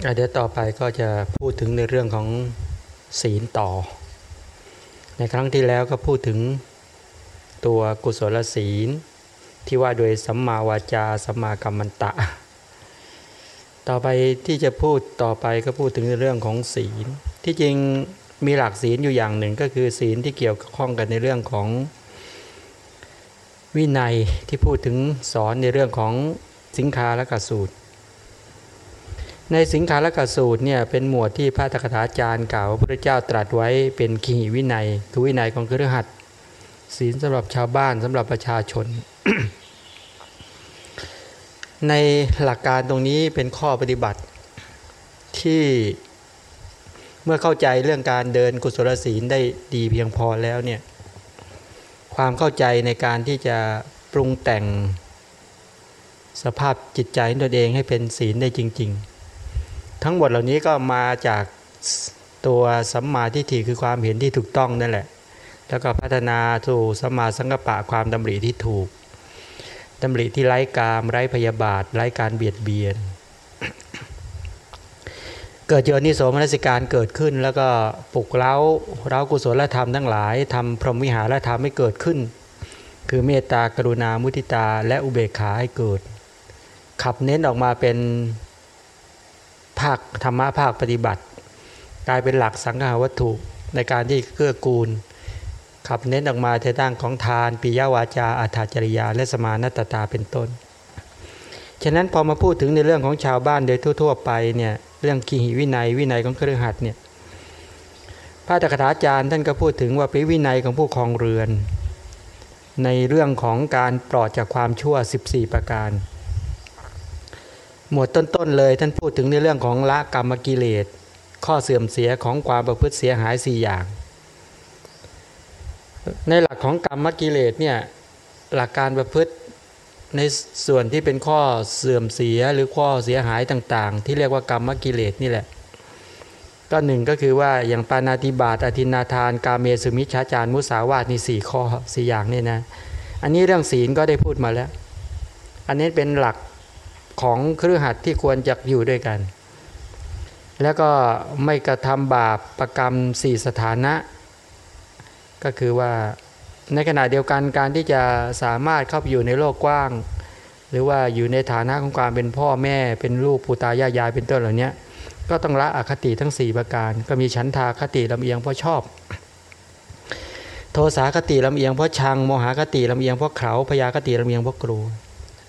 อะเดี๋ยวต่อไปก็จะพูดถึงในเรื่องของศีลต่อ ในครั้งที่แล้วก็พูดถึงตัวกุศลศีล ที่ว่าโดยสัมมาวาจาสัมมากัมมันตะ ต่อไปที่จะพูดต่อไปก็พูดถึงในเรื่องของศีล ที่จริงมีหลักศีลอยู่อย่างหนึ่งก็คือศีลที่เกี่ยวข้องกันในเรื่องของวินัยที่พูดถึงสอนในเรื่องของสิงคาและกสูตร ในสิงคาและกสูตรเนี่ยเป็นหมวดที่พระตถาจารย์กล่าวว่าพระเจ้าตรัสไว้เป็นขีวินัยคือวินัยของเครือขัดศีลสำหรับชาวบ้านสำหรับประชาชน ในหลักการตรงนี้เป็นข้อปฏิบัติที่เมื่อเข้าใจเรื่องการเดินกุศลศีลได้ดีเพียงพอแล้วเนี่ยความเข้าใจในการที่จะปรุงแต่งสภาพจิตใจตัวเองให้เป็นศีลได้จริง ๆ ทั้งหมดเหล่านี้ก็มาจากตัวสัมมาทิฏฐิคือความเห็นที่ถูกต้องนั่นแหละ แล้วก็พัฒนาสู่สัมมาสังกปะความดำริที่ถูกดำริที่ไร้กามไร้พยาบาทไร้การเบียดเบียน เกิดเจอนิโสมนสิการเกิดขึ้น แล้วก็ปลุกเร้าเร้ากุศลธรรมทั้งหลายทำพรหมวิหารธรรมให้เกิดขึ้น คือเมตตากรุณามุทิตาและอุเบกขาให้เกิด ขับเน้นออกมาเป็น ภาคธรรมะภาคปฏิบัติ กลายเป็นหลักสังฆาวัตถุในการที่เกื้อกูล ขับเน้นออกมาในด้านของทานปิยวาจาอัฏฐจริยา และสมานตตาเป็นต้น ฉะนั้นพอมาพูดถึงในเรื่องของชาวบ้านโดยทั่ว ๆ ไปเนี่ยเรื่องกิหิวินัยวินัยของเครือขัดเนี่ยพระตถาจารย์ท่านก็พูดถึงว่าเป็นวินัยของผู้ครองเรือน ในเรื่องของการปลอดจากความชั่ว 14 ประการ หมวดต้นๆเลย ท่านพูดถึงในเรื่องของละกรรมกิเลส ข้อเสื่อมเสียของความประพฤติเสียหาย 4 อย่าง ในหลักของกรรมกิเลสเนี่ยหลักการประพฤติในส่วนที่เป็นข้อเสื่อมเสียหรือข้อเสียหายต่างๆ ที่เรียกว่ากรรมกิเลสนี่แหละก็หนึ่งก็คือว่าอย่างปานาติบาตอธินาทาน กาเมสุมิชฌาจารมุสาวาทนี่สี่ข้อสี่อย่างนี่นะ อันนี้เรื่องศีลก็ได้พูดมาแล้ว อันนี้เป็นหลัก ของเครือขัดที่ควรจะอยู่ด้วยกัน แล้วก็ไม่กระทำบาปประกรรมสี่สถานะ ก็คือว่าในขณะเดียวกันการที่จะสามารถเข้าไปอยู่ในโลกกว้าง หรือว่าอยู่ในฐานะของความเป็นพ่อแม่เป็นลูกปู่ตายายายเป็นต้นเหล่านี้ก็ต้องละอคติทั้ง 4 ประการ ก็มีฉันทาคติลำเอียงเพราะชอบ โทสาคติลำเอียงเพราะชังโมหคติลำเอียงเพราะเขาพยาคติลำเอียงเพราะกลัว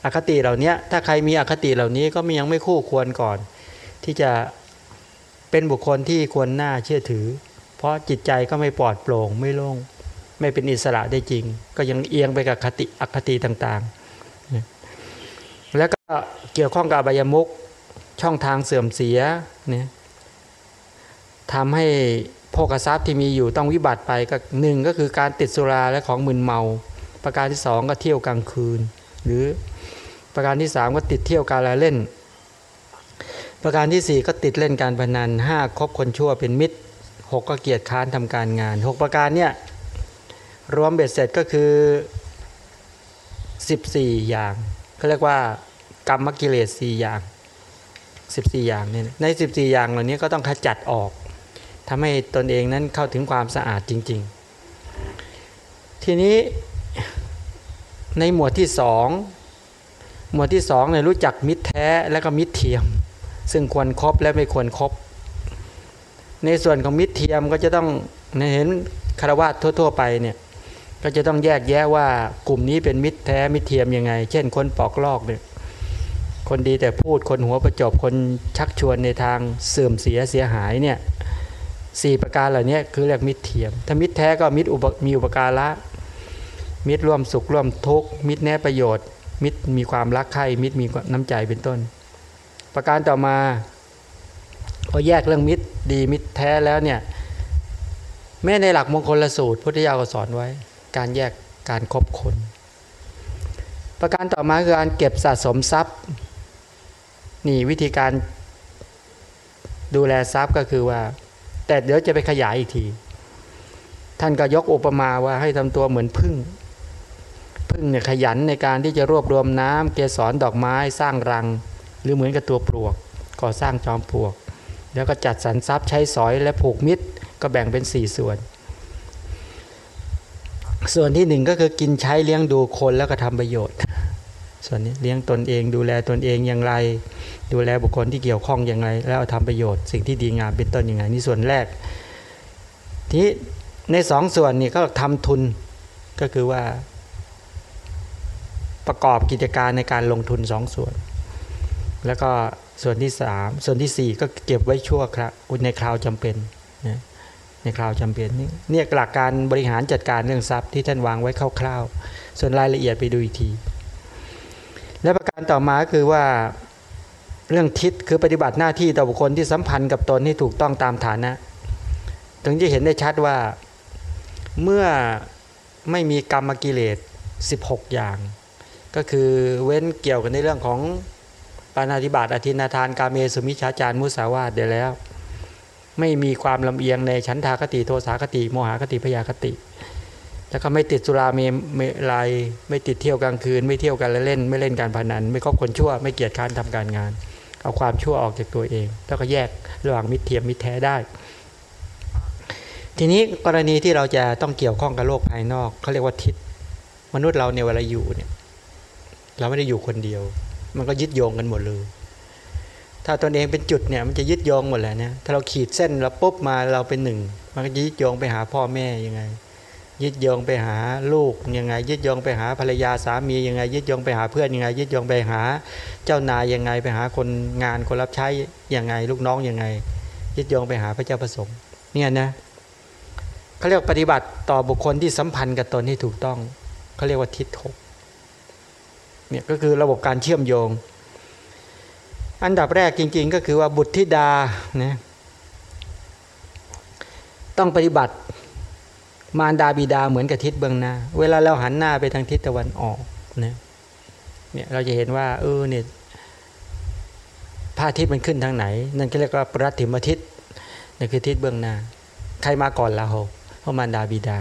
อคติเหล่านี้ถ้าใครมีอคติเหล่านี้ก็มียังไม่คู่ควรก่อน ที่จะเป็นบุคคลที่ควรน่าเชื่อถือ เพราะจิตใจก็ไม่ปลอดโปร่งไม่โล่งไม่เป็นอิสระได้จริง ก็ยังเอียงไปกับคติอคติต่างๆ แล้วก็เกี่ยวข้องกับอบายมุกช่องทางเสื่อมเสียเนี่ยทำให้โภกทรัพย์ที่มีอยู่ต้องวิบัติไปก็หนึ่งก็คือการติดสุราและของมึนเมา ประการที่สองก็เที่ยวกลางคืน หรือ ประการที่สามก็ติดเที่ยวการละเล่น ประการที่สี่ก็ติดเล่นการพนันห้าคบคนชั่วเป็นมิตรหกก็เกียรติค้านทำการงานหกประการเนี่ยรวมเบ็ดเสร็จก็คือ 14 อย่างเขาเรียกว่ากรรมกิเลส4อย่าง 14 อย่างเนี่ยใน 14 อย่างเหล่านี้ก็ต้องขจัดออกทำให้ตนเองนั้นเข้าถึงความสะอาดจริง ๆ ทีนี้ในหมวดที่สอง หมวดที่สองเนี่ยรู้จักมิตรแท้และก็มิตรเทียม ซึ่งควรครบและไม่ควรครบ ในส่วนของมิตรเทียมก็จะต้องเห็นคารวะทั่ว ๆ ไปเนี่ยก็จะต้องแยกแยะว่ากลุ่มนี้เป็นมิตรแท้มิตรเทียมยังไง เช่น คนปอกลอกเนี่ยคนดีแต่พูดคนหัวประจบคนชักชวนในทางเสื่อมเสียเสียหายเนี่ยสี่ประการเหล่านี้คือเรียกมิตรเทียม ถ้ามิตรแท้ก็มิตรมีอุปการะมิตรร่วมสุขร่วมทุกข์มิตรแน่ประโยชน์ มิตรมีความรักใคร่มิตรมีน้ำใจเป็นต้น ประการต่อมาพอแยกเรื่องมิตรดีมิตรแท้แล้วเนี่ยแม้ในหลักมงคลละสูตรพุทธเจ้าก็สอนไว้ การแยกการครบคน ประการต่อมาคือการเก็บสะสมทรัพย์นี่วิธีการดูแลทรัพย์ก็คือว่า แต่เดี๋ยวจะไปขยายอีกที ท่านก็ยกอุปมาว่าให้ทำตัวเหมือนพึ่ง พึ่งเนี่ยขยันในการที่จะรวบรวมน้ำเกสรดอกไม้สร้างรัง หรือเหมือนกับตัวปลวกก่อสร้างจอมปลวก แล้วก็จัดสรรทรัพย์ใช้สอยและผูกมิตรก็แบ่งเป็นสี่ส่วน ส่วนที่หนึ่งก็คือกินใช้เลี้ยงดูคนแล้วก็ทำประโยชน์ ส่วนนี้เลี้ยงตนเองดูแลตนเองอย่างไร ดูแลบุคคลที่เกี่ยวข้องอย่างไร แล้วทำประโยชน์สิ่งที่ดีงามเป็นต้นอย่างไรนี่ส่วนแรกทีในสองส่วนนี่ก็ทำทุนก็คือว่า ประกอบกิจการในการลงทุนสองส่วน แล้วก็ส่วนที่สามส่วนที่สี่ก็เก็บไว้ชั่วครับในคราวจำเป็นนะในคราวจำเป็นนี่เนี่ยหลักการบริหารจัดการเรื่องทรัพย์ที่ท่านวางไว้คร่าวๆ ส่วนรายละเอียดไปดูอีกที และประการต่อมาคือว่าเรื่องทิศคือปฏิบัติหน้าที่ต่อบุคคลที่สัมพันธ์กับตนให้ถูกต้องตามฐานะ ถึงจะเห็นได้ชัดว่าเมื่อไม่มีกรรมกิเลส 16 อย่าง ก็คือเว้นเกี่ยวกันในเรื่องของปานาธิบาตอธินาทานกาเมสุมิชาจารมุสาวาทเดี๋ยวแล้ว ไม่มีความลำเอียงในชั้นทาคติโทสาคติโมหคติพยาคติ แล้วก็ไม่ติดสุราเมลัยไม่ติดเที่ยวกลางคืน ไม่เที่ยวกันเล่น ไม่เล่นการพนัน ไม่คบคนชั่ว ไม่เกียจค้านทำการงาน เอาความชั่วออกจากตัวเอง แล้วก็แยกระหว่างมิตรเทียมมิตรแท้ได้ ทีนี้กรณีที่เราจะต้องเกี่ยวข้องกับโลกภายนอกเขาเรียกว่าทิศมนุษย์เราเนี่ยเวลาอยู่เนี่ย เราไม่ได้อยู่คนเดียว มันก็ยึดโยงกันหมดเลย ถ้าตนเองเป็นจุดเนี่ยมันจะยึดโยงหมดแหละนะถ้าเราขีดเส้นเราปุ๊บมาเราเป็นหนึ่ง มันก็ยึดโยงไปหาพ่อแม่ยังไง ยึดโยงไปหาลูกยังไง ยึดโยงไปหาภรรยาสามียังไง ยึดโยงไปหาเพื่อนยังไง ยึดโยงไปหา เจ้านายยังไงไปหาคนงานคนรับใช้ยังไง ลูกน้องยังไง ยึดโยงไปหาพระเจ้าประสงค์เนี่ยนะเขาเรียกปฏิบัติต่อบุคคลที่สัมพันธ์กับตนให้ถูกต้องเขาเรียกว่าทิศหก เนี่ยก็คือระบบการเชื่อมโยง อันดับแรกจริง ๆ ก็คือว่าบุตรธิดานะต้องปฏิบัติมารดาบิดาเหมือนกับทิศเบื้องหน้า เวลาเราหันหน้าไปทางทิศตะวันออกนะเนี่ยเราจะเห็นว่าเออเนี่ยพระอาทิตย์มันขึ้นทางไหน นั่นก็เรียกว่าปรัติมทิศนี่คือทิศเบื้องหน้า ใครมาก่อนเราเพราะมารดาบิดา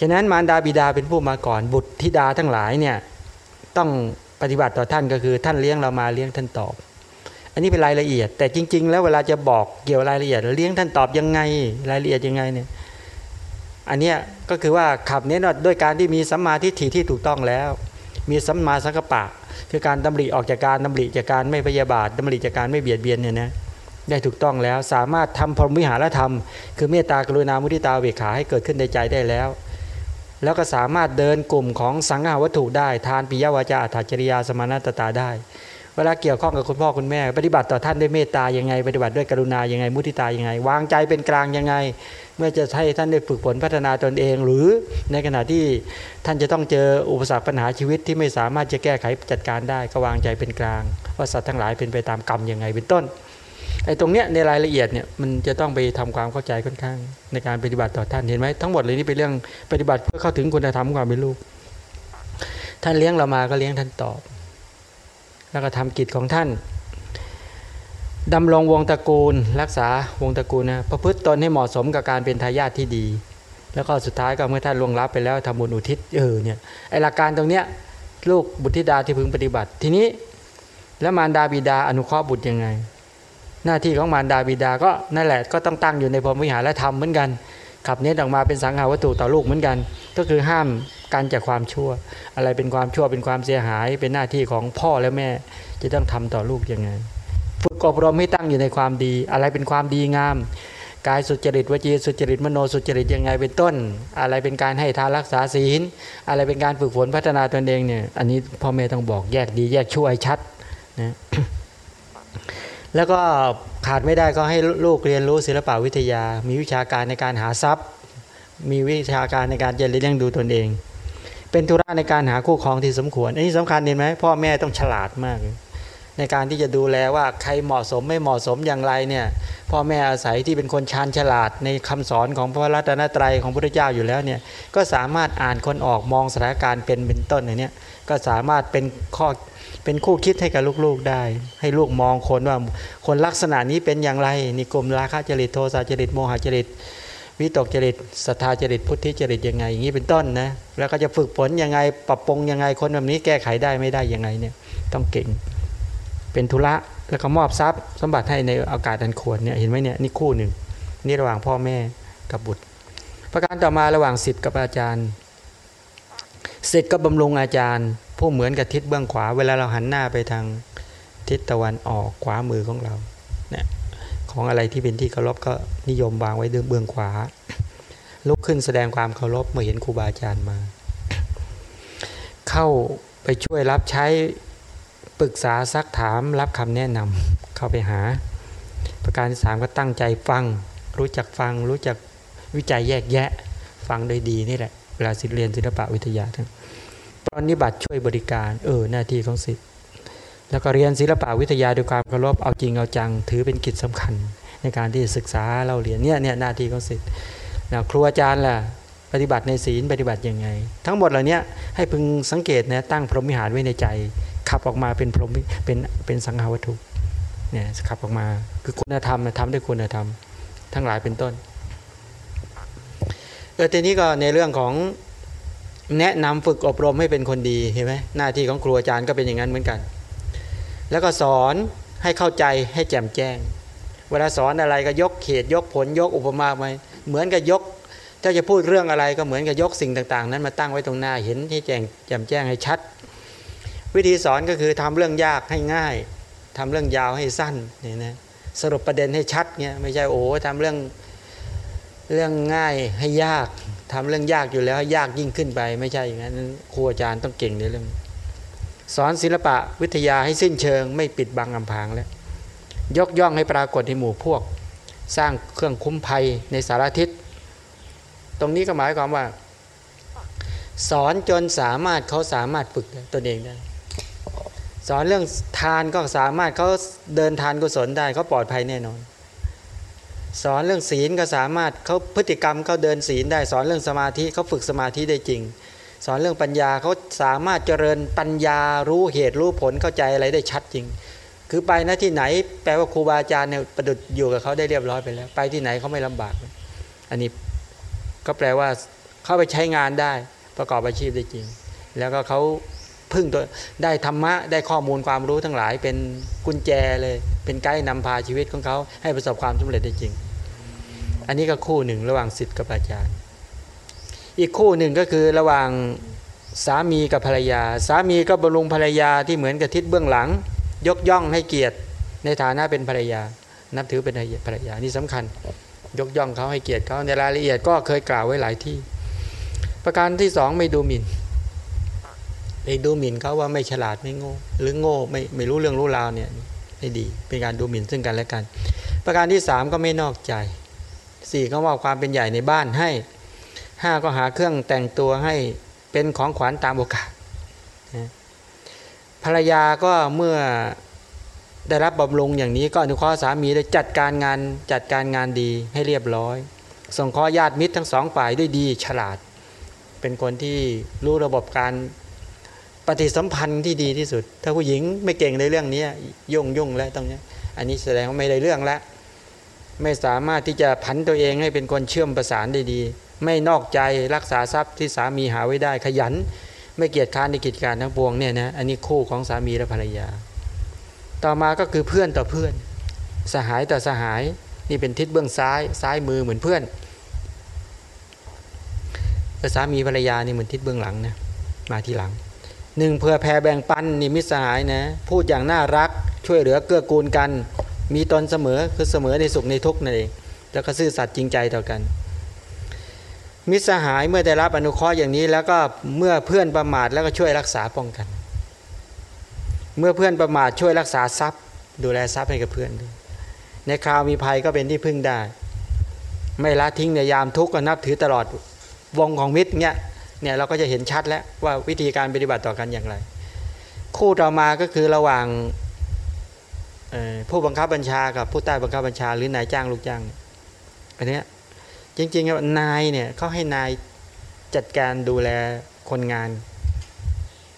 ฉะนั้นมารดาบิดาเป็นผู้มาก่อนบุตรธิดาทั้งหลายเนี่ย ต้องปฏิบัติต่อท่านก็คือท่านเลี้ยงเรามาเลี้ยงท่านตอบ อันนี้เป็นรายละเอียด แต่จริง ๆ แล้วเวลาจะบอกเกี่ยวรายละเอียด เลี้ยงท่านตอบยังไงรายละเอียดยังไงเนี่ยอันเนี้ยก็คือว่าขับเน้นด้วยการที่มีสัมมาทิฏฐิที่ถูกต้องแล้ว มีสัมมาสังกัปปะ คือการดำริออกจากการดำริจากการไม่พยาบาทดำริจากการไม่เบียดเบียนเนี่ยนะได้ถูกต้องแล้วสามารถทำพรหมวิหารธรรม คือเมตตากรุณามุทิตาเวขาให้เกิดขึ้นในใจได้แล้ว แล้วก็สามารถเดินกลุ่มของสังฆาวัตถุได้ ทานปิยวาจาอัตจริยาสมานัตตาได้ เวลาเกี่ยวข้องกับคุณพ่อคุณแม่ ปฏิบัติต่อท่านด้วยเมตตายังไง ปฏิบัติด้วยกรุณายังไง มุทิตายังไง วางใจเป็นกลางยังไง เมื่อจะให้ท่านได้ฝึกฝนพัฒนาตนเอง หรือในขณะที่ท่านจะต้องเจออุปสรรคปัญหาชีวิตที่ไม่สามารถจะแก้ไขจัดการได้ก็วางใจเป็นกลางว่าสัตว์ทั้งหลายเป็นไปตามกรรมยังไงเป็นต้น ไอ้ตรงเนี้ยในรายละเอียดเนี่ยมันจะต้องไปทำความเข้าใจค่อนข้าง ในการปฏิบัติต่อท่านเห็นไหมทั้งหมดเลยนี่เป็นเรื่องปฏิบัติเพื่อเข้าถึงคุณธรรมความเป็นลูก ท่านเลี้ยงเรามาก็เลี้ยงท่านตอบ แล้วก็ทำกิจของท่านดำรงวงตระกูล รักษาวงตระกูลนะประพฤติตนให้เหมาะสมกับการเป็นทายาทที่ดี แล้วก็สุดท้ายก็เมื่อท่านล่วงลับไปแล้วทำบุญอุทิศเออเนี่ยไอหลักการตรงเนี้ยลูกบุตรธิดาที่พึงปฏิบัติ ทีนี้แล้วมารดาบิดาอนุเคราะห์บุตรยังไง หน้าที่ของมารดาบิดาก็นั่นแหละก็ต้องตั้งอยู่ในพรหมวิหารและธรรมเหมือนกัน ขับเน้นออกมาเป็นสังหาวัตถุต่อลูกเหมือนกัน ก็คือห้ามการจากความชั่ว อะไรเป็นความชั่วเป็นความเสียหาย เป็นหน้าที่ของพ่อและแม่จะต้องทำต่อลูกยังไงฝึกอบรมให้ตั้งอยู่ในความดี อะไรเป็นความดีงามกายสุจริตวจีสุจริตมโนสุจริตยังไงเป็นต้น อะไรเป็นการให้ทานรักษาศีล อะไรเป็นการฝึกฝนพัฒนาตนเองเนี่ยอันนี้พ่อแม่ต้องบอกแยกดีแยกชั่วให้ชัดนะ แล้วก็ขาดไม่ได้ก็ให้ลูกเรียนรู้ศิลปวิทยา มีวิชาการในการหาทรัพย์ มีวิชาการในการจะเลี้ยงดูตนเอง เป็นธุระในการหาคู่ครองที่สมควร อันนี้สำคัญเห็นไหมพ่อแม่ต้องฉลาดมาก ในการที่จะดูแลว่าใครเหมาะสมไม่เหมาะสมอย่างไรเนี่ยพ่อแม่อาศัยที่เป็นคนชาญฉลาดในคำสอนของพระรัตนตรัยของพระพุทธเจ้าอยู่แล้วเนี่ยก็สามารถอ่านคนออกมองสถานการณ์เป็นเป็นต้นอย่างนี้ก็สามารถเป็นข้อ เป็นคู่คิดให้กับลูกๆได้ ให้ลูกมองคนว่าคนลักษณะนี้เป็นอย่างไรนี่กลุ่มราคะจริตโทสะจริตโมหจริตวิตกจริตศรัทธาจริตพุทธิจริตยังไงอย่างนี้เป็นต้นนะแล้วก็จะฝึกฝนยังไงปรับปรุงยังไงคนแบบนี้แก้ไขได้ไม่ได้ยังไงเนี่ยต้องเก่ง เป็นธุระแล้วก็มอบทรัพย์ สมบัติให้ในโอกาสอันควรเนี่ยเห็นไหมเนี่ยนี่คู่หนึ่งนี่ระหว่างพ่อแม่กับบุตร ประการต่อมาระหว่างสิทธิ์กับอาจารย์สิทธิ์ก็บำรุงอาจารย์ ผู้เหมือนกับทิศเบื้องขวา เวลาเราหันหน้าไปทางทิศตะวันออกขวามือของเราเนี่ยของอะไรที่เป็นที่เคารพก็นิยมวางไว้เบื้องขวา ลุกขึ้นแสดงความเคารพเมื่อเห็นครูบาอาจารย์มา เข้าไปช่วยรับใช้ปรึกษาซักถามรับคำแนะนำเข้าไปหา ประการที่สามก็ตั้งใจฟัง รู้จักฟัง รู้จักวิจัยแยกแยะ ฟังโดยดีนี่แหละเวลาสิลเรียนศิลปะวิทยาทั้ง ปรนิบัติช่วยบริการเออหน้าที่ของศิษย์แล้วก็เรียนศิลปะวิทยาด้วยความเคารพเอาจริงเอาจัง ถือเป็นกิจสำคัญ ในการที่ศึกษาเราเรียนเนี่ยเนี่ยหน้าที่ของศิษย์นะครูอาจารย์ล่ะปฏิบัติในศีลปฏิบัติยังไง ทั้งหมดเหล่านี้ให้พึงสังเกตนะตั้งพรหมิหารไว้ในใจ ขับออกมาเป็นพรหมเป็นเป็นสังหาวัตถุเนี่ยขับออกมาคือคุณธรรมนะทำด้วยคุณธรรม ทั้งหลายเป็นต้นเออทีนี้ก็ในเรื่องของ แนะนำฝึกอบรมให้เป็นคนดีเห็นไหมหน้าที่ของครูอาจารย์ก็เป็นอย่างนั้นเหมือนกัน แล้วก็สอนให้เข้าใจให้แจ่มแจ้ง เวลาสอนอะไรก็ยกเขตยกผลยกอุปมาไปเหมือนกับยกถ้าจะพูดเรื่องอะไรก็เหมือนกับยกสิ่งต่าง ๆ นั้นมาตั้งไว้ตรงหน้าเห็นให้แจ้งแจ่มแจ้งให้ชัด วิธีสอนก็คือทำเรื่องยากให้ง่ายทำเรื่องยาวให้สั้นนี่นะสรุปประเด็นให้ชัดเนี่ยไม่ใช่โอ้ทำเรื่องเรื่องง่ายให้ยาก ทำเรื่องยากอยู่แล้ว ยากยิ่งขึ้นไปไม่ใช่อย่างนั้นครูอาจารย์ต้องเก่งในเรื่อง สอนศิลปะวิทยาให้สิ้นเชิง ไม่ปิดบังอำพรางแล้ว ยกย่องให้ปรากฏในหมู่พวก สร้างเครื่องคุ้มภัยในสารทิศ ตรงนี้ก็หมายความว่า สอนจนสามารถเขาสามารถฝึกตนเองได้ สอนเรื่องทานก็สามารถเขาเดินทานกุศลได้เขาปลอดภัยแน่นอน สอนเรื่องศีลก็สามารถเขาพฤติกรรมเขาเดินศีลได้สอนเรื่องสมาธิเขาฝึกสมาธิได้จริง สอนเรื่องปัญญาเขาสามารถเจริญปัญญารู้เหตุรู้ผลเข้าใจอะไรได้ชัดจริง คือไปนะที่ไหนแปลว่าครูบาอาจารย์เนี่ยประดุจอยู่กับเขาได้เรียบร้อยไปแล้ว ไปที่ไหนเขาไม่ลำบาก อันนี้ก็แปลว่าเข้าไปใช้งานได้ประกอบอาชีพได้จริง แล้วก็เขา พึ่งตัวได้ธรรมะได้ข้อมูลความรู้ทั้งหลายเป็นกุญแจเลย เป็นไกด์นำพาชีวิตของเขาให้ประสบความสำเร็จได้จริง อันนี้ก็คู่หนึ่งระหว่างสิทธิ์กับอาจารย์ อีกคู่หนึ่งก็คือระหว่างสามีกับภรรยา สามีก็บำรุงภรรยาที่เหมือนกับทิศเบื้องหลัง ยกย่องให้เกียรติในฐานะเป็นภรรยา นับถือเป็นภรรยานี่สำคัญ ยกย่องเขาให้เกียรติเขาในรายละเอียดก็เคยกล่าวไว้หลายที่ ประการที่สองไม่ดูหมิ่น ดูหมิ่นเขาว่าไม่ฉลาดไม่โง่หรือโง่ไม่ไม่รู้เรื่องรู้ราวเนี่ยไม่ดีเป็นการดูหมิ่นซึ่งกันและกัน ประการที่สามก็ไม่นอกใจสี่ก็ว่าความเป็นใหญ่ในบ้านให้ห้าก็หาเครื่องแต่งตัวให้เป็นของขวัญตามโอกาสภรรยาก็เมื่อได้รับบำรุงอย่างนี้ก็อนุเคราะห์สามีได้จัดการงานจัดการงานดีให้เรียบร้อย ส่งข้อญาติมิตรทั้งสองฝ่ายด้วยดีฉลาด เป็นคนที่รู้ระบบการ ปฏิสัมพันธ์ที่ดีที่สุด ถ้าผู้หญิงไม่เก่งในเรื่องนี้ยุ่งยุ่งแล้วตรงนี้อันนี้แสดงว่าไม่ได้เรื่องแล้วไม่สามารถที่จะพันตัวเองให้เป็นคนเชื่อมประสานได้ดี ไม่นอกใจรักษาทรัพย์ที่สามีหาไว้ได้ขยัน ไม่เกียจค้านในกิจการทั้งปวงเนี่ยนะอันนี้คู่ของสามีและภรรยา ต่อมาก็คือเพื่อนต่อเพื่อน สหายต่อสหายนี่เป็นทิศเบื้องซ้ายซ้ายมือเหมือนเพื่อนแต่สามีภรรยานี่เหมือนทิศเบื้องหลังนะมาทีหลัง หนึ่งเพื่อแผ่แบ่งปันนี่มิสหายนะพูดอย่างน่ารักช่วยเหลือเกื้อกูลกัน มีตนเสมอคือเสมอในสุขในทุกข์นั่นเองแล้วก็ซื่อสัตย์จริงใจต่อกัน มิสหายเมื่อได้รับอนุเคราะห์อย่างนี้ แล้วก็เมื่อเพื่อนประมาทแล้วก็ช่วยรักษาป้องกัน เมื่อเพื่อนประมาทช่วยรักษาทรัพย์ ดูแลทรัพย์ให้กับเพื่อนด้วยในคราวมีภัยก็เป็นที่พึ่งได้ ไม่ละทิ้งในยามทุกข์ก็นับถือตลอดวงของมิตรเนี่ย เนี่ยเราก็จะเห็นชัดแล้วว่าวิธีการปฏิบัติต่อกันอย่างไร คู่ต่อมาก็คือระหว่างผู้บังคับบัญชากับผู้ใต้บังคับบัญชา หรือนายจ้างลูกจ้างอันนี้จริงๆนายเนี่ยเขาให้นายจัดการดูแลคนงาน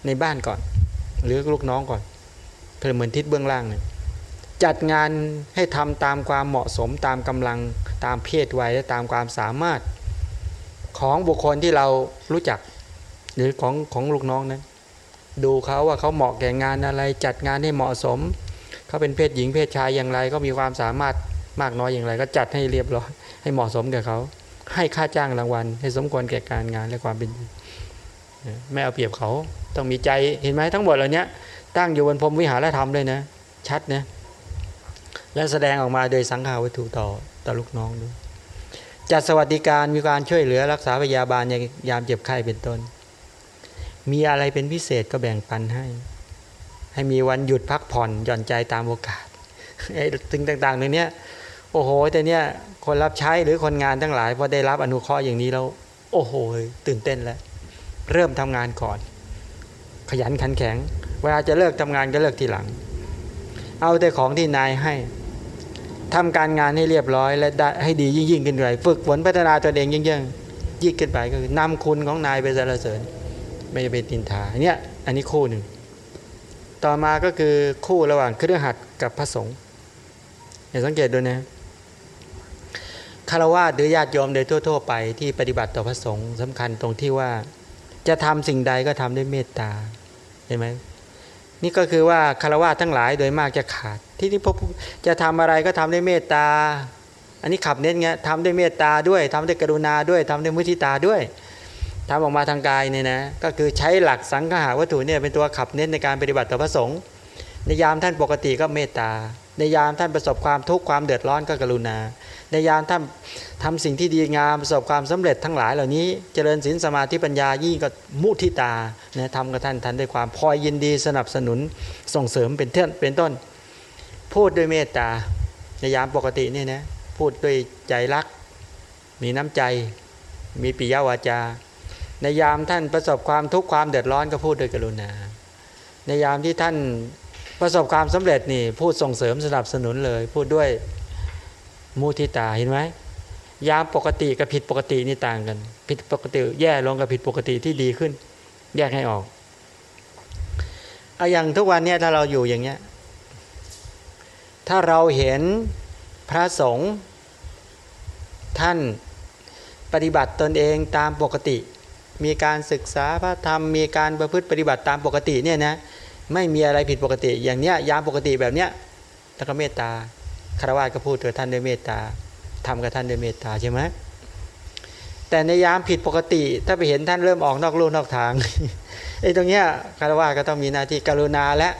ในบ้านก่อน หรือลูกน้องก่อนเพื่อเหมือนทิศเบื้องล่างเนี่ยจัดงานให้ทำตามความเหมาะสมตามกำลังตามเพศวัยและตามความสามารถ ของบุคคลที่เรารู้จัก หรือของของลูกน้องนั้น ดูเขาว่าเขาเหมาะแก่งานอะไรจัดงานให้เหมาะสม เขาเป็นเพศหญิงเพศชายอย่างไร ก็มีความสามารถมากน้อยอย่างไร ก็จัดให้เรียบร้อยให้เหมาะสมกับเขา ให้ค่าจ้างรางวัล ให้สมควรแก่การงานและความเป็นอยู่ไม่เอาเปรียบเขาต้องมีใจเห็นไหมทั้งหมดเหล่านี้ตั้งอยู่บนพรมวิหารธรรมเลยนะ ชัดนะและแสดงออกมาโดยสังขาวัตถุต่อต่อลูกน้องด้วย จัดสวัสดิการมีการช่วยเหลือรักษาพยาบาลในยามเจ็บไข้เป็นต้น มีอะไรเป็นพิเศษก็แบ่งปันให้ ให้มีวันหยุดพักผ่อนหย่อนใจตามโอกาสไอ้ตึงต่างๆในนี้โอ้โห แต่เนี้ยคนรับใช้หรือคนงานทั้งหลายพอได้รับอนุเคราะห์อย่างนี้แล้ว โอ้โห ตื่นเต้นแล้ว เริ่มทำงานก่อน ขยันขันแข็ง เวลาจะเลิกทำงานก็เลิกทีหลัง เอาแต่ของที่นายให้ ทำการงานให้เรียบร้อยและได้ให้ดียิ่งยิ่งขึ้นไปฝึกฝนพัฒนาตัวเองยิ่งยิ่งยิ่งขึ้นไปก็คือนำคุณของนายไปสรรเสริญ ไม่ไปตินทาเนี่ยอันนี้คู่หนึ่งต่อมาก็คือคู่ระหว่างเครือหัดกับพระสงฆ์อย่าสังเกตดูนะคารวะหรือญาติโยมโดยทั่ว ๆ ไปที่ปฏิบัติต่อพระสงฆ์สำคัญตรงที่ว่าจะทำสิ่งใดก็ทำด้วยเมตตาเห็นไหมนี่ก็คือว่าคารวะทั้งหลายโดยมากจะขาด ที่นี่พบจะทำอะไรก็ทำด้วยเมตตา อันนี้ขับเน้นไงทำด้วยเมตตาด้วยทำด้วยกรุณาด้วยทำด้วยมุทิตาด้วยทำออกมาทางกายเนี่ยนะก็คือใช้หลักสังฆาวัตถุเนี่ยเป็นตัวขับเน้นในการปฏิบัติต่อพระสงฆ์ในยามท่านปกติก็เมตตา ในยามท่านประสบความทุกข์ความเดือดร้อนก็กรุณา ในยามท่านทำสิ่งที่ดีงามประสบความสำเร็จทั้งหลายเหล่านี้ เจริญศีลสมาธิปัญญายิ่งก็มุทิตาเนะทำกับท่านท่านด้วยความพอยินดีสนับสนุนส่งเสริมเป็นเท่นเป็นต้น พูดด้วยเมตตาในยามปกตินี่นะพูดด้วยใจรัก มีน้ำใจ มีปิยวาจา ในยามท่านประสบความทุกข์ความเดือดร้อนก็พูดด้วยกรุณา ในยามที่ท่านประสบความสำเร็จนี่พูดส่งเสริมสนับสนุนเลย พูดด้วยมุทิตาเห็นไหมยามปกติกับผิดปกตินี่ต่างกัน ผิดปกติแย่ลงกับผิดปกติที่ดีขึ้น แยกให้ออกเอาอย่างทุกวันเนี่ยถ้าเราอยู่อย่างเงี้ย ถ้าเราเห็นพระสงฆ์ท่านปฏิบัติตนเองตามปกติ มีการศึกษาพระธรรมมีการประพฤติปฏิบัติตามปกติเนี่ยนะไม่มีอะไรผิดปกติ อย่างเนี้ยยามปกติแบบเนี้ยแล้วก็เมตตาคารวะก็พูดกับท่านด้วยเมตตาทำกับท่านด้วยเมตตาใช่ไหมแต่ในยามผิดปกติ ถ้าไปเห็นท่านเริ่มออกนอกลู่นอกทางไอ้ตรงเนี้ยคารวะก็ต้องมีหน้าที่กรุณาและ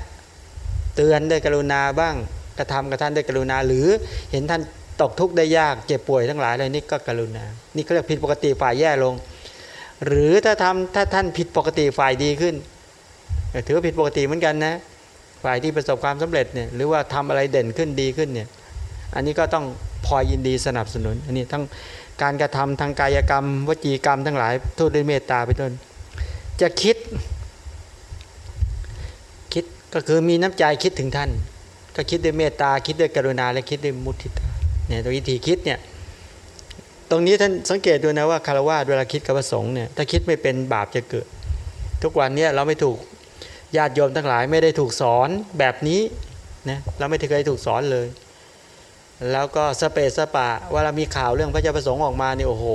เตือนด้วยกรุณาบ้าง กระทำกับท่านได้กรุณา หรือเห็นท่านตกทุกข์ได้ยากเจ็บป่วยทั้งหลายเลยนี่ก็กรุณา นี่เขาเรียกผิดปกติฝ่ายแย่ลง หรือถ้าทำถ้าท่านผิดปกติฝ่ายดีขึ้นถือว่าผิดปกติเหมือนกันนะฝ่ายที่ประสบความสำเร็จเนี่ยหรือว่าทำอะไรเด่นขึ้นดีขึ้นเนี่ยอันนี้ก็ต้องพอยินดีสนับสนุนอันนี้ทั้งการกระทำทางกายกรรม วจีกรรมทั้งหลายทูตด้วยเมตตาไปต้น จะคิด คิดก็คือมีน้ำใจคิดถึงท่าน ก็คิดด้วยเมตตาคิดด้วยกรุณาและคิดด้วยมุทิตาเนี่ยตัววิธีคิดเนี่ยตรงนี้ท่านสังเกตดูนะว่าคารวะเวลาคิดกับประสงค์เนี่ยถ้าคิดไม่เป็นบาปจะเกิด ทุกวันเนี่ยเราไม่ถูกญาติโยมทั้งหลายไม่ได้ถูกสอนแบบนี้นะเราไม่เคยถูกสอนเลย แล้วก็สเปสปะเวลามีข่าวเรื่องพระเจ้าประสงค์ออกมาเนี่ยโอ้โห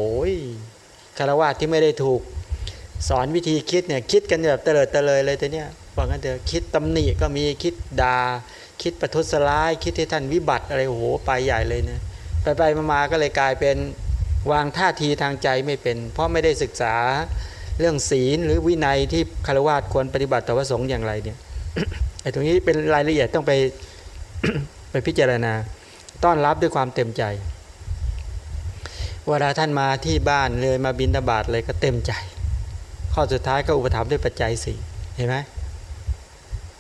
คารวะที่ไม่ได้ถูกสอนวิธีคิดเนี่ยคิดกันแบบเตลิดเตลยเลยแต่เนี้ยบอกกันเถอะคิดตำหนิก็มีคิดดา่า คิดประทุษร้าย คิดที่ท่านวิบัติอะไรโอ้โหไปใหญ่เลยเนี่ยไปไปมาก็เลยกลายเป็นวางท่าทีทางใจไม่เป็น เพราะไม่ได้ศึกษาเรื่องศีลหรือวินัยที่คารวะควรปฏิบัติต่อพระสงฆ์อย่างไรเนี่ยไอ้ตรงนี้เป็นรายละเอียดต้องไปไปพิจารณา ต้อนรับด้วยความเต็มใจเวลาท่านมาที่บ้านเลยมาบินตบาทเลยก็เต็มใจ ข้อสุดท้ายก็อุปถัมภ์ด้วยปัจจัยสี่เห็นไหม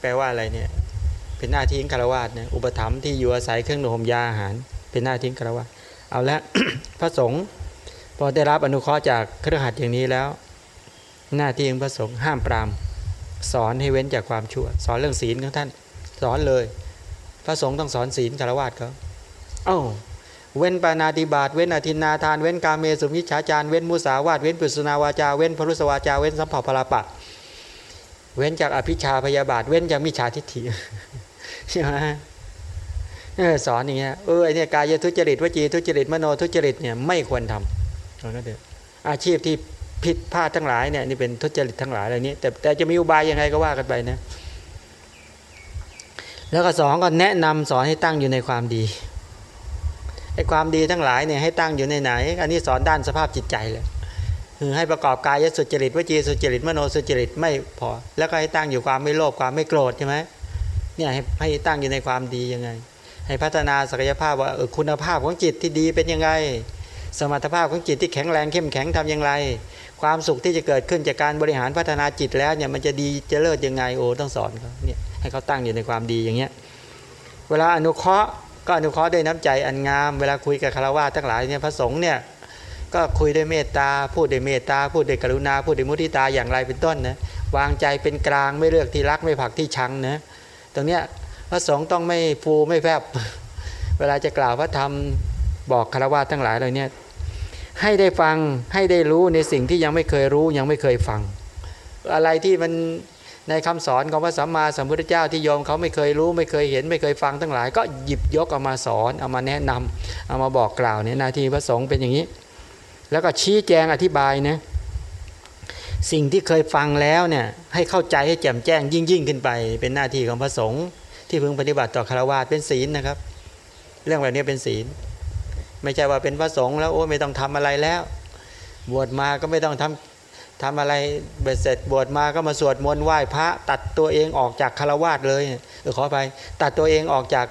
แปลว่าอะไรเนี่ย เป็นหน้าที่คารวะเนี่ยอุปถัมภ์ที่อยู่อาศัยเครื่องนมยาอาหาร เป็นหน้าที่คารวะเอาละพระสงฆ์พอได้รับอนุเคราะห์จากเครือขัดอย่างนี้แล้ว หน้าที่ของพระสงฆ์ห้ามปราม สอนให้เว้นจากความชั่ว สอนเรื่องศีลของท่าน สอนเลย พระสงฆ์ต้องสอนศีลคารวะเขาเอ้าเว้นปานาติบาตเว้นอธินาทาน เว้นกาเมสุมิชาจารเว้นมุสาวาตเว้นปุสนาวาจา เว้นพรุสวาจา เว้นสัมผัสพลาปะ เว้นจากอภิชาพยาบาท เว้นจากมิจฉาทิฏฐิ ใช่ไหมสอนอย่างเงี้ยเออไอเนี่ยกายทุจริตวจีทุจริตมโนทุจริตเนี่ยไม่ควรทำก็เดืออาชีพที่ผิดพลาดทั้งหลายเนี่ยนี่เป็นทุจริตทั้งหลายอะไรนี้แต่แต่จะมีอุบายยังไงก็ว่ากันไปนะแล้วก็สองก็แนะนำสอนให้ตั้งอยู่ในความดีไอ้ความดีทั้งหลายเนี่ยให้ตั้งอยู่ในไหน อันนี้สอนด้านสภาพจิตใจเลยคือให้ประกอบกายสุจริตวจีสุจริตมโนสุจริตไม่พอ แล้วก็ให้ตั้งอยู่ความไม่โลภความไม่โกรธใช่ไหม เนี่ยให้ให้ตั้งอยู่ในความดียังไง ให้พัฒนาศักยภาพว่าเออคุณภาพของจิตที่ดีเป็นยังไง สมรรถภาพของจิตที่แข็งแรงเข้มแข็งทำอย่างไรความสุขที่จะเกิดขึ้นจากการบริหารพัฒนาจิตแล้วเนี่ยมันจะดีจะเลิศยังไงโอ้ต้องสอนเขาเนี่ยให้เขาตั้งอยู่ในความดีอย่างเงี้ยเวลาอนุเคราะห์ก็อนุเคราะห์ด้วยน้ำใจอันงาม เวลาคุยกับคารวะทั้งหลายเนี่ยพระสงฆ์เนี่ยก็คุยด้วยเมตตาพูดด้วยเมตตาพูดด้วยกรุณาพูดด้วยมุทิตาอย่างไรเป็นต้นนะวางใจเป็นกลางไม่เลือกที่รักไม่ผักที่ชังนะ ตรงเนี้ยพระสงฆ์ต้องไม่ฟูไม่แฟบเวลาจะกล่าวพระธรรมบอกคารวะทั้งหลายเลยเนี่ยให้ได้ฟังให้ได้รู้ในสิ่งที่ยังไม่เคยรู้ยังไม่เคยฟัง อะไรที่มันในคำสอนของพระสัมมาสัมพุทธเจ้าที่โยมเขาไม่เคยรู้ไม่เคยเห็นไม่เคยฟังทั้งหลาย ก็หยิบยกเอามาสอนเอามาแนะนำเอามาบอกกล่าวเนี่ยนาทีพระสงฆ์เป็นอย่างนี้ แล้วก็ชี้แจงอธิบายนะ สิ่งที่เคยฟังแล้วเนี่ยให้เข้าใจให้แจ่มแจ้งยิ่งยิ่งขึ้นไป เป็นหน้าที่ของพระสงฆ์ที่พึงปฏิบัติต่อคารวะเป็นศีลนะครับ เรื่องแบบนี้เป็นศีล ไม่ใช่ว่าเป็นพระสงฆ์แล้วโอ้ไม่ต้องทำอะไรแล้ว บวชมาก็ไม่ต้องทำทำอะไรเบ็ดเสร็จบวชมาก็มาสวดมนต์ไหว้พระตัดตัวเองออกจากคารวาสเลยเออขอไปตัดตัวเองออกจาก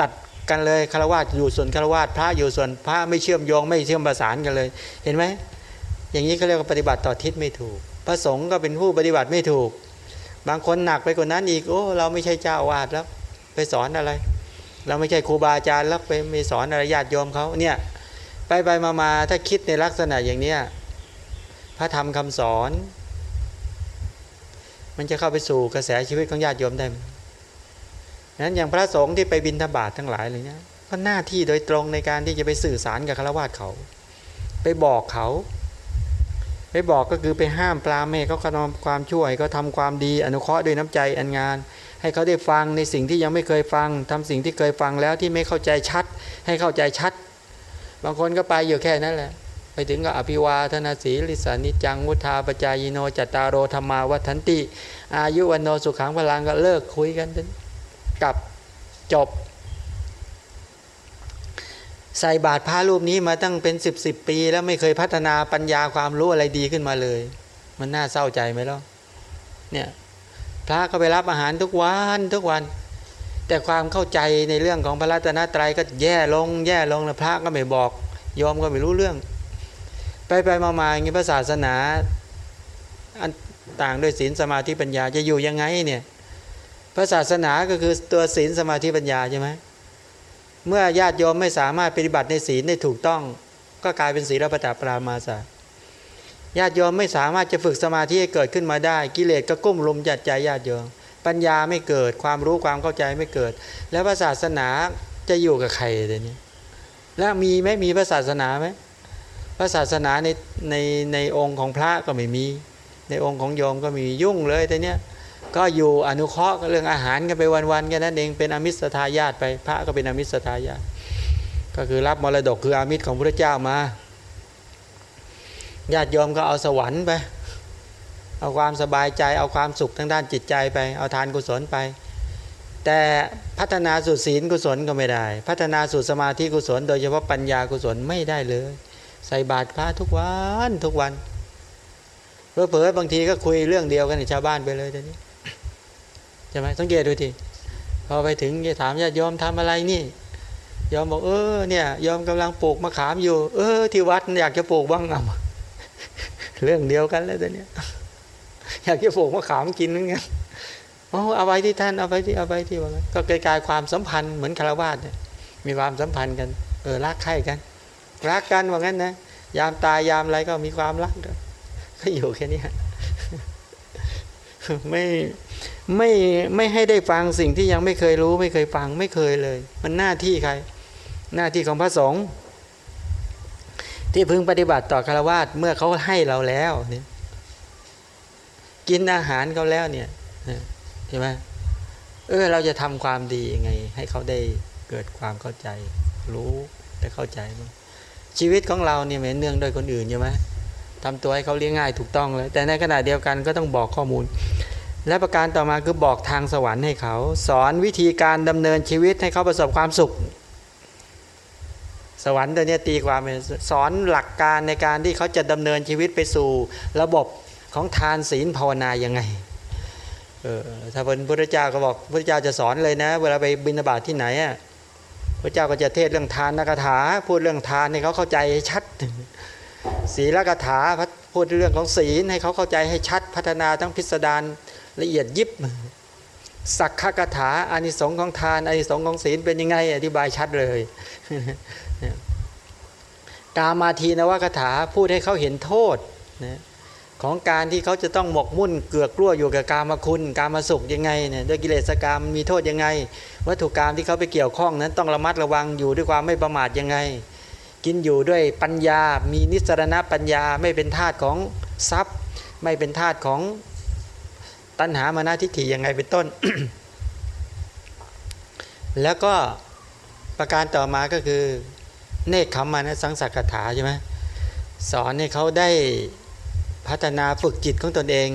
ตัดกันเลยคารวาสอยู่ส่วนคารวาสพระอยู่ส่วนพระไม่เชื่อมโยงไม่เชื่อมประสานกันเลย เห็นไหม อย่างนี้เขาเรียกว่าปฏิบัติต่อทิศไม่ถูก พระสงฆ์ก็เป็นผู้ปฏิบัติไม่ถูก บางคนหนักไปกว่านั้นอีกโอ้เราไม่ใช่เจ้าวาดแล้ว ไปสอนอะไร เราไม่ใช่ครูบาอาจารย์แล้วไปไม่สอนอะไรญาติโยมเขาเนี่ยไปไปมามาถ้าคิดในลักษณะอย่างเนี้ยพระธรรมคำสอน มันจะเข้าไปสู่กระแสชีวิตของญาติโยมได้นั้นอย่างพระสงฆ์ที่ไปบินธบาตทั้งหลายเลยเนี่ยก็หน้าที่โดยตรงในการที่จะไปสื่อสารกับฆราวาสเขา ไปบอกเขา ไปบอกก็คือไปห้ามปลาเมฆเขาทำความช่วยเขาทาความดีอนุเคราะห์ด้วยน้ำใจอันงาน ให้เขาได้ฟังในสิ่งที่ยังไม่เคยฟังทำสิ่งที่เคยฟังแล้วที่ไม่เข้าใจชัด ให้เข้าใจชัด บางคนก็ไปอยู่แค่นั้นแหละ ไปถึงก็อภิวาทนาสีลิสานิจังมุทาปจายโนจัตตารโรธรรมาวัฒนติ อายุวันโนสุขังพลังก็เลิกคุยกันกับจบ ใส่บาตรพระรูปนี้มาตั้งเป็นสิบสิบปี แล้วไม่เคยพัฒนาปัญญาความรู้อะไรดีขึ้นมาเลย มันน่าเศร้าใจไหมล่ะเนี่ยพระก็ไปรับอาหารทุกวันทุกวัน แต่ความเข้าใจในเรื่องของพระรัตนตรัยก็แย่ลง แย่ลงแล้วพระก็ไม่บอกยอมก็ไม่รู้เรื่อง ไปไปมามาอย่างนี้พระศาสนาอันต่างด้วยศีลสมาธิปัญญาจะอยู่ยังไงเนี่ยพระศาสนาก็คือตัวศีลสมาธิปัญญาใช่ไหม เมื่อญาติโยมไม่สามารถปฏิบัติในศีลได้ถูกต้อง ก็กลายเป็นศีลปตปรามาสาญาติโยมไม่สามารถจะฝึกสมาธิให้เกิดขึ้นมาได้ กิเลสก็กุ้มลุมจัดใจญาติโยม ปัญญาไม่เกิดความรู้ความเข้าใจไม่เกิด แล้วศาสนาจะอยู่กับใครเดี๋ยวนี้แล้วมีไหมมีศาสนาไหมศาสนาในในในองค์ของพระก็ไม่มี ในองค์ของโยมก็มียุ่งเลยแต่เนี้ย ก็อยู่อนุเคราะห์เรื่องอาหารกันไปวันๆกันนั่นเองเป็นอมิสทายาตไป พระก็เป็นอมิสทายาตก็คือรับมรดกคืออามิตรของพระเจ้ามาญาติโยมก็เอาสวรรค์ไป เอาความสบายใจเอาความสุขทางด้านจิตใจไปเอาทานกุศลไป แต่พัฒนาสู่ศีลกุศลก็ไม่ได้ พัฒนาสู่สมาธิกุศล โดยเฉพาะปัญญากุศลไม่ได้เลย ใส่บาตรพระทุกวันทุกวันเพอเผลอบางทีก็คุยเรื่องเดียวกันในชาวบ้านไปเลยตอนนี้ ใช่ไหมสังเกตดูทีพอไปถึงจะถามญาติยอมทำอะไรนี่ยอมบอกเออเนี่ยยอมกำลังปลูกมะขามอยู่ เออ ที่วัดอยากจะปลูกบ้างอะเรื่องเดียวกันแล้วตอนนี้อยากจะปลูกมะขามกินนั่นไงโอ้เอาไว้ที่ท่านเอาไว้ที่เอาไว้ที่ว่าก็กลายความสัมพันธ์เหมือนคารวาสเนี่ยมีความสัมพันธ์กัน เออรักใคร่กัน รักกันว่างั้นนะยามตายยามอะไรก็มีความรักก็อยู่แค่นี้ไม่ ไม่ไม่ให้ได้ฟังสิ่งที่ยังไม่เคยรู้ไม่เคยฟังไม่เคยเลย มันหน้าที่ใคร หน้าที่ของพระสงฆ์ที่พึงปฏิบัติต่อคารวะเมื่อเขาให้เราแล้วเนี่ยกินอาหารเขาแล้วเนี่ยใช่ไหมเออเราจะทำความดียังไง ให้เขาได้เกิดความเข้าใจ รู้แต่เข้าใจมั้งชีวิตของเราเนี่ยไม่เนื่องโดยคนอื่นใช่ไหมทำตัวให้เขาเลี้ยงง่ายถูกต้องเลยแต่ในขณะเดียวกันก็ต้องบอกข้อมูล และประการต่อมาคือบอกทางสวรรค์ให้เขา สอนวิธีการดำเนินชีวิตให้เขาประสบความสุข สวรรค์ตัวนี้ตีความเป็นสอนหลักการในการที่เขาจะดำเนินชีวิตไปสู่ระบบของทานศีลภาวนายังไงเออถ้าเป็นพระเจ้าก็บอกพระเจ้าจะสอนเลยนะ เวลาไปบิณฑบาตที่ไหนอะพระเจ้าก็จะเทศเรื่องทานนักถา พูดเรื่องทานให้เขาเข้าใจให้ชัดศีลกถาพูดเรื่องของศีลให้เขาเข้าใจให้ชัดพัฒนาทั้งพิสดาร ละเอียดยิบสักขกถาอานิสงส์ของทานอานิสงส์ของศีลเป็นยังไง อธิบายชัดเลยกามาทีนวกถาพูดให้เขาเห็นโทษนะของการที่เขาจะต้องหมกมุ่นเกือกกลั้วอยู่กับกามคุณกามาสุขยังไงเนี่ยด้วยกิเลสกรรมมีโทษยังไง วัตถุกรรมที่เขาไปเกี่ยวข้องนั้นต้องระมัดระวังอยู่ด้วยความไม่ประมาทยังไง กินอยู่ด้วยปัญญา มีนิสรณปัญญาไม่เป็นทาตของทรัพย์ ไม่เป็นทาตของ ตัณหามานาทิฏฐิยังไงเป็นต้น แล้วก็ประการต่อมาก็คือเนคขมมานะสังสักถาใช่ไหมสอนให้เขาได้พัฒนาฝึกจิตของตนเอง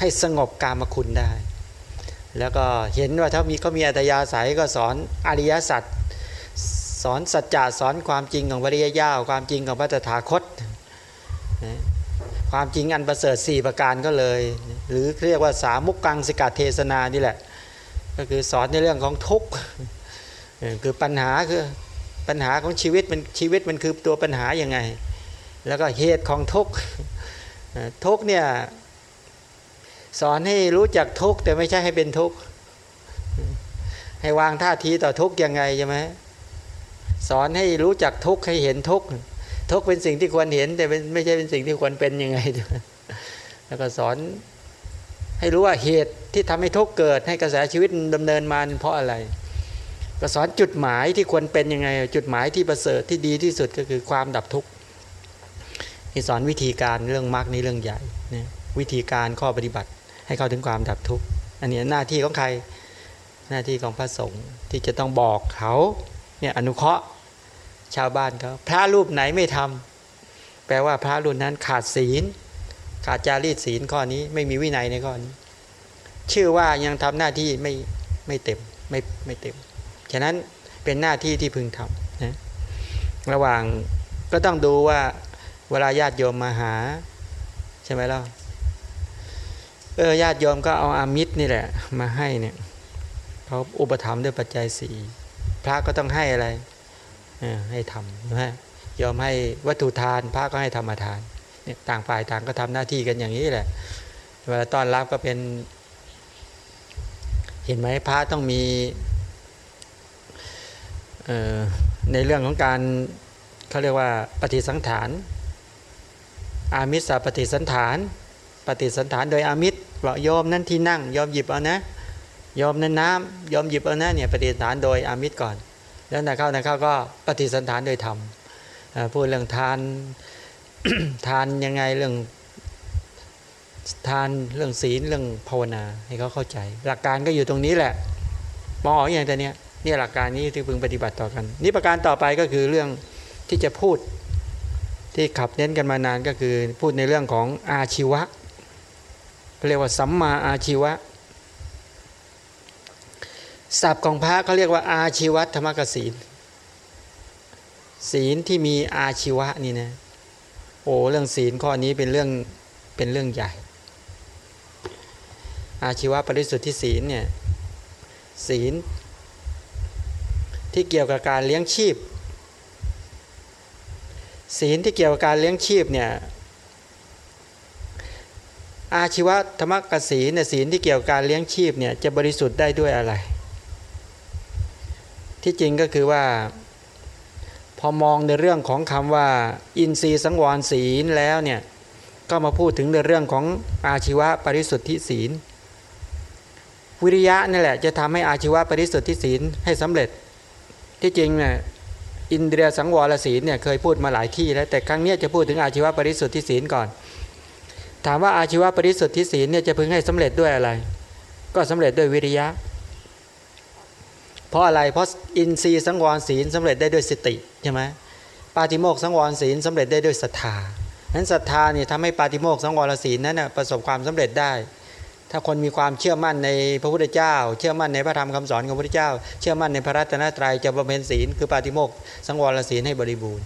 ให้สงบกามคุณได้ แล้วก็เห็นว่าถ้ามีเขามีอัตยาศัยก็สอนอริยสัจสอนสัจจะสอนความจริงของพระริยเจ้าความจริงของพระตถาคต ความจริงอันประเสริฐ4ประการก็เลย หรือเรียกว่าสามุกกังสิกาเทศนานี่แหละ ก็คือสอนในเรื่องของทุกข์คือปัญหาคือปัญหาของชีวิตมันชีวิตมันคือตัวปัญหาอย่างไง แล้วก็เหตุของทุกข์ทุกเนี่ยสอนให้รู้จักทุกแต่ไม่ใช่ให้เป็นทุกให้วางท่าทีต่อทุกยังไงใช่ไหมสอนให้รู้จักทุกให้เห็นทุก ทุกเป็นสิ่งที่ควรเห็น แต่ไม่ใช่เป็นสิ่งที่ควรเป็นยังไง แล้วก็สอนให้รู้ว่าเหตุที่ทำให้ทุกเกิด ให้กระแสชีวิตดำเนินมาเพราะอะไร ก็สอนจุดหมายที่ควรเป็นยังไง จุดหมายที่ประเสริฐที่ดีที่สุดก็คือความดับทุกข์ที่สอนวิธีการเรื่องมรรคในเรื่องใหญ่นะวิธีการข้อปฏิบัติให้เข้าถึงความดับทุกข์อันนี้หน้าที่ของใครหน้าที่ของพระสงฆ์ที่จะต้องบอกเขาเนี่ยอนุเคราะห์ ชาวบ้านเขาพระรูปไหนไม่ทำแปลว่าพระรูปนั้นขาดศีล ขาดจารีตศีลข้อนี้ไม่มีวินัยในข้อนี้ ชื่อว่ายังทำหน้าที่ไม่ไม่เต็มไม่ไม่เต็ม ฉะนั้นเป็นหน้าที่ที่พึงทำนะระหว่างก็ต้องดูว่าเวลาญาติโยมมาหา ใช่ไหมล่ะเออญาติโยมก็เอาอามิตรนี่แหละ มาให้เนี่ยเขาอุปถัมภ์ด้วยปัจจัยสี่พระก็ต้องให้อะไร ให้ทำนะฮะยอมให้วัตถุทานพระก็ให้ธรรมทานเนี่ยต่างฝ่ายต่างก็ทำหน้าที่กันอย่างนี้แหละเวลาต้อนรับก็เป็น เห็นไหมพระต้องมีในเรื่องของการเขาเรียกว่าปฏิสังฐานอามิสปฏิสันฐาน ปฏิสันฐานโดยอามิตรว่ายอมนั้นที่นั่งยอมหยิบเอานะยอมนั้นน้ำยอมหยิบเอานะเนี่ยปฏิสันฐานโดยอามิตรก่อน แล้วนะเข้านะเข้าก็ปฏิสันฐานโดยธรรมพูดเรื่องทานทานยังไงเรื่องทานเรื่องศีลเรื่องภาวนาให้เขาเข้าใจ หลักการก็อยู่ตรงนี้แหละมองออกอย่างแต่เนี้ยนี่หลักการนี้ที่พึงปฏิบัติต่อกัน นี่ประการต่อไปก็คือเรื่องที่จะพูดที่ขับเน้นกันมานานก็คือพูดในเรื่องของอาชีวะเรียกว่าสัมมาอาชีวะ ศัพท์ของพระเขาเรียกว่า อาชีวธรรมกศีลศีลที่มีอาชีวะนี่นะโอ้เรื่องศีลข้อนี้เป็นเรื่องเป็นเรื่องใหญ่ อาชีวะปริสุทธิศีลเนี่ยศีลที่เกี่ยวกับการเลี้ยงชีพ ศีลที่เกี่ยวกับการเลี้ยงชีพเนี่ยอาชีวธรรมกศีลเนี่ยศีลที่เกี่ยวกับการเลี้ยงชีพเนี่ยจะบริสุทธิ์ได้ด้วยอะไร ที่จริงก็คือว่า พอมองในเรื่องของคำว่า อินทรีย์สังวรศีลแล้วเนี่ยก็มาพูดถึงในเรื่องของอาชีวะปริสุทธิศีล วิริยะนี่แหละจะทำให้อาชีวะปริสุทธิศีลให้สำเร็จ ที่จริงเนี่ยอินเดียสังวรศีลเนี่ยเคยพูดมาหลายที่แล้วแต่ครั้งนี้จะพูดถึงอาชีวะปริสุทธิศีลก่อน ถามว่าอาชีวะปริสุทธิศีลเนี่ยจะพึงให้สำเร็จด้วยอะไร ก็สำเร็จด้วยวิริยะ ราะอะไรเพราะอินทรีย์สังวรศีลสำเร็จได้ด้วยสติใช่ไหมปาติโมกสังวรศีลสำเร็จได้ด้วยศรัทธานั้นศรัทธาเนี่ยทำให้ปาติโมกสังวรศีลนั้นนะประสบความสำเร็จได้ ถ้าคนมีความเชื่อมั่นในพระพุทธเจ้า เชื่อมั่นในพระธรรมคำสอนของพระพุทธเจ้า เชื่อมั่นในพระรัตนตรัยจะบำเพ็ญศีลคือปาฏิโมกข์สังวรศีลให้บริบูรณ์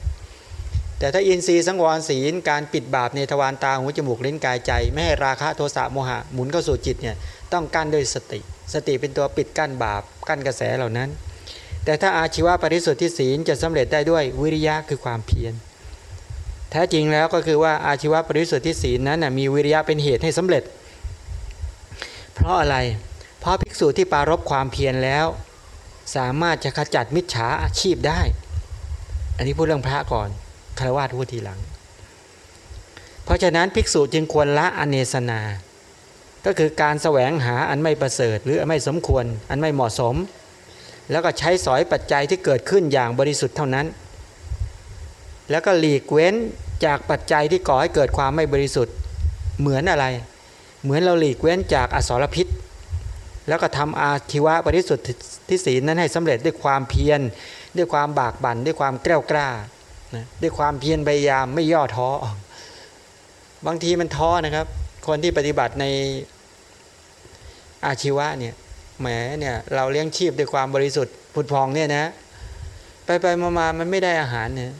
แต่ถ้าอินทรีย์สังวรศีลการปิดบาปในทวารตาหูจมูกลิ้นกายใจ ไม่ให้ราคะโทสะโมหะหมุนเข้าสู่จิตเนี่ยต้องกั้นด้วยสติ สติเป็นตัวปิดกั้นบาปกั้นกระแสเหล่านั้น แต่ถ้าอาชีวะปริสุทธิศีลจะสำเร็จได้ด้วยวิริยะคือความเพียรแท้จริงแล้วก็คือว่าอาชีวะปริสุทธิศีลนั้นมีวิริยะเป็นเหตุให้สำเร็จ เพราะอะไร เพราะภิกษุที่ปารบความเพียรแล้ว สามารถจะขจัดมิจฉาอาชีพได้ อันนี้พูดเรื่องพระก่อนคารวะพูดทีหลัง เพราะฉะนั้นภิกษุจึงควรละอเนสนา ก็คือการแสวงหาอันไม่ประเสริฐ หรือไม่สมควร อันไม่เหมาะสม แล้วก็ใช้สอยปัจจัยที่เกิดขึ้นอย่างบริสุทธิ์เท่านั้น แล้วก็หลีกเว้นจากปัจจัยที่ก่อให้เกิดความไม่บริสุทธิ์เหมือนอะไร เหมือนเราหลีกเว้นจากอสรพิษ แล้วก็ทำอาชีวะบริสุทธิ์ที่ศีลนั้นให้สำเร็จด้วยความเพียรด้วยความบากบั่นด้วยความแกล้วกล้านะด้วยความเพียรพยายามไม่ย่อท้อบางทีมันท้อนะครับ คนที่ปฏิบัติในอาชีวะเนี่ยแหมเนี่ยเราเลี้ยงชีพด้วยความบริสุทธิ์ผุดพองเนี่ยนะ ไปไปมามามันไม่ได้อาหารเนี่ย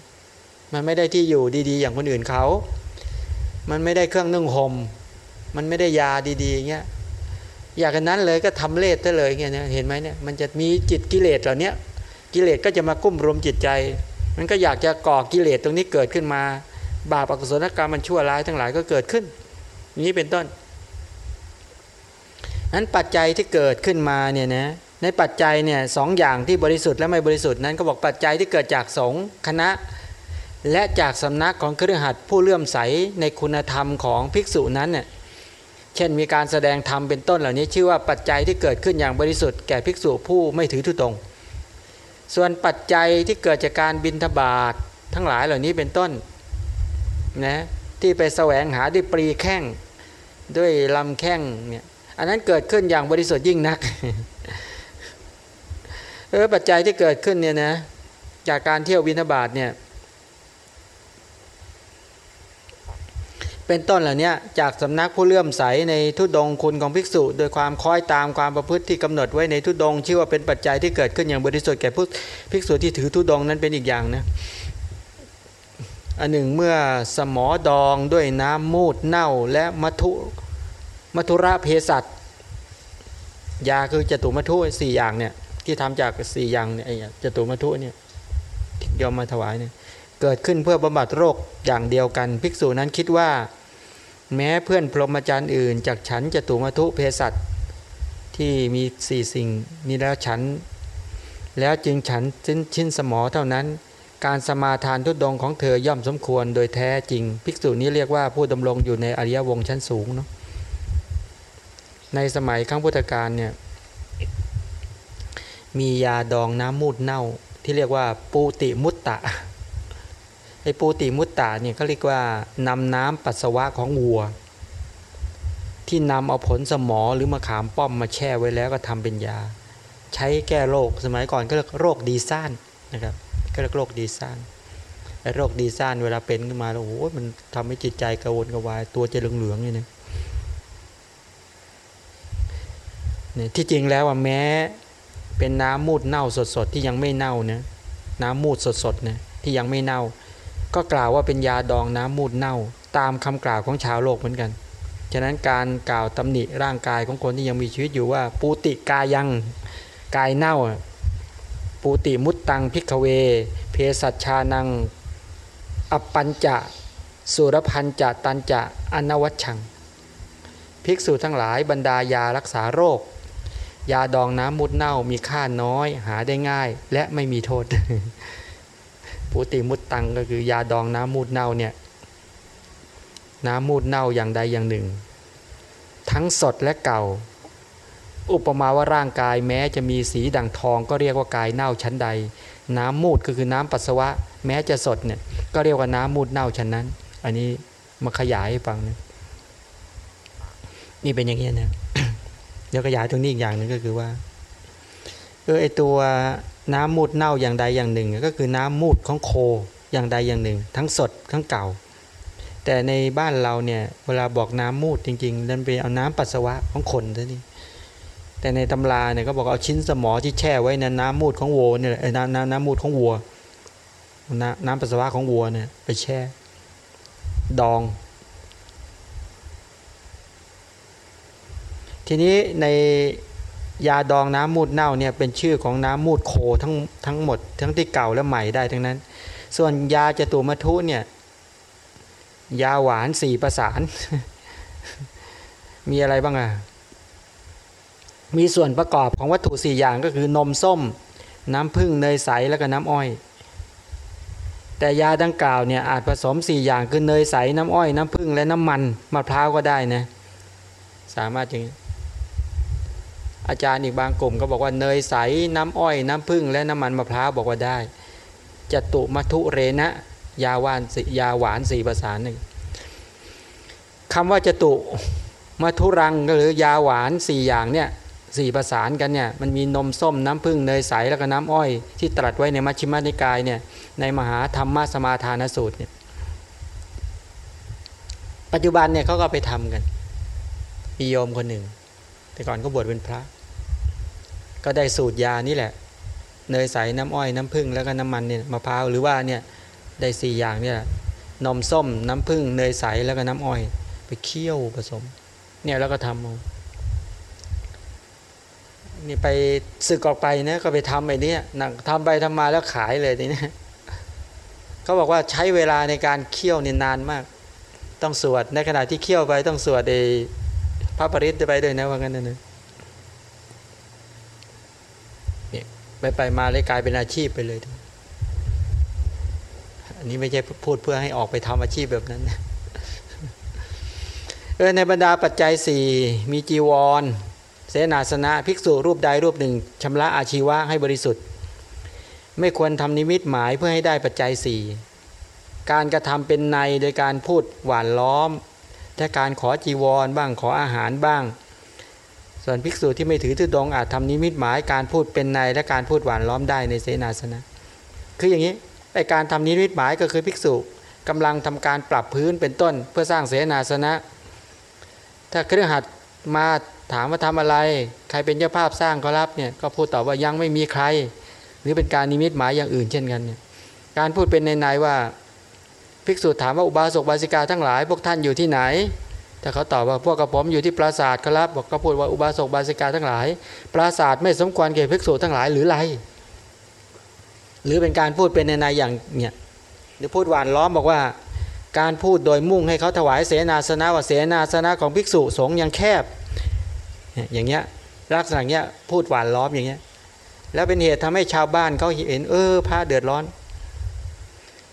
มันไม่ได้ที่อยู่ดีๆ อย่างคนอื่นเขา มันไม่ได้เครื่องนึ่งหม่มมันไม่ได้ยาดีๆเงี้ยอยากกันนั้นเลยก็ทำเลสได้เลยเงี้ยเห็นไหมเนี่ยมันจะมีจิตกิเลสเหล่านี้กิเลสก็จะมากุ้มรุมจิตใจ มันก็อยากจะก่อกิเลสตรงนี้เกิดขึ้นมา บาปอกุศลกรรมมันชั่วร้ายทั้งหลายก็เกิดขึ้น นี้เป็นต้นนั้นปัจจัยที่เกิดขึ้นมาเนี่ยนะในปัจจัยเนี่ยสองอย่างที่บริสุทธิ์และไม่บริสุทธิ์นั้นก็บอกปัจจัยที่เกิดจากสงฆ์คณะ และจากสำนักของเครือขัดผู้เลื่อมใสในคุณธรรมของภิกษุนั้นเนี่ยเช่นมีการแสดงธรรมเป็นต้นเหล่านี้ ชื่อว่าปัจจัยที่เกิดขึ้นอย่างบริสุทธิ์แก่ภิกษุผู้ไม่ถือทุตง ส่วนปัจจัยที่เกิดจากการบินทบาททั้งหลายเหล่านี้เป็นต้นนะที่ไปแสวงหาด้วยปรีแข้ง ด้วยลำแข้งเนี่ยอันนั้นเกิดขึ้นอย่างบริสุทธิ์ยิ่งนักเออปัจจัยที่เกิดขึ้นเนี่ยนะจากการเที่ยวบินทบาทเนี่ยเป็นต้นเหล่านี้จากสำนักผู้เลื่อมใสในทุดงคุณของภิกษุ โดยความคอยตามความประพฤติที่กำหนดไว้ในทุดงชื่อว่าเป็นปัจจัยที่เกิดขึ้นอย่างบริสุทธิ์แก่ผู้ภิกษุที่ถือทุดงนั้นเป็นอีกอย่างนะ อันหนึ่งเมื่อสมอดองด้วยน้ำมูดเน่าและมัทุมัทุระเพสัตยาคือจตุมัทุสี่อย่างเนี่ยที่ทำจากสี่อย่างเนี่ยจตุมัทุเนี่ยยอมมาถวายเนี่ยเกิดขึ้นเพื่อบำบัดโรคอย่างเดียวกัน ภิกษุนั้นคิดว่า แม้เพื่อนพรหมจารย์อื่น จากฉันจะตุมัทุเพสัตที่มีสี่สิ่งนี้แล้วฉัน แล้วจึงฉันชิ้นสมอเท่านั้น การสมาทานทุดงของเธอย่อมสมควรโดยแท้จริง ภิกษุนี้เรียกว่าผู้ดำรงอยู่ในอริยวงชั้นสูงเนาะในสมัยครั้งพุทธกาลเนี่ยมียาดองน้ำมูดเน่า ที่เรียกว่าปูติมุตตะไอปูติมุตตาเนี่ยเขาเรียกว่านำน้ำปัสสาวะของวัว ที่นำเอาผลสมอหรือมะขามป้อมมาแช่ไว้แล้วก็ทำเป็นยา ใช้แก้โรคสมัยก่อนก็เรียกโรคดีซ่านนะครับ ก็โรคดีซ่านไอ้โรคดีซ่านเวลาเป็นขึ้นมาแล้วโอ้โหมันทำให้จิตใจกระวนกระวายตัวจะเหลืองๆนี่นะเนี่ยที่จริงแล้วว่าแม้เป็นน้ำมูดเน่าสดๆที่ยังไม่เน่านะน้ำมูดสดๆนะที่ยังไม่เน่า ก็กล่าวว่าเป็นยาดองน้ำมูดเน่า ตามคำกล่าวของชาวโลกเหมือนกันฉะนั้นการกล่าวตำหนิร่างกายของคนที่ยังมีชีวิตอยู่ว่าปูติกายังกายเน่า ปูติมุตตังพิกเว เพสัชานังอปัญจะสุรพันจะตันจะอนวัชชัง ภิกษุทั้งหลายบรรดายารักษาโรค ยาดองน้ำมุดเน่ามีค่าน้อยหาได้ง่าย และไม่มีโทษปูติมุตตังก็คือยาดองน้ำมูดเน่าเนี่ยน้ำมูดเน่าอย่างใดอย่างหนึ่ง ทั้งสดและเก่า อุปมาว่าร่างกายแม้จะมีสีดั่งทอง ก็เรียกว่ากายเน่าชั้นใด น้ำมูดก็คือน้ำปัสสาวะ แม้จะสดเนี่ยก็เรียกว่าน้ำมูดเน่าชั้นนั้น อันนี้มาขยายให้ฟังนะนี่เป็นอย่างนี้นะเดี๋ยวขยายตรงนี้อีกอย่างหนึ่งก็คือว่าเออไอตัวน้ำมูดเน่าอย่างใดอย่างหนึ่ง ก็คือน้ำมูดของโคอย่างใดอย่างหนึ่ง ทั้งสดทั้งเก่า แต่ในบ้านเราเนี่ยเวลาบอกน้ำมูดจริงๆนั่นเป็นเอาน้ำปัสสาวะของคนซะนี่ แต่ในตำราเนี่ยก็บอกเอาชิ้นสมอที่แช่ไว้ในน้ำมูดของวัวเนี่ยน้ำน้ำน้ำมูดของวัว น้ำน้ำปัสสาวะของวัวเนี่ยไปแช่ ดอง ทีนี้ในยาดองน้ำมูดเน่าเนี่ยเป็นชื่อของน้ำมูดโคทั้งทั้งหมด ทั้งที่เก่าและใหม่ได้ทั้งนั้น ส่วนยาจตุมัทุเนี่ยยาหวานสี่ประสาน มีอะไรบ้างอะ มีส่วนประกอบของวัตถุสี่อย่างก็คือนมส้ม น้ำผึ้งเนยใสแล้วก็น้ำอ้อย แต่ยาดังกล่าวเนี่ยอาจผสมสี่อย่างคือเนยใสน้ำอ้อยน้ำผึ้งและน้ำมันมะพร้าวก็ได้นะสามารถอย่างนี้อาจารย์อีกบางกลุ่มก็บอกว่าเนยใสน้ำอ้อยน้ำผึ้งและน้ำมันมะพร้าวบอกว่าได้จตุมัทุเรนะยาหวานยาหวานสี่ประสานหนึ่งคำว่าจตุมัทุรังหรือยาหวานสี่อย่างเนี่ย สี่ประสานกันเนี่ยมันมีนมส้มน้ำผึ้งเนยใสแล้วก็น้ำอ้อย ที่ตรัสไว้ในมัชฌิมานิกายเนี่ยในมหาธรรมสมาทานสูตรเนี่ยปัจจุบันเนี่ยเขาก็ไปทำกันมีโยมคนหนึ่ง แต่ก่อนก็บวชเป็นพระ ก็ได้สูตรยานี่แหละ เนยใสน้ำอ้อยน้ำผึ้งแล้วก็น้ำมันเนี่ยมะพร้าวหรือว่าเนี่ยได้สี่อย่างเนี่ยนมส้มน้ำผึ้งเนยใสแล้วก็น้ำอ้อย ไปเคี่ยวผสมเนี่ยแล้วก็ทำเอา นี่ไปสึกออกไปนะก็ไปทำไอ้นี่หนักทำไปทำมาแล้วขายเลยทีนี้เขาบอกว่าใช้เวลาในการเคี่ยวเนี่ยนานมาก ต้องสวดในขณะที่เคี่ยวไปต้องสวดไอ้พระปริศไปด้วยนะว่างั้นนะเนี่ยไปไปมาเลยกลายเป็นอาชีพไปเลยอันนี้ไม่ใช่พูดเพื่อให้ออกไปทำอาชีพแบบนั้นเออในบรรดาปัจจัยสี่มีจีวร เสนาสนะภิกษุรูปใดรูปหนึ่งชำระอาชีวะให้บริสุทธิ์ ไม่ควรทำนิมิตหมายเพื่อให้ได้ปัจจัยสี่การกระทำเป็นในโดยการพูดหวานล้อมถ้าการขอจีวรบ้างขออาหารบ้าง ส่วนภิกษุที่ไม่ถือทุดงอาจทำนิมิตหมายการพูดเป็นในและการพูดหวานล้อมได้ในเสนาสนะ คืออย่างนี้ไอการทำนิมิตหมายก็คือภิกษุกำลังทำการปรับพื้นเป็นต้นเพื่อสร้างเสนาสนะ ถ้าเครื่องหัดมา ถามว่าทำอะไร ใครเป็นเจ้าภาพสร้างก็รับเนี่ยก็พูดตอบว่ายังไม่มีใคร หรือเป็นการนิมิตหมายอย่างอื่นเช่นกันเนี่ยการพูดเป็นในในว่า ภิกษุถามว่าอุบาสกบาสิกาทั้งหลาย พวกท่านอยู่ที่ไหนถ้าเขาตอบว่าพวกกระผมอยู่ที่ปราสาทครับบอกก็พูดว่าอุบาสกบาสิกาทั้งหลาย ปราสาทไม่สมควรแก่ภิกษุทั้งหลายหรือไร หรือเป็นการพูดเป็นในในอย่างเนี่ยหรือพูดหวานล้อมบอกว่า การพูดโดยมุ่งให้เขาถวายเสนาสนะว่าเสนาสนะของภิกษุสงฆ์ยังแคบ อย่างเงี้ยลักษณะเงี้ยพูดหวานล้อมอย่างเงี้ยแล้วเป็นเหตุทำให้ชาวบ้านเขาเห็น เออพระเดือดร้อน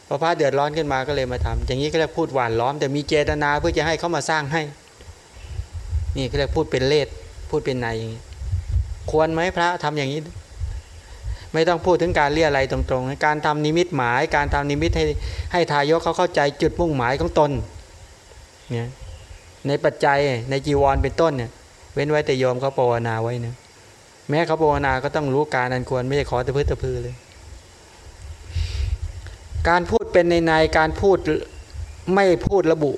พอพระเดือดร้อนขึ้นมาก็เลยมาทำอย่างนี้ก็เรียกพูดหวานล้อม แต่มีเจตนาเพื่อจะให้เขามาสร้างให้ นี่ก็เรียกพูดเป็นเลสพูดเป็นในอย่างนี้ควรไหมพระทำอย่างนี้ ไม่ต้องพูดถึงการเรียอะไรตรงๆ การทำนิมิตหมาย การทำนิมิตให้ให้ทายกเขาเข้าใจจุดมุ่งหมายของตนเนี่ยในปัจจัยในจีวรเป็นต้นเนี่ย เว้นไว้แต่โยมเขาภาวนาไว้นะแม้เขาภาวนาก็ต้องรู้การอันควรไม่ใช่ขอตะพื้นตะพือเลย การพูดเป็นในในการพูดไม่พูดระบุ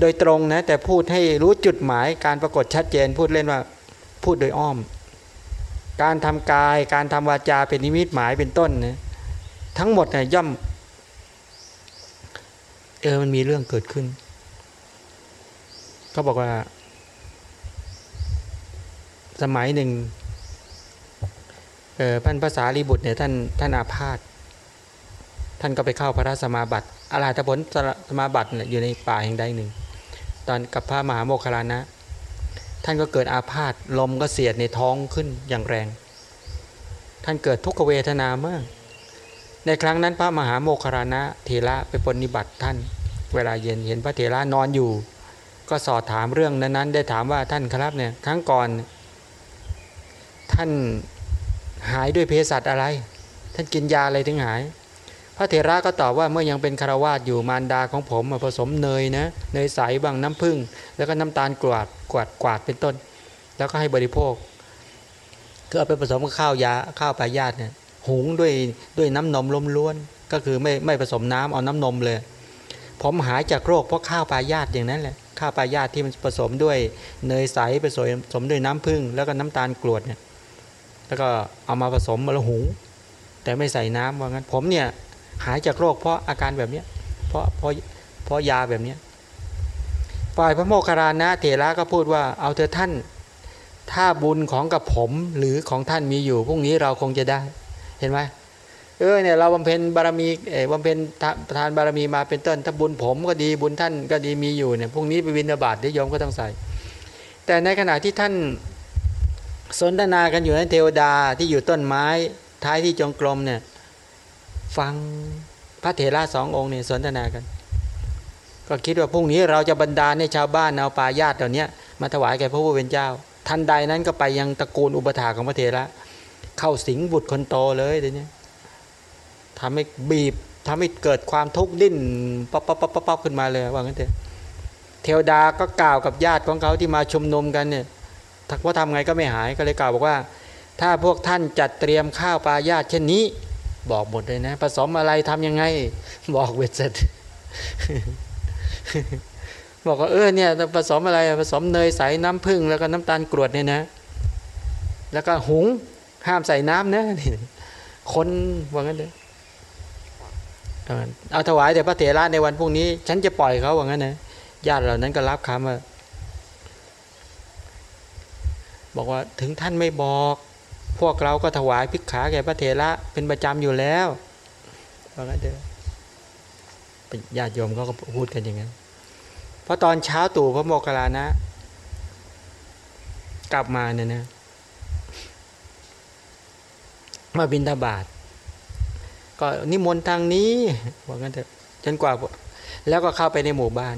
โดยตรงนะ แต่พูดให้รู้จุดหมายการปรากฏชัดเจนพูดเล่นว่าพูดโดยอ้อม การทำกายการทำวาจาเป็นนิมิตหมายเป็นต้นนะทั้งหมดเนี่ยย่อมเออมันมีเรื่องเกิดขึ้น ก็บอกว่า สมัยหนึ่งเออพันภาษาลีบุตรเนี่ยท่านท่านอาพาธท่านก็ไปเข้าพระราสมาบัติอาราธผลสมาบัติอยู่ในป่าแห่งใดหนึ่ง ตอนกับพระมหาโมคคลานะ ท่านก็เกิดอาพาธลมก็เสียดในท้องขึ้นอย่างแรง ท่านเกิดทุกขเวทนามาก ในครั้งนั้นพระมหาโมคคลานะเทระไปปนิบัติท่าน เวลาเย็นเห็นพระเทระนอนอยู่ ก็สอบถามเรื่องนั้นๆ ได้ถามว่าท่านครับเนี่ยครั้งก่อน ท่านหายด้วยเภสัชอะไร ท่านกินยาอะไรถึงหาย พระเถระก็ตอบว่าเมื่อยังเป็นคารวาสอยู่มารดาของผมมาผสมเนยนะเนยใสบางน้ำผึ้งแล้วก็น้ำตาลกวาดกวาดกวาดเป็นต้น แล้วก็ให้บริโภคก็เอาไปผสมกับข้าวยาข้าวปลายาตเนี่ยหุงด้วยด้วยน้ำนมล้มล้วน ก็คือไม่ไม่ผสมน้ำเอาน้ำนมเลย ผมหายจากโรคเพราะข้าวปลายาตอย่างนั้นแหละข้าวปลายาตที่มันผสมด้วยเนยใสผสมผสมด้วยน้ำผึ้งแล้วก็น้ำตาลกรวดเนี่ย แล้วก็เอามาผสมมาละหุง แต่ไม่ใส่น้ำว่างั้นผมเนี่ยหายจากโรคเพราะอาการแบบเนี้ยเพราะเพราะเพราะยาแบบเนี้ยฝ่ายพระโมคคัลลานะเถระก็พูดว่าเอาเถอะท่าน ถ้าบุญของกับผมหรือของท่านมีอยู่พรุ่งนี้เราคงจะได้เห็นไหมเออเนี่ยเราบำเพ็ญบารมีเออบำเพ็ญทานบารมีมาเป็นต้นถ้าบุญผมก็ดีบุญท่านก็ดีมีอยู่เนี่ยพรุ่งนี้ไปวินาบาตได้ยอมก็ต้องใส่ แต่ในขณะที่ท่าน สนทนากันอยู่นั้นเทวดาที่อยู่ต้นไม้ท้ายที่จงกรมเนี่ยฟังพระเถระสององค์เนี่ยสนทนากัน ก็คิดว่าพรุ่งนี้เราจะบรรดาในชาวบ้านเอาปลาญาติเหล่านี้มาถวายแก่พระผู้เป็นเจ้า ทันใดนั้นก็ไปยังตระกูลอุปถาของพระเถระ เข้าสิงบุตรคนโตเลยเดี๋ยวนี้ทำให้บีบทำให้เกิดความทุกข์ดิ้นป๊อปป๊อปป๊อปป๊อปขึ้นมาเลยว่างั้นเถอะเทวดาก็กล่าวกับญาติของเขาที่มาชุมนุมกันเนี่ย ว่าทำไงก็ไม่หายก็เลยกล่าวบอกว่า ถ้าพวกท่านจัดเตรียมข้าวปลาญาติเช่นนี้ บอกหมดเลยนะ ผสมอะไรทำยังไง บอกเบ็ดเสร็จบอกว่าเออเนี่ยผสมอะไรผสมเนยใสน้ำผึ้งแล้วก็น้ำตาลกรวดเนี่ยนะ แล้วก็หุงห้ามใส่น้ำนะนี่คนว่างั้นเลยเอาถวายแต่พระเถระในวันพรุ่งนี้ ฉันจะปล่อยเขาว่างั้นนะญาติเหล่านั้นก็รับคำว่า บอกว่าถึงท่านไม่บอก พวกเราก็ถวายพิกขาแก่พระเถระเป็นประจำอยู่แล้วว่างั้นเถอะญาติโยมก็พูดกันอย่างนั้นเพราะตอนเช้าตู่พระโมคคัลลานะ กลับมาเนี่ยนะมาบินทบาทก็นิมนต์ทางนี้ว่างั้นเถอะจนกว่า แล้วก็เข้าไปในหมู่บ้าน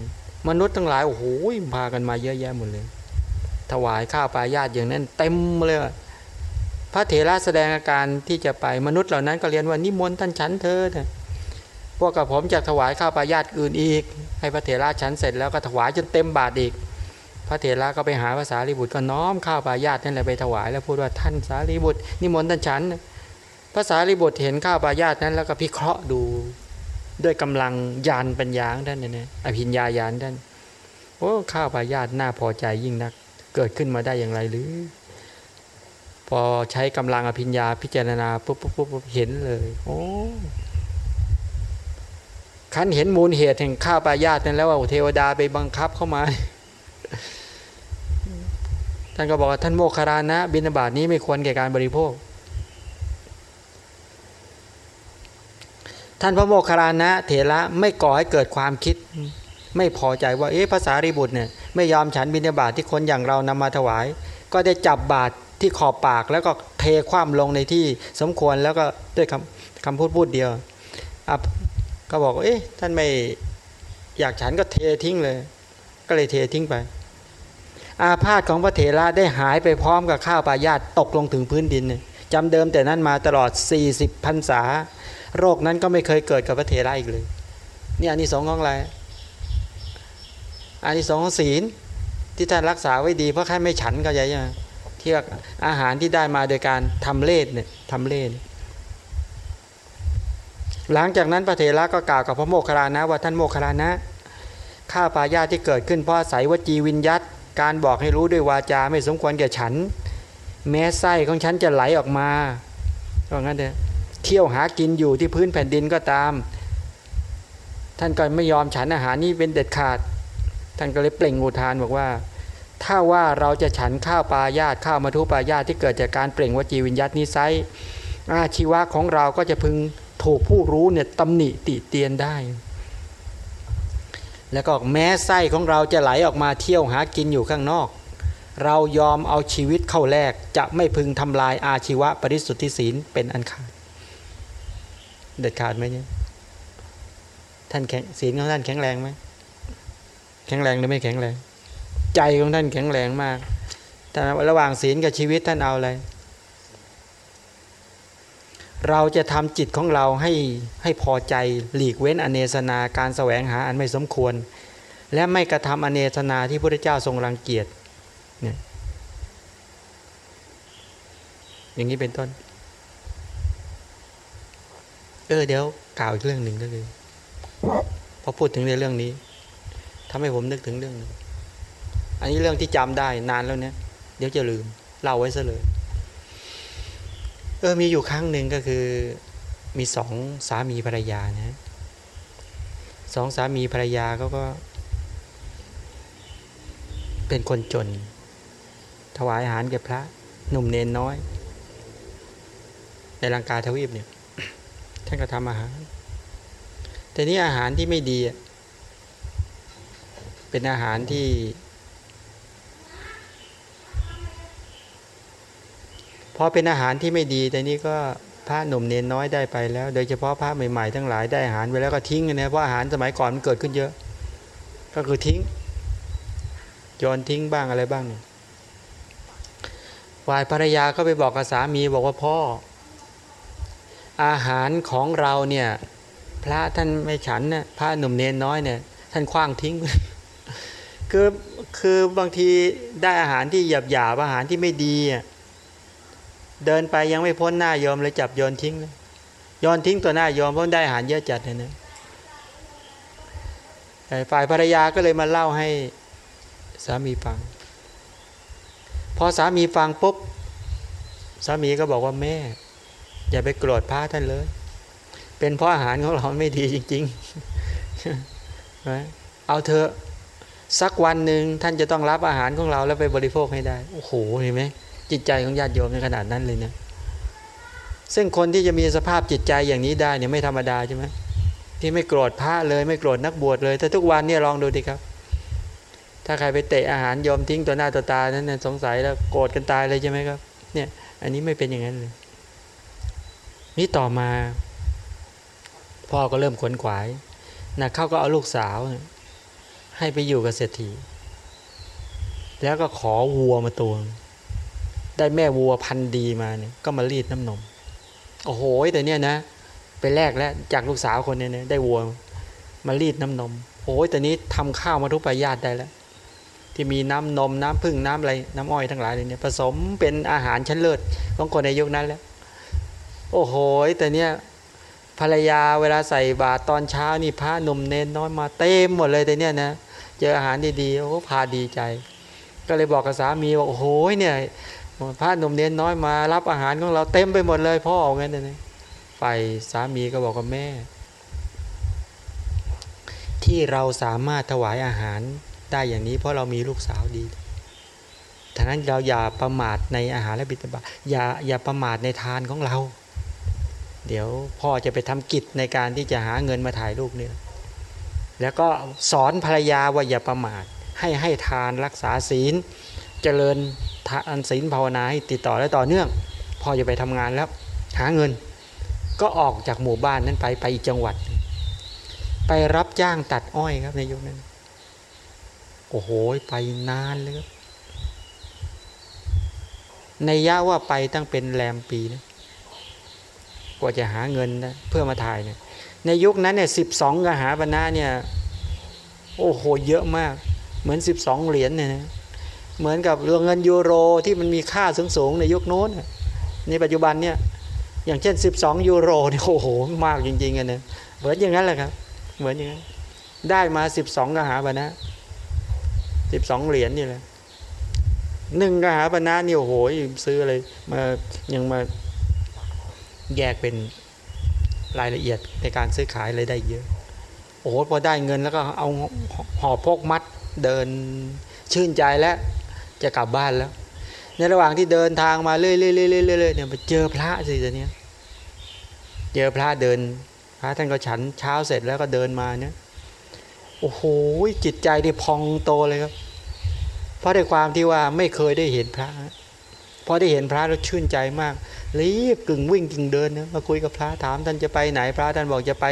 มนุษย์ทั้งหลายโอ้โหพากันมาเยอะแยะหมดเลย ถวายข้าวปลายาตอย่างนั้นเต็มเลยพระเถระแสดงอาการที่จะไปมนุษย์เหล่านั้นก็เรียนว่านิมนต์ท่านฉันเธอพวกกับผมจะถวายข้าวปลายาตอื่นอีก ให้พระเถระฉันเสร็จแล้วก็ถวายจนเต็มบาทอีก พระเถระก็ไปหาภาษาลีบุตรก็น้อมข้าวปลายาตนั่นแหละไปถวายแล้วพูดว่าท่านสารีบุตรนิมนต์ท่านฉันภาษาลีบุตรเห็นข้าวปลายาตนั้นแล้วก็พิเคราะห์ดูด้วยกำลังยานปัญญาท่านเนี่ยอภิญญาญาณท่านโอ้ข้าวปลายาตน่าพอใจยิ่งนัก เกิดขึ้นมาได้อย่างไรหรือ พอใช้กำลังอภิญญาพิจารณาปุ๊บปุ๊บปุ๊บเห็นเลย โอ้ขันเห็นมูลเหตุแห่งข้าวปลายาตนั้นแล้วว่าเทวดาไปบังคับเข้ามา ท่านก็บอกว่าท่านโมคคารานะ บิณฑบาตนี้ไม่ควรแก่การบริโภค ท่านพระโมคคารานะ เถระไม่ก่อให้เกิดความคิด ไม่พอใจว่าเอ๊ะภาษาริบุตรเนี่ยไม่ยอมฉันบิณฑบาตที่คนอย่างเรานำมาถวาย ก็ได้จับบาตรที่ขอบปากแล้วก็เทคว่ำลงในที่สมควรแล้วก็ด้วยคำคำพูดพูดเดียวก็บอกเอ๊ะท่านไม่อยากฉันก็เททิ้งเลย ก็เลยเททิ้งไป อาพาธของพระเถระได้หายไปพร้อมกับข้าวปลายาตตกลงถึงพื้นดินจำเดิมแต่นั้นมาตลอด 40พรรษา โรคนั้นก็ไม่เคยเกิดกับพระเถระอีกเลย นี่อันนี้สองของอะไร อันนี้สองของศีลที่ท่านรักษาไว้ดีเพราะแค่ไม่ฉันก็ใหญ่ยังที่อาหารที่ได้มาโดยการทำเลดเนี่ยทำเลดหลังจากนั้นพระเถระก็กล่าวกับพระโมคคัลลานะว่าท่านโมคคัลลานะข้าปายาที่เกิดขึ้นเพราะใสวจีวิญยัตการบอกให้รู้ด้วยวาจาไม่สมควรแก่ฉัน แม้ไส้ของฉันจะไหลออกมาเพราะงั้นเถอะเที่ยวหากินอยู่ที่พื้นแผ่นดินก็ตาม ท่านก็ไม่ยอมฉันอาหารนี้เป็นเด็ดขาด ท่านก็เลยเปล่งอุทานบอกว่า ถ้าว่าเราจะฉันข้าวปลายาตข้าวมัทุปลายาตที่เกิดจากการเปล่งวจีวิญยัตนี้ไซอาชีวะของเราก็จะพึงถูกผู้รู้เนี่ยตำหนิติเตียนได้ แล้วก็แม้ไส้ของเราจะไหลออกมาเที่ยวหากินอยู่ข้างนอก เรายอมเอาชีวิตเข้าแลกจะไม่พึงทำลายอาชีวะปริสุทธิศีลเป็นอันขาดเด็ดขาดไหมเนี่ยท่านแข็งศีลของท่านแข็งแรงไหม แข็งแรงหรือไม่แข็งแรง ใจของท่านแข็งแรงมากแต่ระหว่างศีลกับชีวิตท่านเอาอะไร เราจะทำจิตของเราให้ให้พอใจหลีกเว้นอเนสนาการแสวงหาอันไม่สมควร และไม่กระทำอเนสนาที่พระเจ้าทรงรังเกียจเนี่ยอย่างนี้เป็นต้น เออเดี๋ยวกล่าวอีกเรื่องหนึ่งก็คือพออพูดถึงในเรื่องนี้ ทำให้ผมนึกถึงเรื่องนึงอันนี้เรื่องที่จำได้นานแล้วเนี่ยเดี๋ยวจะลืมเล่าไว้ซะเลยเออมีอยู่ครั้งหนึ่งก็คือมีสองสามีภรรยานะสองสามีภรรยาเขาก็ เป็นคนจน ถวายอาหารแก่พระหนุ่มเนนน้อย ในลังกาทวีปเนี่ยท่านก็ทำอาหาร แต่นี่อาหารที่ไม่ดี เป็นอาหารที่ พอเป็นอาหารที่ไม่ดี แต่นี่ก็พระหนุ่มเนนน้อยได้ไปแล้ว โดยเฉพาะพระใหม่ๆทั้งหลายได้อาหารไปแล้วก็ทิ้งนะเพราะอาหารสมัยก่อนมันเกิดขึ้นเยอะ ก็คือทิ้งโยนทิ้งบ้างอะไรบ้างฝ่ายภรรยาก็ไปบอกกับสามีบอกว่าพ่อ อาหารของเราเนี่ย พระท่านไม่ฉันนะพระหนุ่มเนนน้อยเนี่ย ท่านคว้างทิ้ง คือคือบางทีได้อาหารที่หยาบหยาบอาหารที่ไม่ดีเดินไปยังไม่พ้นหน้ายอมเลยจับโยนทิ้งเลยโยนทิ้งตัวหน้ายอมเพราะได้อาหารเยอะจัดเลยนะฝ่ายภรรยาก็เลยมาเล่าให้สามีฟัง พอสามีฟังปุ๊บสามีก็บอกว่าแม่ อย่าไปโกรธพระท่านเลย เป็นเพราะอาหารของเราไม่ดีจริงๆเอาเถอะ สักวันหนึ่งท่านจะต้องรับอาหารของเราแล้วไปบริโภคให้ได้ โอ้โหเห็นไหมจิตใจของญาติโยมในขนาดนั้นเลยเนะซึ่งคนที่จะมีสภาพจิตใจอย่างนี้ได้เนี่ยไม่ธรรมดาใช่ไหมที่ไม่โกรธพระเลยไม่โกรธนักบวชเลย แต่ทุกวันเนี่ยลองดูดิครับ ถ้าใครไปเตะอาหารยอมทิ้งตัวหน้าตัวตานั้นสงสัยแล้วโกรธกันตายเลยใช่ไหมครับ เนี่ย อันนี้ไม่เป็นอย่างนั้นเลย นี่ต่อมา พ่อก็เริ่มขวนขวายนะเขาก็เอาลูกสาว ให้ไปอยู่กับเศรษฐี แล้วก็ขอวัวมาตัว ได้แม่วัวพันดีมาเนี่ยก็มารีดน้ำนม โอ้โหแต่เนี้ยนะ ไปแลกแล้วจากลูกสาวคนนี้เนี่ยได้วัวมารีดน้ำนม โอ้ยแต่นี้ทำข้าวมาทุกปายาตได้แล้วที่มีน้ำนมน้ำพึ่งน้ำอะไรน้ำอ้อยทั้งหลายเนี่ยผสมเป็นอาหารชั้นเลิศของคนในยุคนั้นแล้ว โอ้โหแต่เนี้ยภรรยาเวลาใส่บาตรตอนเช้านี่พระนมเน้นน้อยมาเต็มหมดเลยแต่เนี้ยนะ เจออาหารดีๆโอ้พาดีใจ ก็เลยบอกกับสามีว่าโอ้โหเนี่ยพระหนุ่มเน้นน้อยมารับอาหารของเราเต็มไปหมดเลยพ่อเอางั้นเลยฝ่ายสามีก็บอกกับแม่ ที่เราสามารถถวายอาหารได้อย่างนี้ เพราะเรามีลูกสาวดีฉะนั้นเราอย่าประมาทในอาหารและบิณฑบาตอย่าอย่าประมาทในทานของเรา เดี๋ยวพ่อจะไปทำกิจในการที่จะหาเงินมาถ่ายลูกเนี่ย แล้วก็สอนภรรยาว่าอย่าประมาท ให้ให้ทานรักษาศีล เจริญทานศีลภาวนาให้ติดต่อและต่อเนื่อง พอจะไปทำงานแล้วหาเงิน ก็ออกจากหมู่บ้านนั้นไปไปอีกจังหวัด ไปรับจ้างตัดอ้อยครับในยุคนั้น โอ้โหไปนานเลยครับในย่าว่าไปตั้งเป็นแรมปีนะกว่าจะหาเงินนะเพื่อมาถ่ายเนี่ย ในยุคนั้นเนี่ยสิบสองกหาปณะเนี่ยโอ้โหเยอะมาก เหมือนสิบสองเหรียญเนี่ยนะเหมือนกับเรื่องเงินยูโรที่มันมีค่าสูงสูงในยุคโน้นในปัจจุบันเนี่ยอย่างเช่น 12 ยูโรเนี่ยโอ้โหมากจริงๆกันเนี่ยเหมือนอย่างนั้นแหละครับ เหมือนอย่างนั้นได้มา 12กหาปณะ12 เหรียญนี่แหละหนึ่งกหาปณะนี่โอ้โหซื้ออะไรมายังมาแยกเป็น รายละเอียดในการซื้อขายอะไรได้เยอะ โอ้โหพอได้เงินแล้วก็เอาห่อพกมัดเดินชื่นใจแล้วจะกลับบ้านแล้ว ในระหว่างที่เดินทางมาเรื่อยๆๆๆเนี่ยไปเจอพระสิตอนนี้เจอพระเดิน พระท่านก็ฉันเช้าเสร็จแล้วก็เดินมาเนี่ยโอ้โหจิตใจที่พองโตเลยครับ เพราะในความที่ว่าไม่เคยได้เห็นพระ พอได้เห็นพระแล้วชื่นใจมากรีบกึ่งวิ่งกึ่งเดินนะมาคุยกับพระถามท่านจะไปไหนพระท่านบอกจะไป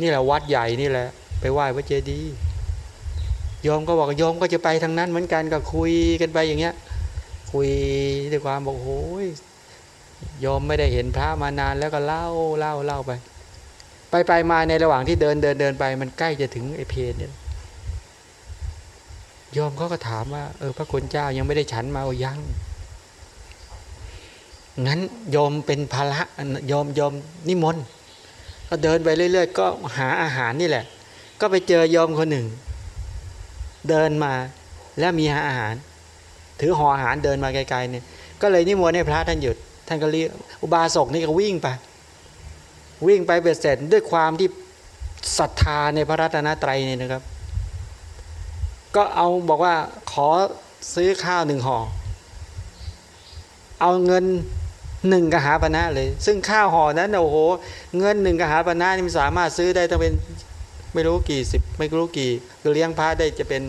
นี่แหละวัดใหญ่นี่แหละ ไปไหว้พระเจดีย์ยอมก็บอกยอมก็จะไปทางนั้นเหมือนกันก็คุยกันไปอย่างเงี้ย คุยด้วยความบอกโอ้ยยอมไม่ได้เห็นพระมานานแล้วก็เล่าเล่าเล่าไป ไปไปมาในระหว่างที่เดินเดินเดินไป มันใกล้จะถึงไอเพนเนี่ยยอมเขาก็ถามว่า เออพระคุณเจ้ายังไม่ได้ฉันมาอยัง งั้นยอมเป็นภาระยอมยอมนิมนต์ก็เดินไปเรื่อย ๆ ก็หาอาหารนี่แหละ ก็ไปเจอยอมคนหนึ่ง เดินมาแล้วมีหาอาหาร ถือห่ออาหารเดินมาไกลๆเนี่ยก็เลยนิมนต์ให้พระท่านหยุด ท่านก็เรียกอุบาสกนี่ก็วิ่งไป วิ่งไปเบ็ดเสร็จด้วยความที่ศรัทธาในพระรัตนตรัยเนี่ยนะครับ ก็เอาบอกว่าขอซื้อข้าวหนึ่งห่อเอาเงิน หนึ่งกหาปณะเลย ซึ่งข้าวห่อนั้นโอ้โห เงินหนึ่งกหาปณะนี่มันสามารถซื้อได้ตั้งเป็นไม่รู้กี่สิบไม่รู้กี่คือเลี้ยงพระได้จะเป็น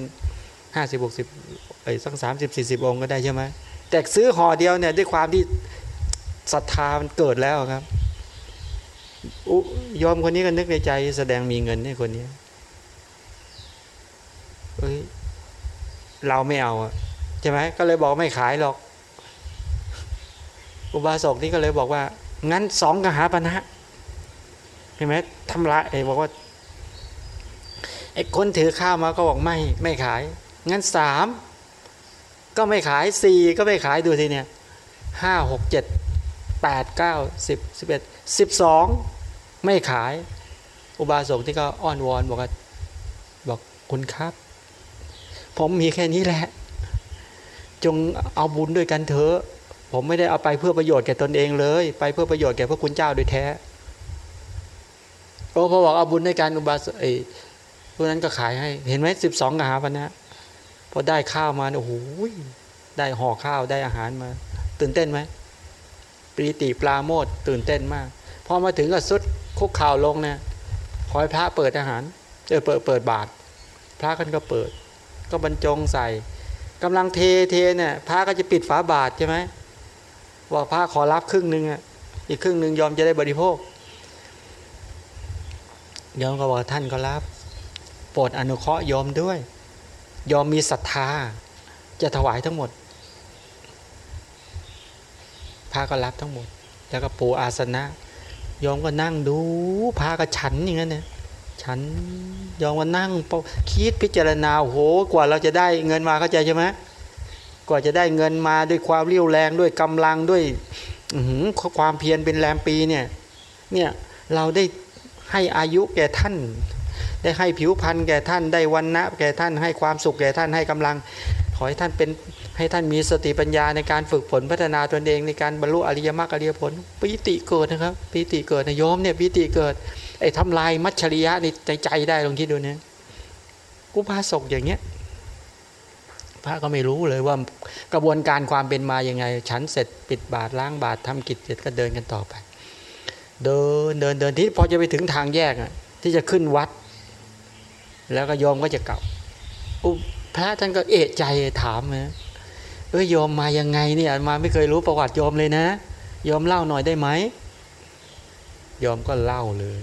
ห้าสิบหกสิบไอ้สักสามสิบสี่สิบองค์ก็ได้ใช่ไหมแต่ซื้อห่อเดียวเนี่ยด้วยความที่ศรัทธามันเกิดแล้วครับยอมคนนี้ก็นึกในใจแสดงมีเงินให้คนนี้เอ้ยเราไม่เอาอะใช่ไหมก็เลยบอกไม่ขายหรอก อุบาสกนี่ก็เลยบอกว่า งั้นสองกหาปณะเห็นไหมทำลายบอกว่าไอ้คนถือข้าวมาก็บอกไม่ไม่ขาย งั้นสามก็ไม่ขายสี่ก็ไม่ขายดูทีเนี่ยห้าหกเจ็ดแปดเก้าสิบสิบเอ็ดสิบสองไม่ขาย อุบาสกที่ก็อ้อนวอนบอกว่าบอกคุณครับ ผมมีแค่นี้แหละ จงเอาบุญด้วยกันเถอะ ผมไม่ได้เอาไปเพื่อประโยชน์แก่ตนเองเลย ไปเพื่อประโยชน์แก่พระคุณเจ้าโดยแท้โอ้พอบอกเอาบุญในการอุบาสกพวกนั้นก็ขายให้ เห็นไหมสิบสองกหาพันนะพอได้ข้าวมาโอ้โหได้ห่อข้าวได้อาหารมา ตื่นเต้นไหมปรีติปลาโมดตื่นเต้นมากพอมาถึงก็สุดคุกข่าวลงเนี่ยขอให้พระเปิดอาหารเออเปิดเปิดบาท พระกันก็เปิด ก็บรรจงใส่กำลังเทเทเนี่ยพระก็จะปิดฝาบาทใช่ไหม ว่าพระขอรับครึ่งหนึ่งอะอีกครึ่งหนึ่งยอมจะได้บริโภคยอมก็บอกท่านก็รับ โปรดอนุเคราะห์ยอมด้วย ยอมมีศรัทธา จะถวายทั้งหมด พระก็รับทั้งหมด แล้วก็ปูอาสนะยอมก็นั่งดูพาก็ฉันอย่างนั้นเนี่ยฉันยอมก็นั่งคิดพิจารณาโหกว่าเราจะได้เงินมาเข้าใจใช่ไหม กว่าจะได้เงินมาด้วยความเรี่ยวแรงด้วยกำลังด้วยความเพียรเป็นแรมปีเนี่ยเนี่ยเราได้ให้อายุแก่ท่าน ได้ให้ผิวพรรณแก่ท่านได้วันนะแก่ท่านให้ความสุขแก่ท่านให้กำลังขอให้ท่านเป็นให้ท่านมีสติปัญญาในการฝึกฝนพัฒนาตนเองในการบรรลุอริยมรรคอริยผลปิติเกิดนะครับปิติเกิดนะโยมเนี่ยปิติเกิดไอ้ทำลายมัจฉริยะในใจใจได้ลองคิดดูนี่ยอุบาสกอย่างเงี้ย พระก็ไม่รู้เลยว่ากระบวนการความเป็นมาอย่างไง ฉันเสร็จปิดบาทล้างบาททำกิจเสร็จก็เดินกันต่อไป เดินเดินเดินที่พอจะไปถึงทางแยกอะที่จะขึ้นวัด แล้วก็โยมก็จะเกลับอุพระท่านก็เอะใจถามนะเอ้ยโยมมายังไงเนี่ยมาไม่เคยรู้ประวัติโยมเลยนะโยมเล่าหน่อยได้ไหมโยมก็เล่าเลย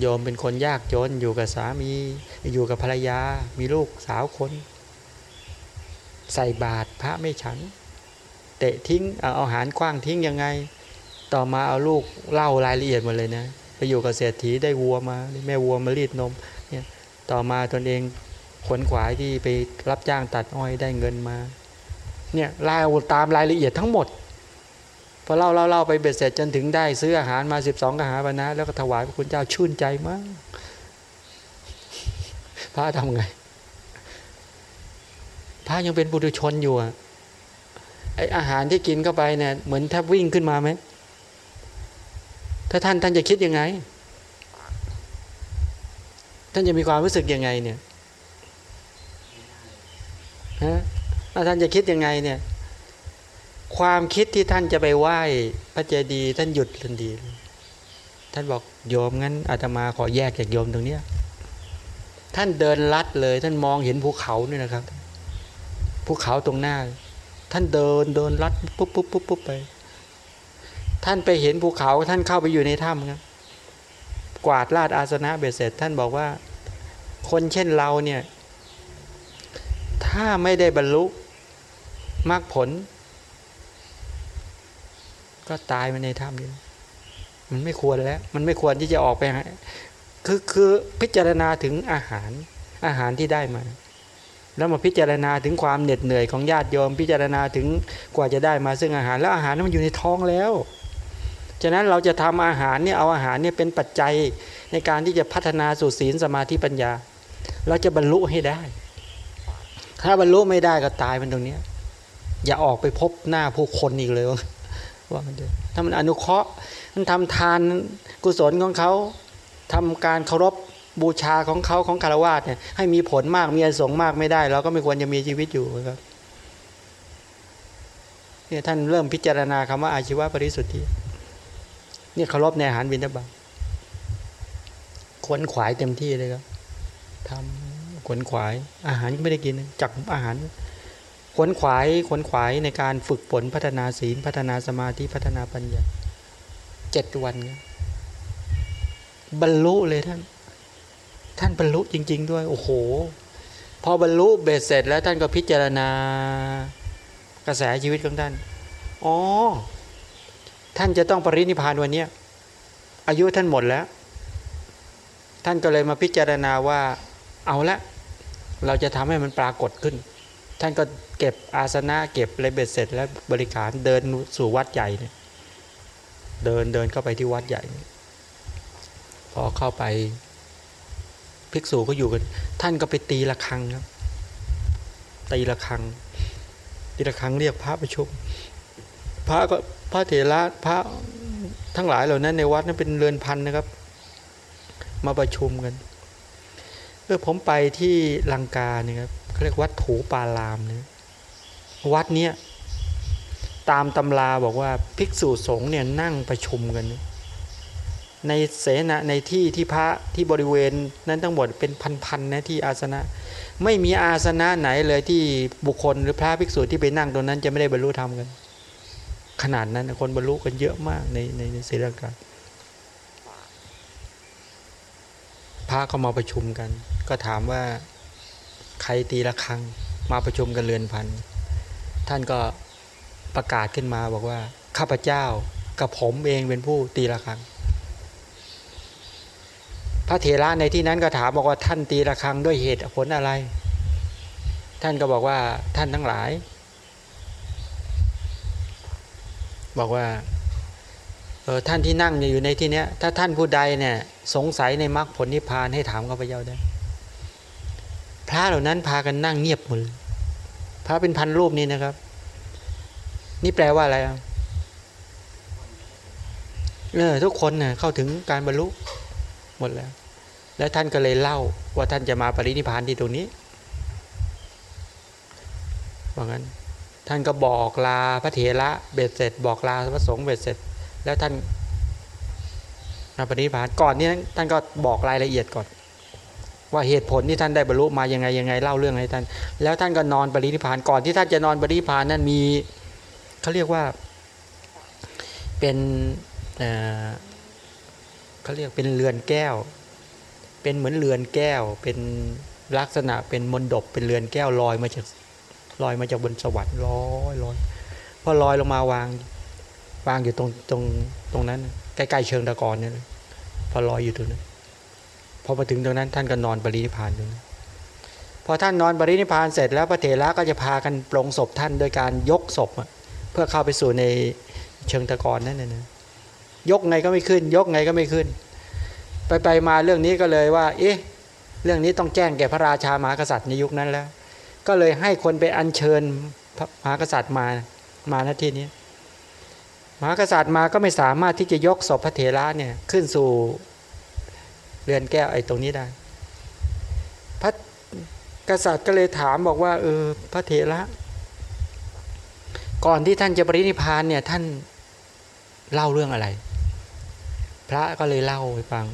โยมเป็นคนยากจนอยู่กับสามีอยู่กับภรรยา มีลูกสาวคน ใส่บาตรพระไม่ฉัน เตะทิ้งเอาอาหารคว้างทิ้งยังไง ต่อมาเอาลูกเล่ารายละเอียดหมดเลยนะไปอยู่กับเศรษฐีได้วัวมาแม่วัวมารีดนมเนี่ยต่อมาตนเองขวนขวายที่ไปรับจ้างตัดอ้อยได้เงินมาเนี่ยรายตามรายละเอียดทั้งหมดพอเล่าเล่าเล่าไปเบ็ดเสร็จจนถึงได้ซื้ออาหารมาสิบสองกหาปณะแล้วก็ถวายพระคุณเจ้าชื่นใจมากพระทำไง พระยังเป็นบุตรชนอยู่อะไออาหารที่กินเข้าไปเนี่ยเหมือนแทบวิ่งขึ้นมาไหมถ้าท่านท่านจะคิดยังไง ท่านจะมีความรู้สึกยังไงเนี่ยฮะท่านจะคิดยังไงเนี่ย ความคิดที่ท่านจะไปไหว้พระเจดีย์ท่านหยุดทันทีท่านบอกโยมงั้นอาตมาขอแยกจากโยมตรงเนี้ยท่านเดินลัดเลย ท่านมองเห็นภูเขาเนี่ยนะครับ ภูเขาตรงหน้า ท่านเดินเดินลัดปุ๊บปุ๊บปุ๊บปุ๊บไป ท่านไปเห็นภูเขาท่านเข้าไปอยู่ในถ้ำครับกวาดลาดอาสนะเบ็ดเสร็จ ท่านบอกว่า คนเช่นเราเนี่ย ถ้าไม่ได้บรรลุมรรคผล ก็ตายไปในถ้ำนี้มันไม่ควรแล้ว มันไม่ควรที่จะออกไปคือคือพิจารณาถึงอาหารอาหารที่ได้มา แล้วมาพิจารณาถึงความเหน็ดเหนื่อยของญาติโยม พิจารณาถึงกว่าจะได้มาซึ่งอาหารแล้วอาหารนั้นมันอยู่ในท้องแล้วฉะนั้นเราจะทำอาหารเนี่ยเอาอาหารเนี่ยเป็นปัจจัยในการที่จะพัฒนาสู่ศีลสมาธิปัญญา เราจะบรรลุให้ได้ ถ้าบรรลุไม่ได้ก็ตายมันตรงเนี้ยอย่าออกไปพบหน้าผู้คนอีกเลยว่ามันเถอะถ้ามันอนุเคราะห์มันทำทานกุศลของเขาทำการเคารพ บูชาของเขาของคารวะเนี่ยให้มีผลมากมีอสงมากไม่ได้ เราก็ไม่ควรจะมีชีวิตอยู่ครับเนี่ยท่านเริ่มพิจารณาคำว่าอาชีวะปริสุทธิเนี่ยเคารพในอาหารบิณฑบาตขวนขวายเต็มที่เลยครับทำขวนขวายอาหารก็ไม่ได้กินจักอาหารขวนขวายขวนขวายในการฝึกฝนพัฒนาศีล พัฒนาสมาธิพัฒนาปัญญาเจ็ดวัน บรรลุเลยท่าน ท่านบรรลุจริง ๆ ด้วย โอ้โห พอบรรลุเบสเสร็จแล้วท่านก็พิจารณากระแสชีวิตของท่าน อ๋อ ท่านจะต้องปรินิพานวันนี้อายุท่านหมดแล้ว ท่านก็เลยมาพิจารณาว่า เอาละ เราจะทำให้มันปรากฏขึ้น ท่านก็เก็บอาสนะเก็บอะไรเบ็ดเสร็จ แล้วบริการเดินสู่วัดใหญ่เนี่ยเดินเดินเข้าไปที่วัดใหญ่ พอเข้าไป ภิกษุก็อยู่กัน ท่านก็ไปตีระฆังครับ ตีระฆัง ตีระฆังเรียกพระประชุม พระก็พระเถระพระทั้งหลายเหล่านั้นในวัดนั้นเป็นเรือนพันนะครับ มาประชุมกันเออผมไปที่ลังกาเนี่ยครับเขาเรียกวัดถูปารามเนี่ยวัดเนี้ยตามตำราบอกว่าภิกษุสงฆ์เนี่ยนั่งประชุมกัน ในเสนาในที่ที่พระที่บริเวณนั้นทั้งหมดเป็นพันๆนะที่อาสนะ ไม่มีอาสนะไหนเลยที่บุคคลหรือพระภิกษุที่ไปนั่งตรงนั้นจะไม่ได้บรรลุธรรมกัน ขนาดนั้นคนบรรลุกันเยอะมากในในในศีลังกาพระเขามาประชุมกัน ก็ถามว่าใครตีละครังมาประชุมกันเรือนพัน ท่านก็ประกาศขึ้นมาบอกว่า ข้าพเจ้ากับผมเองเป็นผู้ตีละครัง พระเถระในที่นั้นก็ถามบอกว่าท่านตีละครังด้วยเหตุผลอะไร ท่านก็บอกว่าท่านทั้งหลาย บอกว่าเออท่านที่นั่งอยู่ในที่เนี้ยถ้าท่านผู้ใดเนี่ยสงสัยในมรรคผลนิพพานให้ถามข้าพเจ้าได้ พระเหล่านั้นพากันนั่งเงียบหมดพระเป็นพันรูปนี้นะครับ นี่แปลว่าอะไรเออทุกคนเนี่ยเข้าถึงการบรรลุ หมดแล้ว แล้วท่านก็เลยเล่าว่าท่านจะมาปรินิพานที่ตรงนี้ว่างั้น ท่านก็บอกลาพระเถระเบ็ดเสร็จ บอกลาพระสงฆ์เบ็ดเสร็จ แล้วท่านมาปรินิพานก่อนนี้ท่านก็บอกรายละเอียดก่อนว่าเหตุผลที่ท่านได้บรรลุมายังไงยังไงเล่าเรื่องให้ท่าน แล้วท่านก็นอนปรินิพานก่อนที่ท่านจะนอนปรินิพานนั้นมีเขาเรียกว่าเป็น เขาเรียกเป็นเรือนแก้ว เป็นเหมือนเรือนแก้ว เป็นลักษณะเป็นมนดบเป็นเรือนแก้วลอยมาจากลอยมาจากบนสวรรค์ลอยลอยพอลอยลงมาวางวางอยู่ตรงตรงตรงนั้น ใกล้ๆเชิงตะกอนเนี่ยพอลอยอยู่ตรงนั้นพอมาถึงตรงนั้นท่านก็นอนปรินิพานตรงนั้นพอท่านนอนปรินิพานเสร็จแล้วพระเถระก็จะพากันปลงศพท่านโดยการยกศพเพื่อเข้าไปสู่ในเชิงตะกอนนั่นนะ ยกไงก็ไม่ขึ้น ยกไงก็ไม่ขึ้น ไปไปมาเรื่องนี้ก็เลยว่า เอ๊ะ เรื่องนี้ต้องแจ้งแก่พระราชามหากษัตริย์ในยุคนั้นแล้ว ก็เลยให้คนไปอัญเชิญพระมหากษัตริย์มามาณที่นี้มหากษัตริย์มาก็ไม่สามารถที่จะยกศพพระเถระเนี่ยขึ้นสู่เรือนแก้วไอ้ตรงนี้ได้ พระกษัตริย์ก็เลยถามบอกว่าเออพระเถระ ก่อนที่ท่านจะปรินิพานเนี่ยท่านเล่าเรื่องอะไร พระก็เลยเล่าให้ฟัง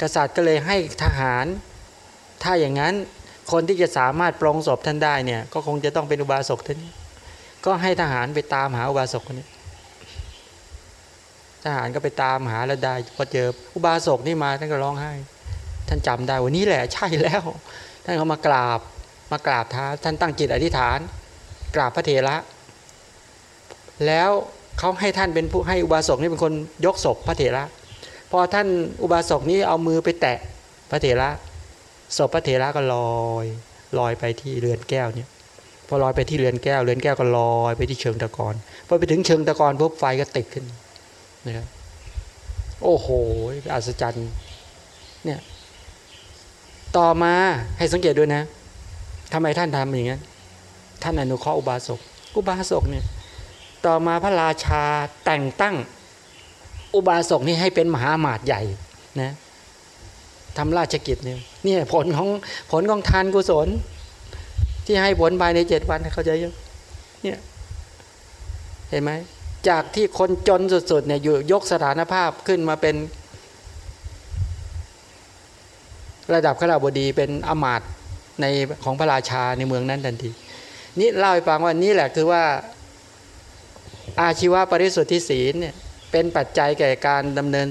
กษัตริย์ก็เลยให้ทหาร ถ้าอย่างนั้นคนที่จะสามารถปลงศพท่านได้เนี่ย ก็คงจะต้องเป็นอุบาสกท่านนี้ ก็ให้ทหารไปตามหาอุบาสกคนนี้ ทหารก็ไปตามหาแล้วได้พอเจออุบาสกนี่มาท่านก็ร้องไห้ ท่านจำได้วันนี้แหละใช่แล้ว ท่านเขามากราบมากราบท้าท่านตั้งจิตอธิษฐาน กราบพระเถระ แล้วเขาให้ท่านเป็นผู้ให้อุบาสกนี่เป็นคนยกศพพระเถระ อท่านอุบาสกนี้เอามือไปแตะพระเถระศพพระเถระก็ลอยลอยไปที่เรือนแก้วเนี่ยพอลอยไปที่เรือนแก้ว เรือนแก้วก็ลอยไปที่เชิงตะกอนพอไปถึงเชิงตะกอนปุ๊บไฟก็ติดขึ้นนะครับโอ้โหอัศจรรย์เนี่ยต่อมาให้สังเกตด้วยนะทำไมท่านทำอย่างนั้นท่านอนุเคราะห์อุบาสกอุบาสกเนี่ยต่อมาพระราชาแต่งตั้ง อุบาสกนี่ให้เป็นมหาหมาดใหญ่นะทำราชกิจเนี่ยนี่ผลของผลของทานกุศล ที่ให้ผลภายในเจ็ดวันเข้าใจยังเนี่ยเห็นไหมจากที่คนจนสุดๆเนี่ยอยู่ยกสถานภาพขึ้นมาเป็น ระดับขราบดีเป็นอมาตในของพระราชาในเมืองนั้นทันทีนี่เล่าให้ฟังว่านี่แหละคือว่าอาชีวะปริสุทธิศีลเนี่ย เป็นปัจจัยแก่การดำเนิน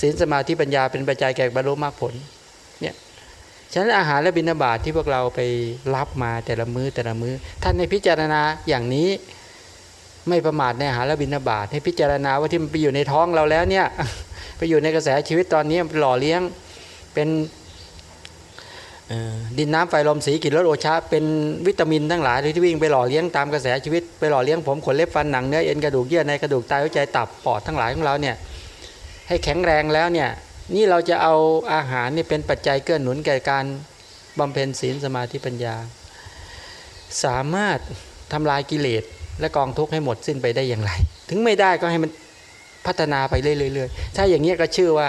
ศีลสมาธิปัญญา เป็นปัจจัยแก่บรรลุมรรคผลเนี่ยฉะนั้นอาหารและบิณฑบาตทที่พวกเราไปรับมาแต่ละมือ้อแต่ละมือ้อ ท่านในพิจารณาอย่างนี้ไม่ประมาทในอาหารและบิณฑบาตให้พิจารณาว่าที่มันไปอยู่ในท้องเราแล้วเนี่ยไปอยู่ในกระแสชีวิตตอนนี้หล่อเลี้ยงเป็น ดินน้ำไฟลมสีกลิ่นรสโอชาเป็นวิตามินทั้งหลายที่วิ่งไปหล่อเลี้ยงตามกระแสชีวิตไปหล่อเลี้ยงผมขนเล็บฟันหนังเนื้อเอ็นกระดูกเยื่อในกระดูกไตหัวใจตับปอดทั้งหลายของเราเนี่ยให้แข็งแรงแล้วเนี่ยนี่เราจะเอาอาหารนี่เป็นปัจจัยเกื้อหนุนแก่การบำเพ็ญศีลสมาธิปัญญา สามารถทำลายกิเลสและกองทุกข์ให้หมดสิ้นไปได้อย่างไร ถึงไม่ได้ก็ให้มันพัฒนาไปเรื่อยๆถ้าอย่างนี้ก็ชื่อว่า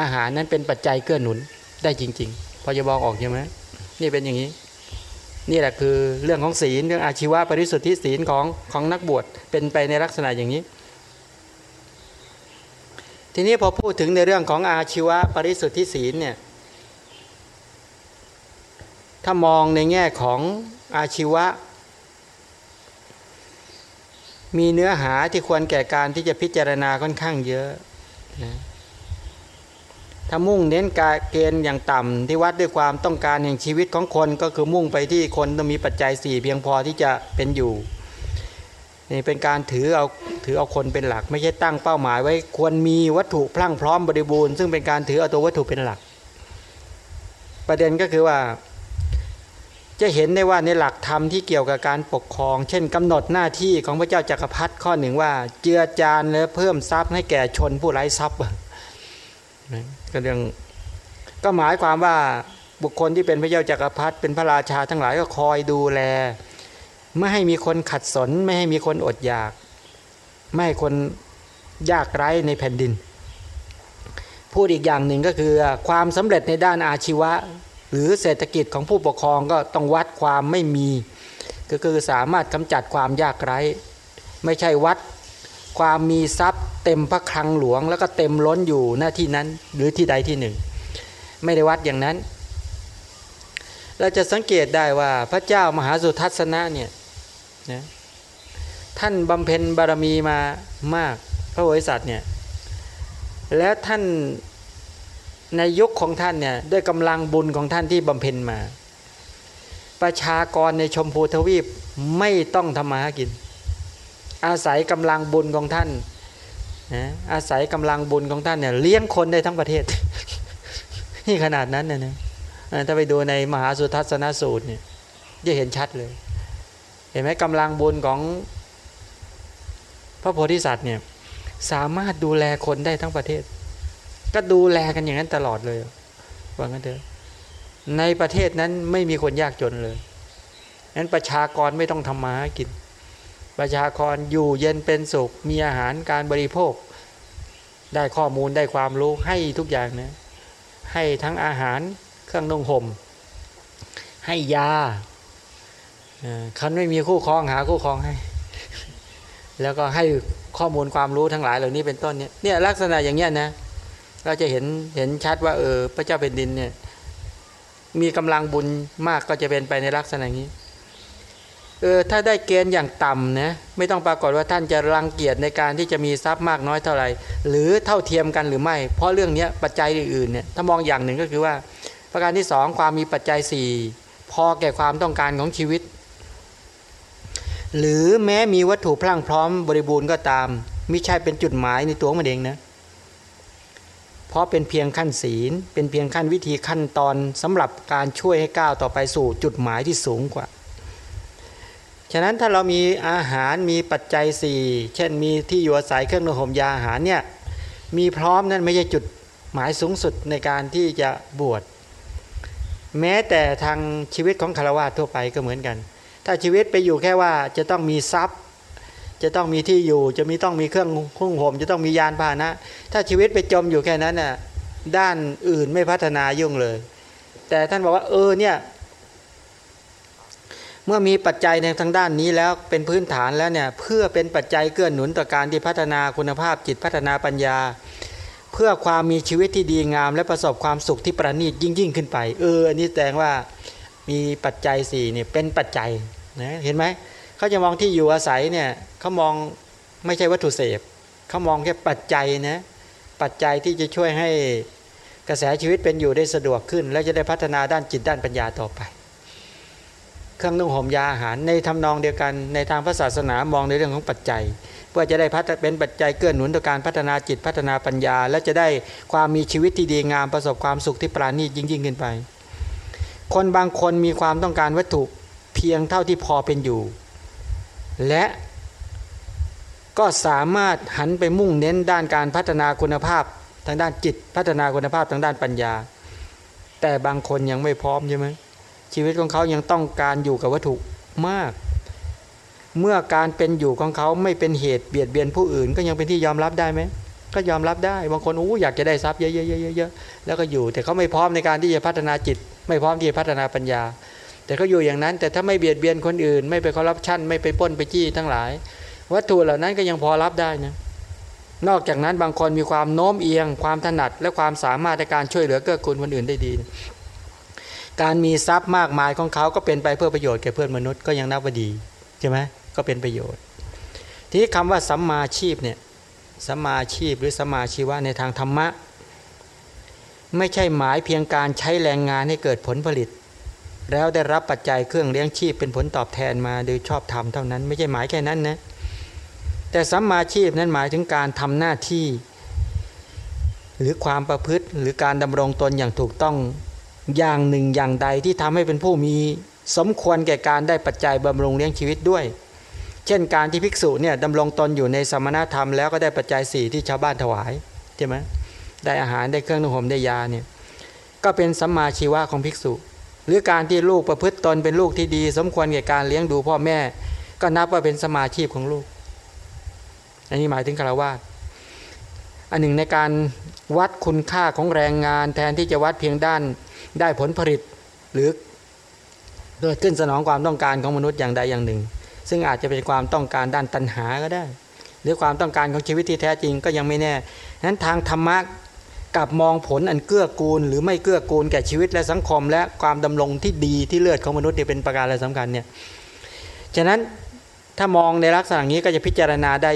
อาหารนั้นเป็นปัจจัยเกื้อหนุนได้จริง ๆ พอจะบอกออกใช่ไหมนี่เป็นอย่างนี้ นี่แหละคือเรื่องของศีลเรื่องอาชีวะปริสุทธิศีลของของนักบวชเป็นไปในลักษณะอย่างนี้ ทีนี้พอพูดถึงในเรื่องของอาชีวะปริสุทธิศีลเนี่ยถ้ามองในแง่ของอาชีวะ มีเนื้อหาที่ควรแก่การที่จะพิจารณาค่อนข้างเยอะนะ ถ้ามุ่งเน้นการเกณฑ์อย่างต่ำที่วัดด้วยความต้องการแห่งชีวิตของคนก็คือมุ่งไปที่คนต้องมีปัจจัยสี่เพียงพอที่จะเป็นอยู่นี่เป็นการถือเอาถือเอาคนเป็นหลัก ไม่ใช่ตั้งเป้าหมายไว้ควรมีวัตถุพรั่งพร้อมบริบูรณ์ซึ่งเป็นการถือเอาตัววัตถุเป็นหลัก ประเด็นก็คือว่า จะเห็นได้ว่าในหลักธรรมที่เกี่ยวกับการปกครอง เช่นกำหนดหน้าที่ของพระเจ้าจักรพรรดิข้อหนึ่งว่า เจือจานและเพิ่มทรัพย์ให้แก่ชนผู้ไร้ทรัพย์ ก็เรื่องก็หมายความว่าบุคคลที่เป็นพระเจ้าจักรพรรดิเป็นพระราชาทั้งหลายก็คอยดูแล ไม่ให้มีคนขัดสน ไม่ให้มีคนอดอยาก ไม่ให้คนยากไร้ในแผ่นดิน พูดอีกอย่างหนึ่งก็คือความสำเร็จในด้านอาชีวะ หรือเศรษฐกิจของผู้ปกครองก็ต้องวัดความไม่มี ก็คือสามารถกำจัดความยากไร้ ไม่ใช่วัดความมีทรัพย์ เต็มพระคลังหลวง แล้วก็เต็มล้นอยู่หน้าที่นั้นหรือที่ใดที่หนึ่ง ไม่ได้วัดอย่างนั้น เราจะสังเกตได้ว่าพระเจ้ามหาสุทัศนะเนี่ยนะท่านบำเพ็ญบารมีมามากพระโพธิสัตว์เนี่ยแล้วท่านในยุคของท่านเนี่ยด้วยกำลังบุญของท่านที่บำเพ็ญมา ประชากรในชมพูทวีปไม่ต้องทำมาหากิน อาศัยกำลังบุญของท่าน นะอาศัยกำลังบุญของท่านเนี่ยเลี้ยงคนได้ทั้งประเทศ นี่ขนาดนั้นเนะนะถ้าไปดูในมหาสุทัศนสูตรเนี่ยจะเห็นชัดเลย เห็นไหมกำลังบุญของพระโพธิสัตว์เนี่ยสามารถดูแลคนได้ทั้งประเทศ ก็ดูแลกันอย่างนั้นตลอดเลยว่างั้นเถอะในประเทศนั้นไม่มีคนยากจนเลยนั้นประชากรไม่ต้องทำมาหากิน ประชากรอยู่เย็นเป็นสุข มีอาหารการบริโภค ได้ข้อมูลได้ความรู้ให้ทุกอย่างนะให้ทั้งอาหารเครื่องนุ่งห่มให้ยาคันไม่มีคู่ครองหาคู่ครองให้ แล้วก็ให้ข้อมูลความรู้ทั้งหลายเหล่านี้เป็นต้นเนี่ยเนี่ยลักษณะอย่างเงี้ยนะเราจะเห็นเห็นชัดว่าเออพระเจ้าเป็นดินเนี่ยมีกำลังบุญมากก็จะเป็นไปในลักษณะนี้ เออถ้าได้เกณฑ์อย่างต่ำนะไม่ต้องปรากฏว่าท่านจะรังเกียจในการที่จะมีทรัพย์มากน้อยเท่าไหร่ หรือเท่าเทียมกันหรือไม่ เพราะเรื่องนี้ปัจจัยอื่นเนี่ยถ้ามองอย่างหนึ่งก็คือว่า ประการที่สองความมีปัจจัยสี่พอแก่ความต้องการของชีวิต หรือแม้มีวัตถุพลั่งพร้อมบริบูรณ์ก็ตามไม่ใช่เป็นจุดหมายในตัวมันเองนะเพราะเป็นเพียงขั้นศีล เป็นเพียงขั้นวิธีขั้นตอนสำหรับการช่วยให้ก้าวต่อไปสู่จุดหมายที่สูงกว่า ฉะนั้นถ้าเรามีอาหารมีปัจจัย 4 เช่นมีที่อยู่อาศัยเครื่องนุ่งห่มยาอาหารเนี่ยมีพร้อมนั่นไม่ใช่จุดหมายสูงสุดในการที่จะบวช แม้แต่ทางชีวิตของคารวะทั่วไปก็เหมือนกัน ถ้าชีวิตไปอยู่แค่ว่าจะต้องมีทรัพย์ จะต้องมีที่อยู่ จะมีต้องมีเครื่องคุ้งห่มจะต้องมียานพาหนะ ถ้าชีวิตไปจมอยู่แค่นั้นน่ะด้านอื่นไม่พัฒนายุ่งเลย แต่ท่านบอกว่าเออเนี่ย เมื่อมีปัจจัยในทางด้านนี้แล้วเป็นพื้นฐานแล้วเนี่ยเพื่อเป็นปัจจัยเกื้อหนุนต่อการที่พัฒนาคุณภาพจิตพัฒนาปัญญา เพื่อความมีชีวิตที่ดีงาม และประสบความสุขที่ประณีตยิ่งยิ่งขึ้นไป เอออันนี้แสดงว่ามีปัจจัยสี่เนี่ยเป็นปัจจัยนะเห็นไหมเขาจะมองที่อยู่อาศัยเนี่ยเขามองไม่ใช่วัตถุเสพเขามองแค่ปัจจัยนะปัจจัยที่จะช่วยให้กระแสชีวิตเป็นอยู่ได้สะดวกขึ้น และจะได้พัฒนาด้านจิตด้านปัญญาต่อไป เครื่องนุ่งห่มยาอาหารในทำนองเดียวกัน ในทางพระศาสนามองในเรื่องของปัจจัย เพื่อจะได้พัฒเป็นปัจจัยเกื้อหนุนต่อการพัฒนาจิตพัฒนาปัญญา และจะได้ความมีชีวิตที่ดีงามประสบความสุขที่ปราณีตยิ่งยิ่งขึ้นไป คนบางคนมีความต้องการวัตถุเพียงเท่าที่พอเป็นอยู่ และก็สามารถหันไปมุ่งเน้นด้านการพัฒนาคุณภาพทางด้านจิต พัฒนาคุณภาพทางด้านปัญญา แต่บางคนยังไม่พร้อมใช่ไหม ชีวิตของเขายังต้องการอยู่กับวัตถุมาก เมื่อการเป็นอยู่ของเขาไม่เป็นเหตุเบียดเบียนผู้อื่น ก็ยังเป็นที่ยอมรับได้ไหมก็ยอมรับได้บางคนอู้อยากจะได้ทรัพย์เยอะๆๆๆแล้วก็อยู่ แต่เขาไม่พร้อมในการที่จะพัฒนาจิต ไม่พร้อมที่จะพัฒนาปัญญา แต่เขาอยู่อย่างนั้น แต่ถ้าไม่เบียดเบียนคนอื่น ไม่ไปคอร์รัปชันไม่ไปป้นไปจี้ทั้งหลาย วัตถุเหล่านั้นก็ยังพอรับได้นะนอกจากนั้นบางคนมีความโน้มเอียง ความถนัดและความสามารถในการช่วยเหลือเกื้อกูลคนอื่นได้ดี การมีทรัพย์มากมายของเขาก็เป็นไปเพื่อประโยชน์แก่เพื่อนมนุษย์ก็ยังนับว่าดีใช่ไหมก็เป็นประโยชน์ ทีนี้คำว่าสัมมาชีพเนี่ยสัมมาชีพหรือสัมมาชีวะในทางธรรมะ ไม่ใช่หมายเพียงการใช้แรงงานให้เกิดผลผลิต แล้วได้รับปัจจัยเครื่องเลี้ยงชีพเป็นผลตอบแทนมาโดยชอบธรรมเท่านั้น ไม่ใช่หมายแค่นั้นนะแต่สัมมาชีพนั้นหมายถึงการทำหน้าที่ หรือความประพฤติหรือการดำรงตนอย่างถูกต้อง อย่างหนึ่งอย่างใดที่ทำให้เป็นผู้มีสมควรแก่การได้ปัจจัยบำรุงเลี้ยงชีวิตด้วย เช่นการที่ภิกษุเนี่ยดำรงตนอยู่ในสมณธรรมแล้วก็ได้ปัจจัยสี่ที่ชาวบ้านถวายใช่ไหมได้อาหารได้เครื่องนุ่งห่มได้ยาเนี่ยก็เป็นสัมมาชีวะของภิกษุ หรือการที่ลูกประพฤติตนเป็นลูกที่ดี สมควรแก่การเลี้ยงดูพ่อแม่ ก็นับว่าเป็นสมาชีพของลูก อันนี้หมายถึงคารวะอันหนึ่งในการวัดคุณค่าของแรงงานแทนที่จะวัดเพียงด้าน ได้ผลผลิตหรือเกิดขึ้นสนองความต้องการของมนุษย์อย่างใดอย่างหนึ่ง ซึ่งอาจจะเป็นความต้องการด้านตัณหาก็ได้ หรือความต้องการของชีวิตที่แท้จริงก็ยังไม่แน่นั้นทางธรรมะกับมองผลอันเกื้อกูล หรือไม่เกื้อกูลแก่ชีวิตและสังคม และความดำรงที่ดีที่เลือดของมนุษย์เนี่ยเป็นประการอะไรสำคัญเนี่ยฉะนั้นถ้ามองในลักษณะนี้ก็จะพิจารณาได้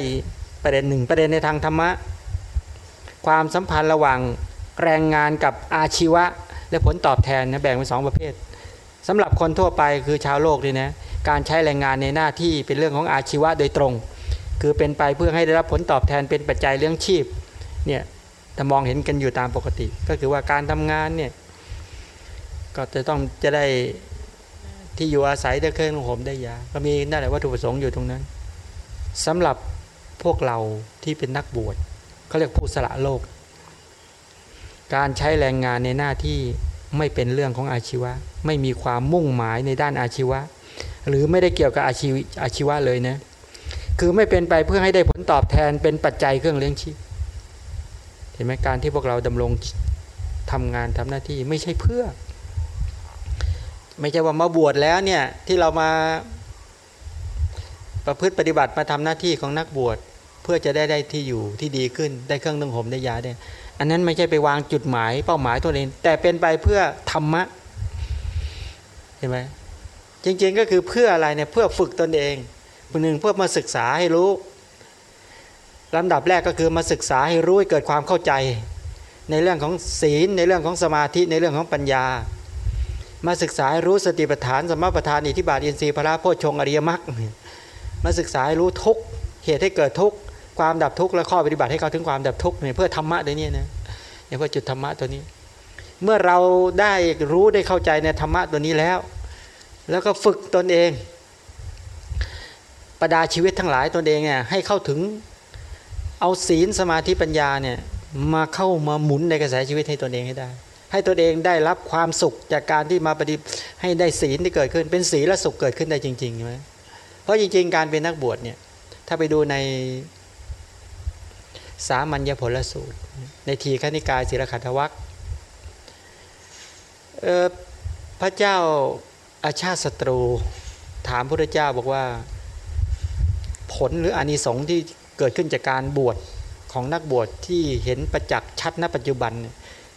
ประเด็นหนึ่งประเด็นในทางธรรมะ ความสัมพันธ์ระหว่างแรงงานกับอาชีวะ และผลตอบแทนนะแบ่งเป็นสองประเภทสำหรับคนทั่วไปคือชาวโลกนี่นะการใช้แรงงานในหน้าที่เป็นเรื่องของอาชีวะโดยตรง คือเป็นไปเพื่อให้ได้รับผลตอบแทนเป็นปัจจัยเลี้ยงชีพเนี่ยถ้ามองเห็นกันอยู่ตามปกติ ก็คือว่าการทำงานเนี่ยก็จะต้องจะได้ที่อยู่อาศัยได้เครื่องห่มได้ยา ก็มีนั่นแหละวัตถุประสงค์อยู่ตรงนั้นสำหรับพวกเราที่เป็นนักบวชเขาเรียกผู้สละโลก การใช้แรงงานในหน้าที่ ไม่เป็นเรื่องของอาชีวะ ไม่มีความมุ่งหมายในด้านอาชีวะ หรือไม่ได้เกี่ยวกับอาชีวอาชีวะเลยนะคือไม่เป็นไปเพื่อให้ได้ผลตอบแทนเป็นปัจจัยเครื่องเลี้ยงชีพเห็นไหมการที่พวกเราดำรงทำงานทำหน้าที่ไม่ใช่เพื่อ ไม่ใช่ว่ามาบวชแล้วเนี่ยที่เรามาประพฤติปฏิบัติมาทำหน้าที่ของนักบวช เพื่อจะได้ได้ที่อยู่ที่ดีขึ้นได้เครื่องนึ่งห่มได้ยาได้อันนั้นไม่ใช่ไปวางจุดหมายเป้าหมายตัวเอง แต่เป็นไปเพื่อธรรมะเห็นไหมจริงๆก็คือเพื่ออะไรเนี่ยเพื่อฝึกตนเองหนึ่งเพื่อมาศึกษาให้รู้ลำดับแรกก็คือมาศึกษาให้รู้ให้เกิดความเข้าใจ ในเรื่องของศีลในเรื่องของสมาธิในเรื่องของปัญญา มาศึกษาให้รู้สติปัฏฐานสมปัฏฐานอิทธิบาทอินทรีย์พระโพชงอริยมรรคมาศึกษาให้รู้ทุกเหตุให้เกิดทุกข์ ความดับทุกข์และข้อปฏิบัติให้เขาถึงความดับทุกข์เนี่ยเพื่อธรรมะตัวนี้นะเนี่ยเพื่อจุดธรรมะตัวนี้ เมื่อเราได้รู้ได้เข้าใจในธรรมะตัวนี้แล้ว แล้วก็ฝึกตนเอง ประดาชีวิตทั้งหลายตนเองเนี่ยให้เข้าถึงเอาศีลสมาธิปัญญาเนี่ยมาเข้ามาหมุนในกระแสชีวิตให้ตนเองให้ได้ ให้ตนเองได้รับความสุขจากการที่มาปฏิให้ได้ศีลที่เกิดขึ้น เป็นศีลและสุขเกิดขึ้นได้จริงๆใช่ไหมเพราะจริง ๆ การเป็นนักบวชเนี่ยถ้าไปดูใน สามัญญผลสูตร ในทีฆนิกายศิลขัตวักพระเจ้าอาชาติศัตรู ถามพระเจ้าบอกว่าผลหรืออานิสงส์ที่เกิดขึ้นจากการบวชของนักบวชที่เห็นประจักษ์ชัดณปัจจุบัน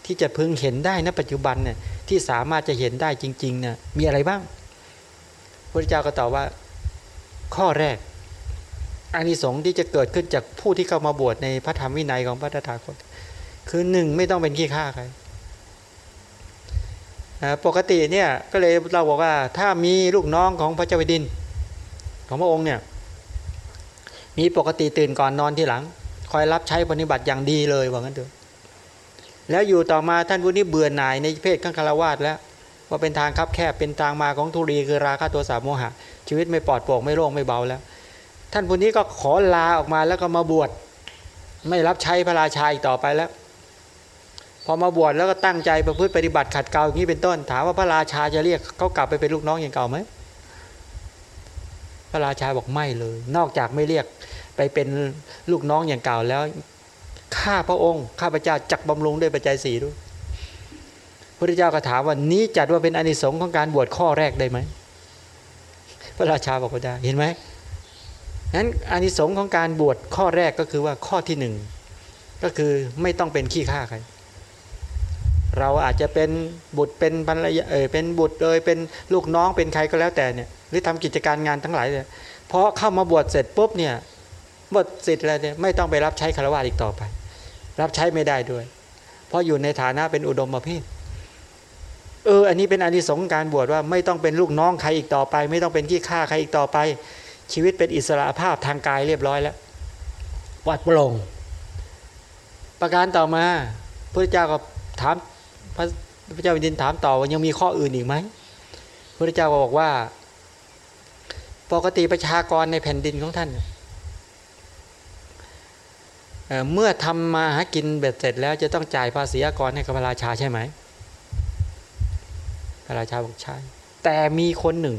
ที่จะพึงเห็นได้ณปัจจุบันเนี่ยที่สามารถจะเห็นได้จริงๆเนี่ยมีอะไรบ้างพระเจ้าก็ตอบว่า ข้อแรก อานิสงส์ที่จะเกิดขึ้นจากผู้ที่เข้ามาบวชในพระธรรมวินัยของพระตถาคต คือหนึ่งไม่ต้องเป็นขี้ข้าใครปกติเนี่ยก็เลยเราบอกว่าถ้ามีลูกน้องของพระเจ้าแผ่นดิน ของพระองค์เนี่ยมีปกติตื่นก่อนนอนที่หลัง คอยรับใช้ปฏิบัติอย่างดีเลยว่างั้นเถอะแล้วอยู่ต่อมาท่านผู้นี้เบื่อหน่ายในเพศข้างคารวาสแล้วว่าเป็นทางคับแคบเป็นทางมาของทุรีคือราคะตัวสามโมหะ ชีวิตไม่ปลอดโปร่งไม่โล่งไม่เบาแล้ว ท่านผู้นี้ก็ขอลาออกมาแล้วก็มาบวชไม่รับใช้พระราชาอีกต่อไปแล้ว พอมาบวชแล้วก็ตั้งใจประพฤติปฏิบัติขัดเกลาอย่างนี้เป็นต้น ถามว่าพระราชาจะเรียกเขากลับไปเป็นลูกน้องอย่างเก่าไหมพระราชาบอกไม่เลย นอกจากไม่เรียกไปเป็นลูกน้องอย่างเก่าแล้วข้าพระองค์ ข้าพระเจ้าจักบำรุงด้วยปัจจัยสีด้วยพระเจ้าก็ถามว่านี้จัดว่าเป็นอนิสงส์ของการบวชข้อแรกได้ไหมพระราชาบอกว่าได้เห็นไหม นั้นอานิสงส์ของการบวชข้อแรกก็คือว่าข้อที่หนึ่งก็คือไม่ต้องเป็นขี้ข้าใคร เราอาจจะเป็นบุตรเป็นภรรยาเออเป็นบุตรเลยเป็นลูกน้องเป็นใครก็แล้วแต่เนี่ยหรือทำกิจการงานทั้งหลายเนี่ยพอเข้ามาบวชเสร็จปุ๊บเนี่ยหมดสิทธิ์แล้วเนี่ยไม่ต้องไปรับใช้คารวะอีกต่อไป รับใช้ไม่ได้ด้วย เพราะอยู่ในฐานะเป็นอุดมประเภทเอออันนี้เป็นอานิสงส์การบวชว่าไม่ต้องเป็นลูกน้องใครอีกต่อไป ไม่ต้องเป็นขี้ข้าใครอีกต่อไป ชีวิตเป็นอิสระภาพทางกายเรียบร้อยแล้ววัดโปร่งประการต่อมาพระเจ้าก็ถามพระพระเจ้าวินดินถามต่อว่ายังมีข้ออื่นอีกไหมพระเจ้าก็บอกว่า ปกติประชากรในแผ่นดินของท่านเมื่อทำมาหากินเบ็ดเสร็จแล้วจะต้องจ่ายภาษีอากรให้กับพระราชาใช่ไหมพระราชาบอกใช่แต่มีคนหนึ่ง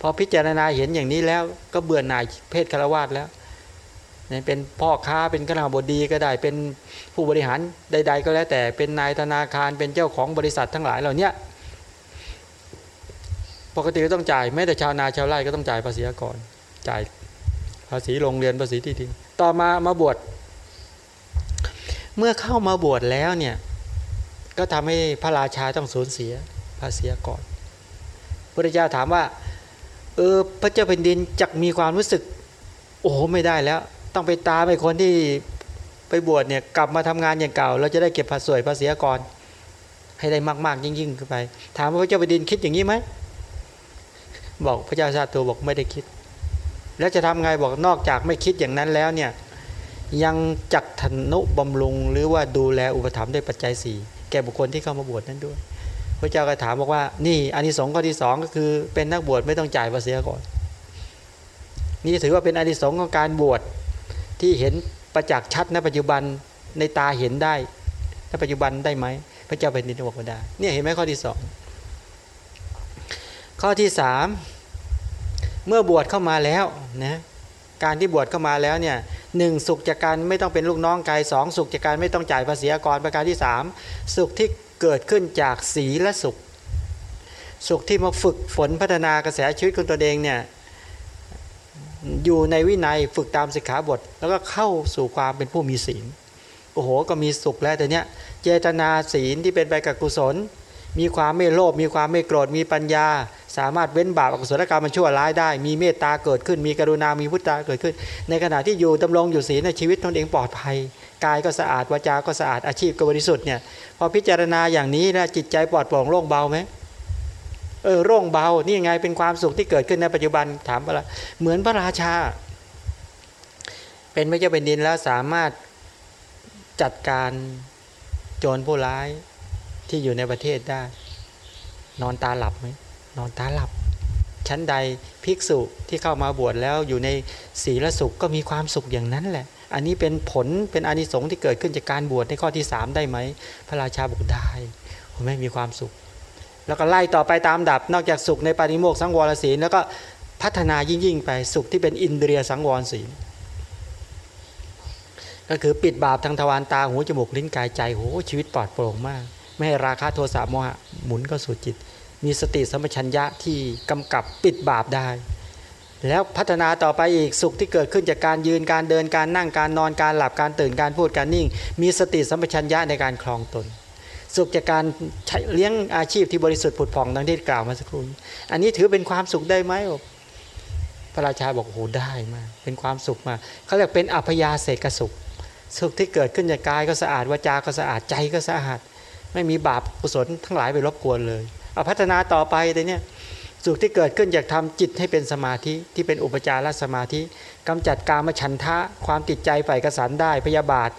พอพิจารณาเห็นอย่างนี้แล้วก็เบื่อหน่ายเพศคารวาสแล้วเนี่ยเป็นพ่อค้าเป็นขณาบดีก็ได้เป็นผู้บริหารใด ๆ ก็แล้วแต่เป็นนายธนาคารเป็นเจ้าของบริษัททั้งหลายเหล่านี้ปกติก็ต้องจ่ายแม้แต่ชาวนาชาวไร่ก็ต้องจ่ายภาษีอากรจ่ายภาษีโรงเรียนภาษีที่ดินต่อมามาบวชเมื่อเข้ามาบวชแล้วเนี่ยก็ทำให้พระราชาต้องสูญเสียภาษีก่อนพระเจ้าถามว่า เออพระเจ้าแผ่นดินจักมีความรู้สึก โอ้โหไม่ได้แล้ว ต้องไปตามไอ้คนที่ไปบวชเนี่ยกลับมาทำงานอย่างเก่า เราจะได้เก็บภาษีภาษีก่อนให้ได้มากๆ ยิ่งๆขึ้นไป ถามว่าพระเจ้าแผ่นดินคิดอย่างนี้ไหมบอกพระเจ้าชาติตัวบอกไม่ได้คิด แล้วจะทำไงบอกนอกจากไม่คิดอย่างนั้นแล้วเนี่ยยังจักธนุบำรุงหรือว่าดูแลอุปถัมภ์ด้วยปัจจัยสี่แก่บุคคลที่เข้ามาบวชนั้นด้วย พระเจ้าก็ถามบอกว่า นี่อันนี้สองข้อที่สองก็คือเป็นนักบวชไม่ต้องจ่ายภาษีก่อน นี่ถือว่าเป็นอันที่สองของการบวชที่เห็นประจักษ์ชัดในปัจจุบันในตาเห็นได้ในปัจจุบันได้ไหมพระเจ้าเป็นดินบอกว่าได้เนี่ยเห็นไหมข้อที่สองข้อที่สามเมื่อบวชเข้ามาแล้วนะการที่บวชเข้ามาแล้วเนี่ยหนึ่งสุขจากการไม่ต้องเป็นลูกน้องกายสองสุขจากการไม่ต้องจ่ายภาษีกรประการที่สามสุขที่ เกิดขึ้นจากศีและสุข สุขที่มาฝึกฝนพัฒนากระแสชีวิตของตัวเองเนี่ยอยู่ในวินัยฝึกตามสิกขาบท แล้วก็เข้าสู่ความเป็นผู้มีศีลโอ้โหก็มีสุขแล้วแต่เนี้ยเจตนาศีลที่เป็นไปกับกุศล มีความไม่โลภมีความไม่โกรธมีปัญญา สามารถเว้นบาปอกุศลกรรมมันชั่วร้ายได้ มีเมตตาเกิดขึ้น มีกรุณามีพุทธาเกิดขึ้น ในขณะที่อยู่ดำรงอยู่ศีลในชีวิตตนเองปลอดภัย กายก็สะอาดวาจาก็สะอาดอาชีพก็บริสุทธิ์เนี่ยพอพิจารณาอย่างนี้นะจิตใจปลอดโปร่งโล่งเบาไหมเออโล่งเบานี่ไงเป็นความสุขที่เกิดขึ้นในปัจจุบันถามว่าเหมือนพระราชา เป็นพระเจ้าเป็นดินแล้วสามารถจัดการโจรผู้ร้ายที่อยู่ในประเทศได้ นอนตาหลับไหมนอนตาหลับ ชั้นใดภิกษุที่เข้ามาบวชแล้วอยู่ในศีลสุขก็มีความสุขอย่างนั้นแหละ อันนี้เป็นผลเป็นอานิสงส์ที่เกิดขึ้นจากการบวชในข้อที่สามได้ไหม พระราชาบอกได้ผมไม่มีความสุข แล้วก็ไล่ต่อไปตามดับ นอกจากสุขในปาริโมกสังวรศีลแล้วก็พัฒนายิ่งยิ่งไปสุขที่เป็นอินเดียสังวรศีลก็คือปิดบาปทางทวารตาหูจมูกลิ้นกายใจโหชีวิตปลอดโปร่งมาก ไม่ให้ราคะโทสะโมหะหมุนก็สู่จิต มีสติสัมปชัญญะที่กำกับปิดบาปได้ แล้วพัฒนาต่อไปอีกสุขที่เกิดขึ้นจากการยืนการเดินการนั่งการนอนการหลับการตื่นการพูดการนิ่ง มีสติสัมปชัญญะในการคลองตน สุขจากการใช้เลี้ยงอาชีพที่บริสุทธิ์ผุดผ่องดังที่กล่าวมาสักครู่อันนี้ถือเป็นความสุขได้ไหมพระราชาบอกโอ้โหได้มากเป็นความสุขมากเขาเรียกเป็นอัพยาเสกสุข สุขที่เกิดขึ้นจากกายก็สะอาดวาจาก็สะอาดใจก็สะอาด ไม่มีบาปกุศลทั้งหลายไปรบกวนเลยเอาพัฒนาต่อไปแต่เนี้ย สุขที่เกิดขึ้นจากทำจิตให้เป็นสมาธิที่เป็นอุปจารสมาธิกำจัดกามฉันทะ ความติดใจใฝ่ายกสันได้พยาบาท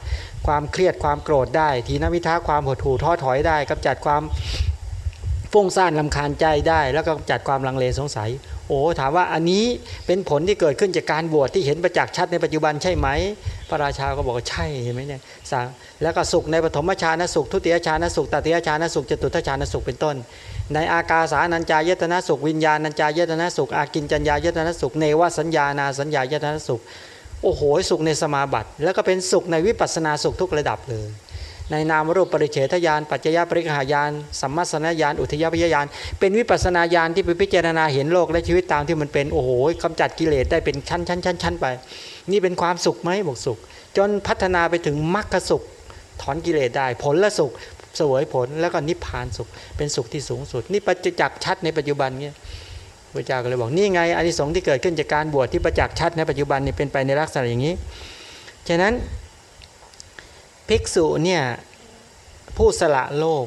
ความเครียดความโกรธได้ทีนมิทาความหดหู่ท้อถอยได้กำจัดความฟุ้งซ่านลำคาญใจได้ แล้วก็กำจัดความลังเลสงสัย โอ้ถามว่าอันนี้เป็นผลที่เกิดขึ้นจากการบวชที่เห็นประจักษ์ชัดในปัจจุบันใช่ไหม พระราชาก็บอกว่าใช่เห็นไหมเนี่ยแล้วก็สุขในปฐมฌานสุข ทุติยฌานสุขตติยฌานสุขจตุทัชฌานสุขเป็นต้น ในอากาสานัญจายตนะสุข วิญญาณัญจายตนะสุข อากินจัญญายตนะสุข เนวสัญญานาสัญญายตนะสุข โอ้โหสุขในสมาบัติ แล้วก็เป็นสุขในวิปัสนาสุขทุกระดับเลยในนามรูปปริเฉทญาณปัจจยปริหายานสัมมาสนญาณอุทยพยญาณเป็นวิปัสนาญาณที่ไปพิจารณาเห็นโลกและชีวิตตามที่มันเป็นโอ้โหกำจัดกิเลสได้เป็นชั้นชั้นชั้นชั้นไป นี่เป็นความสุขไหมบอกสุข จนพัฒนาไปถึงมรรคสุข ถอนกิเลสได้ผลละสุขสวยผลแล้วก็นิพพานสุข เป็นสุขที่สูงสุด นี่ประจักษ์ชัดในปัจจุบันเนี่ยพระเจ้าก็เลยบอกนี่ไงอานิสงส์ที่เกิดขึ้นจากการบวชที่ประจักษ์ชัดในปัจจุบันนี่เป็นไปในลักษณะอย่างนี้ฉะนั้นภิกษุเนี่ยผู้สละโลก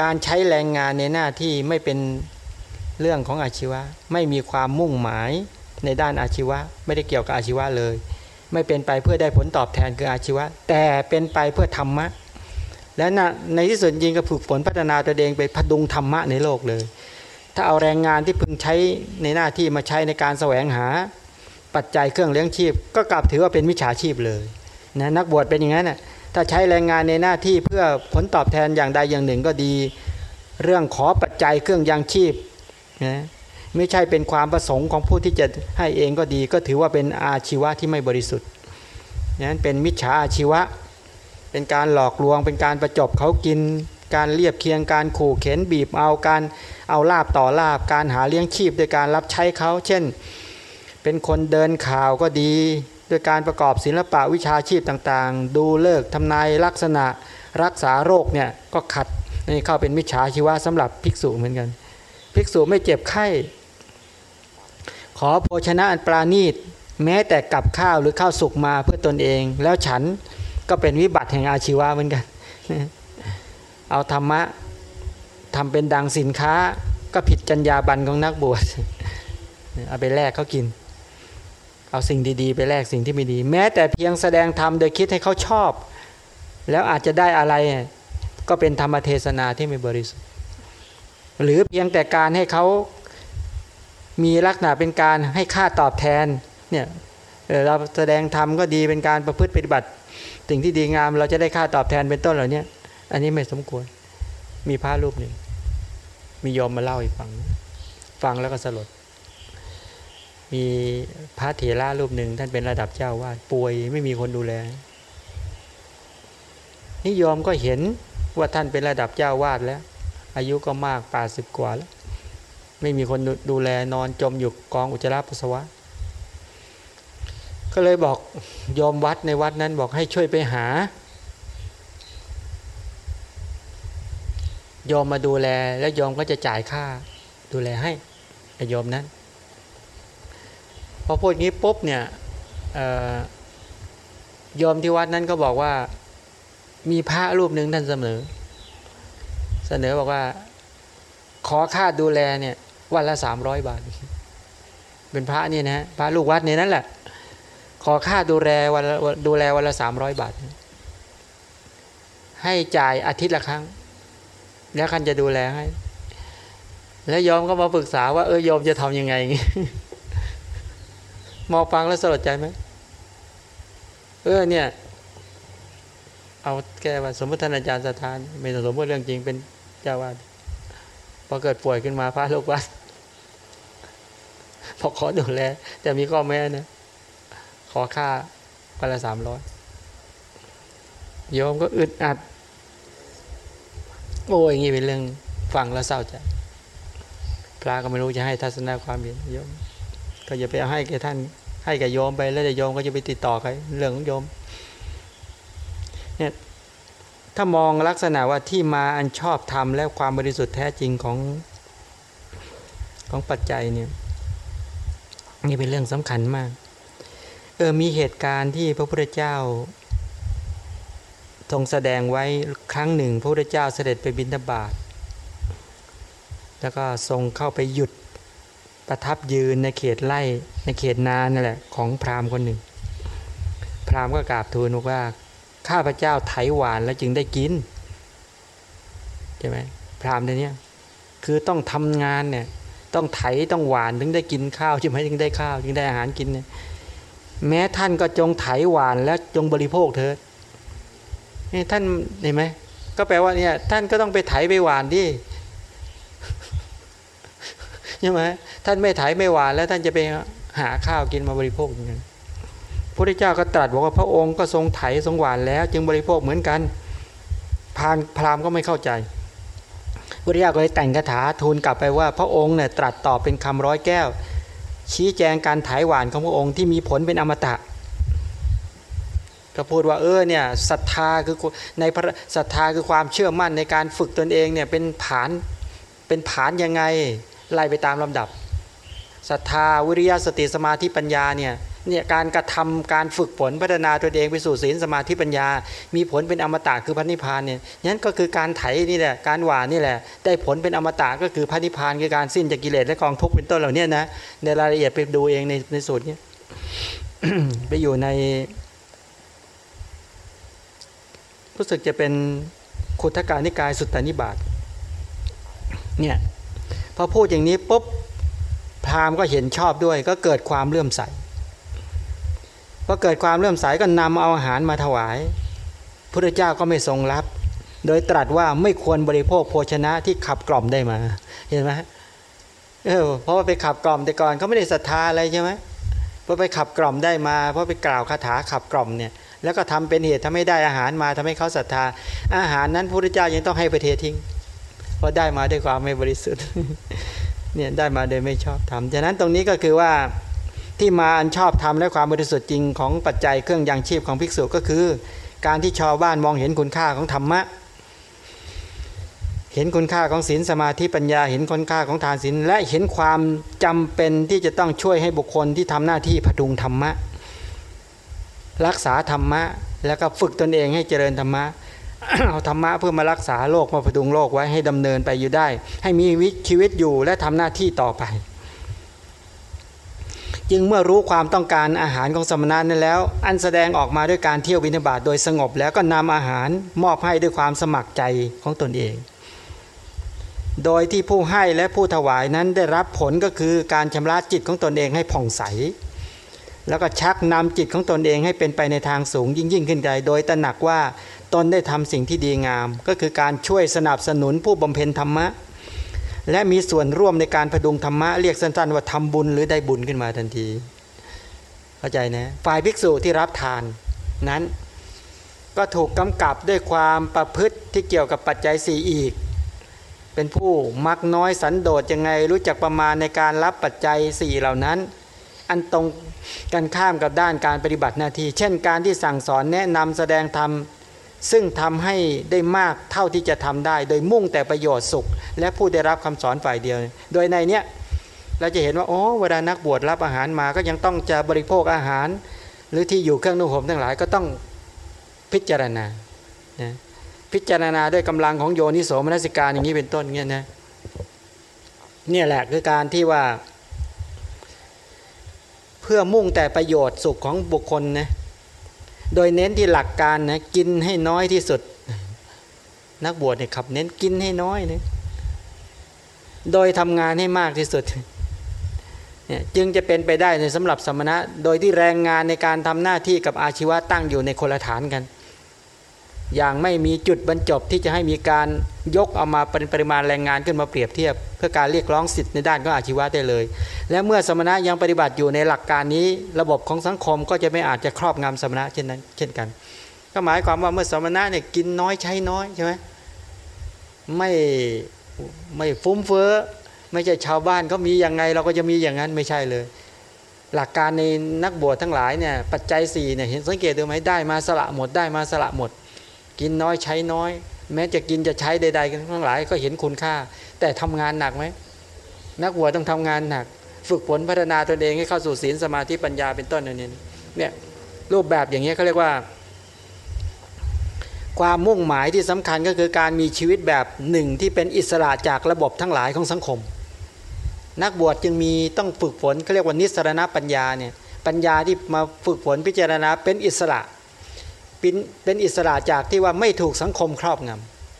การใช้แรงงานในหน้าที่ไม่เป็นเรื่องของอาชีวะ ไม่มีความมุ่งหมายในด้านอาชีวะ ไม่ได้เกี่ยวกับอาชีวะเลย ไม่เป็นไปเพื่อได้ผลตอบแทนคืออาชีวะ แต่เป็นไปเพื่อธรรมะ และในที่สุดจริงก็ฝึกฝนพัฒนาตัวเองไปพดุงธรรมะในโลกเลย ถ้าเอาแรงงานที่พึงใช้ในหน้าที่มาใช้ในการแสวงหา ปัจจัยเครื่องเลี้ยงชีพ ก็กลับถือว่าเป็นมิจฉาชีพเลยนะนักบวชเป็นอย่างนั้นนะถ้าใช้แรงงานในหน้าที่เพื่อผลตอบแทนอย่างใดอย่างหนึ่งก็ดี เรื่องขอปัจจัยเครื่องยังชีพนะ ไม่ใช่เป็นความประสงค์ของผู้ที่จะให้เองก็ดี ก็ถือว่าเป็นอาชีวะที่ไม่บริสุทธิ์นั้นเป็นมิจฉาอาชีวะ เป็นการหลอกลวง เป็นการประจบเขากิน การเรียบเคียงการขู่เข็นบีบเอาการเอาลาบต่อลาบ การหาเลี้ยงชีพโดยการรับใช้เขา เช่น เป็นคนเดินข่าวก็ดีด้วยการประกอบศิลปะวิชาชีพต่างๆ ดูเลิกทำนายลักษณะรักษาโรคเนี่ยก็ขัดนี่เข้าเป็นมิจฉาชีวะสำหรับภิกษุเหมือนกัน ภิกษุไม่เจ็บไข้ ขอโภชนะอันปราณีต แม้แต่กับข้าวหรือข้าวสุกมาเพื่อตนเอง แล้วฉันก็เป็นวิบัติแห่งอาชีวะเหมือนกัน เอาธรรมะทำเป็นดังสินค้าก็ผิดจรรยาบรรณของนักบวชเอาไปแลกเขากิน เอาสิ่งดีๆ ไปแลกสิ่งที่ไม่ดี แม้แต่เพียงแสดงธรรมโดยคิดให้เขาชอบ แล้วอาจจะได้อะไรก็เป็นธรรมเทศนาที่ไม่บริสุทธิ์ หรือเพียงแต่การให้เขา มีลักษณะเป็นการให้ค่าตอบแทนเนี่ยเราแสดงธรรมก็ดีเป็นการประพฤติปฏิบัติสิ่งที่ดีงามเราจะได้ค่าตอบแทนเป็นต้นเหล่านี้อันนี้ไม่สมควรมีพระรูปหนึ่ง มียอมมาเล่าให้ฟัง ฟังแล้วก็สลด มีพระเถระรูปหนึ่งท่านเป็นระดับเจ้าวาดป่วยไม่มีคนดูแลนิยมก็เห็นว่าท่านเป็นระดับเจ้าวาดแล้ว อายุก็มากแปดสิบกว่าแล้ว ไม่มีคนดูแลนอนจมอยู่กองอุจจาระปัสสาวะ ก็เลยบอกยอมวัดในวัดนั้นบอกให้ช่วยไปหา ยอมมาดูแลแล้วยอมก็จะจ่ายค่าดูแลให้ยอมนั้น พอพูดงี้ปุ๊บเนี่ยยอมที่วัดนั้นก็บอกว่ามีพระรูปหนึ่งท่านเสนอ เสนอบอกว่า ขอค่าดูแลเนี่ย วันละสามร้อยบาท เป็นพระนี่นะพระลูกวัดเนี่ยนั่นแหละ ขอค่าดูแลวันดูแลวันละสามร้อยบาท ให้จ่ายอาทิตย์ละครั้ง แล้วคันจะดูแลให้ แล้วยอมก็มาปรึกษาว่าเออยอมจะทำยังไงมองฟังแล้วสลดใจไหมเออเนี่ย เอาแกว่าสมมติท่านอาจารย์สถาน ไม่สมมติเรื่องจริงเป็นเจ้าวาดพอเกิดป่วยขึ้นมาพระลูกวัด พอขอดูแล แต่มีข้อแม้นะ ขอค่าวันละสามร้อยโยมก็อึดอัด โอ้ยอย่างนี้เป็นเรื่องฟังแล้วเศร้าใจพระก็ไม่รู้จะให้ทัศนความเห็นโยม ก็อย่าไปเอาให้แกท่าน ให้แกโยมไปแล้วแต่โยมก็จะไปติดต่อใครเรื่องของโยมเนี่ยถ้ามองลักษณะว่าที่มาอันชอบธรรมและความบริสุทธิ์แท้จริงของของปัจจัยเนี่ย นี่เป็นเรื่องสำคัญมาก เออมีเหตุการณ์ที่พระพุทธเจ้าทรงแสดงไว้ครั้งหนึ่ง พระพุทธเจ้าเสด็จไปบิณฑบาตแล้วก็ทรงเข้าไปหยุดประทับยืนในเขตไร่ในเขตนานั่นแหละของพราหมณ์คนหนึ่ง พราหมณ์ก็กราบทูลบอกว่าข้าพเจ้าไถหวานแล้วจึงได้กินใช่ไหมพราหมณ์เนี้ยคือต้องทำงานเนี่ย ต้องไถต้องหวานถึงได้กินข้าวใช่ไหมถึงได้ข้าวถึงได้อาหารกินเนี่ยแม้ท่านก็จงไถหวานแล้วจงบริโภคเถิดนี่ท่านเห็นไหมก็แปลว่าเนี่ยท่านก็ต้องไปไถไปหวานดิใช่ไหมท่านไม่ไถไม่หวานแล้วท่านจะไปหาข้าวกินมาบริโภคยังไงพระเจ้าก็ตรัสบอกว่าพระองค์ก็ทรงไถทรงหวานแล้ว จึงบริโภคเหมือนกันพานพราหมณ์ก็ไม่เข้าใจ พระพุทธเจ้าก็เลยแต่งคาถาทูลกลับไปว่าพระองค์เนี่ยตรัสตอบเป็นคำร้อยแก้ว ชี้แจงการไถหวานของพระองค์ที่มีผลเป็นอมตะ ก็พูดว่าเออเนี่ยศรัทธาคือในพระศรัทธาคือความเชื่อมั่นในการฝึกตนเองเนี่ยเป็นผานเป็นผานยังไงไล่ไปตามลำดับศรัทธาวิริยะสติสมาธิปัญญาเนี่ย เนี่ยการกระทำการฝึกฝนพัฒนาตัวเองไปสู่ศีลสมาธิปัญญา มีผลเป็นอมตะคือพระนิพพานเนี่ยนั้นก็คือการไถนี่แหละการหวานนี่แหละ ได้ผลเป็นอมตะก็คือพระนิพพานคือการสิ้นจากกิเลสและกองทุกข์เป็นต้นเหล่านี้นะในรายละเอียดไปดูเองในในสูตรนี้ไปอยู่ในรู้สึกจะเป็นขุทการนิกายสุตตานิบาตเนี่ยพอพูดอย่างนี้ปุ๊บพราหมณ์ก็เห็นชอบด้วยก็เกิดความเลื่อมใส พอเกิดความเลื่อมใสก็นำเอาอาหารมาถวายพระเจ้าก็ไม่ทรงรับ โดยตรัสว่าไม่ควรบริโภคโภชนะที่ขับกล่อมได้มา เห็นไหมเออเพราะว่าไปขับกล่อมแต่ก่อนเขาไม่ได้ศรัทธาอะไรใช่ไหมพอไปขับกล่อมได้มาเพราะไปกล่าวคาถาขับกล่อมเนี่ยแล้วก็ทำเป็นเหตุทำให้ได้อาหารมาทำให้เขาศรัทธา อาหารนั้นพระพุทธเจ้ายังต้องให้ไปเททิ้งเพราะได้มาด้วยความไม่บริสุทธิ์เนี่ยได้มาโดยไม่ชอบทำฉะนั้นตรงนี้ก็คือว่า ที่มาอันชอบทำและความบริสุทธิ์จริงของปัจจัยเครื่องยังชีพของภิกษุก็คือ การที่ชาวบ้านมองเห็นคุณค่าของธรรมะ เห็นคุณค่าของศีลสมาธิปัญญา เห็นคุณค่าของทานศีลและเห็นความจำเป็นที่จะต้องช่วยให้บุคคลที่ทำหน้าที่พดุงธรรมะ รักษาธรรมะ แล้วก็ฝึกตนเองให้เจริญธรรมะเอาธรรมะเพื่อมารักษาโลกมาพดุงโลกไว้ให้ดำเนินไปอยู่ได้ ให้มีชีวิตอยู่และทำหน้าที่ต่อไป จึงเมื่อรู้ความต้องการอาหารของสมณะนั้นแล้ว อันแสดงออกมาด้วยการเที่ยวบิณฑบาตโดยสงบ แล้วก็นำอาหารมอบให้ด้วยความสมัครใจของตนเอง โดยที่ผู้ให้และผู้ถวายนั้นได้รับผลก็คือการชำระจิตของตนเองให้ผ่องใส แล้วก็ชักนำจิตของตนเองให้เป็นไปในทางสูงยิ่งยิ่งขึ้นใจโดยตระหนักว่าตนได้ทำสิ่งที่ดีงาม ก็คือการช่วยสนับสนุนผู้บำเพ็ญธรรมะ และมีส่วนร่วมในการพดุงธรรมะเรียกสั้นๆว่าทำบุญหรือได้บุญขึ้นมาทันที เข้าใจนะฝ่ายภิกษุที่รับทานนั้นก็ถูกกำกับด้วยความประพฤติที่เกี่ยวกับปัจจัยสี่อีก เป็นผู้มักน้อยสันโดษยังไงรู้จักประมาณในการรับปัจจัยสี่เหล่านั้น อันตรงกันข้ามกับด้านการปฏิบัติหน้าที่ เช่นการที่สั่งสอนแนะนำแสดงธรรม ซึ่งทำให้ได้มากเท่าที่จะทำได้ โดยมุ่งแต่ประโยชน์สุข และผู้ได้รับคำสอนฝ่ายเดียว โดยในเนี้ยเราจะเห็นว่าโอ้เวลานักบวชรับอาหารมาก็ยังต้องจะบริโภคอาหาร หรือที่อยู่เครื่องนุ่งห่มทั้งหลายก็ต้องพิจารณานะพิจารณาด้วยกำลังของโยนิโสมนสิการอย่างนี้เป็นต้นเงี้ยนะเนี่ยแหละคือการที่ว่า เพื่อมุ่งแต่ประโยชน์สุขของบุคคลนะ โดยเน้นที่หลักการนะกินให้น้อยที่สุด นักบวชเนี่ยขับ เน้นกินให้น้อยนะโดยทำงานให้มากที่สุดเนี่ยจึงจะเป็นไปได้ในสำหรับสมณะ โดยที่แรงงานในการทำหน้าที่กับอาชีวะตั้งอยู่ในคนละฐานกัน อย่างไม่มีจุดบรรจบที่จะให้มีการยกเอามาเป็นปริมาณแรงงานขึ้นมาเปรียบเทียบ เพื่อการเรียกร้องสิทธิ์ในด้านของอาชีวะได้เลย และเมื่อสมณะยังปฏิบัติอยู่ในหลักการนี้ ระบบของสังคมก็จะไม่อาจจะครอบงำสมณะเช่นนั้น เช่นกัน ก็หมายความว่าเมื่อสมณะเนี่ยกินน้อยใช้น้อยใช่ไหมไม่ไม่ฟุ้มเฟ้อไม่ใช่ชาวบ้านเขามีอย่างไงเราก็จะมีอย่างนั้นไม่ใช่เลย หลักการในนักบวชทั้งหลายเนี่ยปัจจัย4เนี่ยเห็นสังเกตดูไหมได้มาสละหมดได้มาสละหมด กินน้อยใช้น้อย แม้จะกินจะใช้ใด ๆ กันทั้งหลายก็เห็นคุณค่า แต่ทำงานหนักไหมนักบวชต้องทำงานหนัก ฝึกฝนพัฒนาตนเองให้เข้าสู่ศีลสมาธิปัญญาเป็นต้นนี่นเองเนี่ยรูปแบบอย่างนี้เขาเรียกว่า ความมุ่งหมายที่สำคัญก็คือการมีชีวิตแบบหนึ่งที่เป็นอิสระจากระบบทั้งหลายของสังคม นักบวชจึงมีต้องฝึกฝนเขาเรียกว่านิสรณปัญญาเนี่ยปัญญาที่มาฝึกฝนพิจารณาเป็นอิสระ เป็นเป็นอิสระจากที่ว่าไม่ถูกสังคมครอบง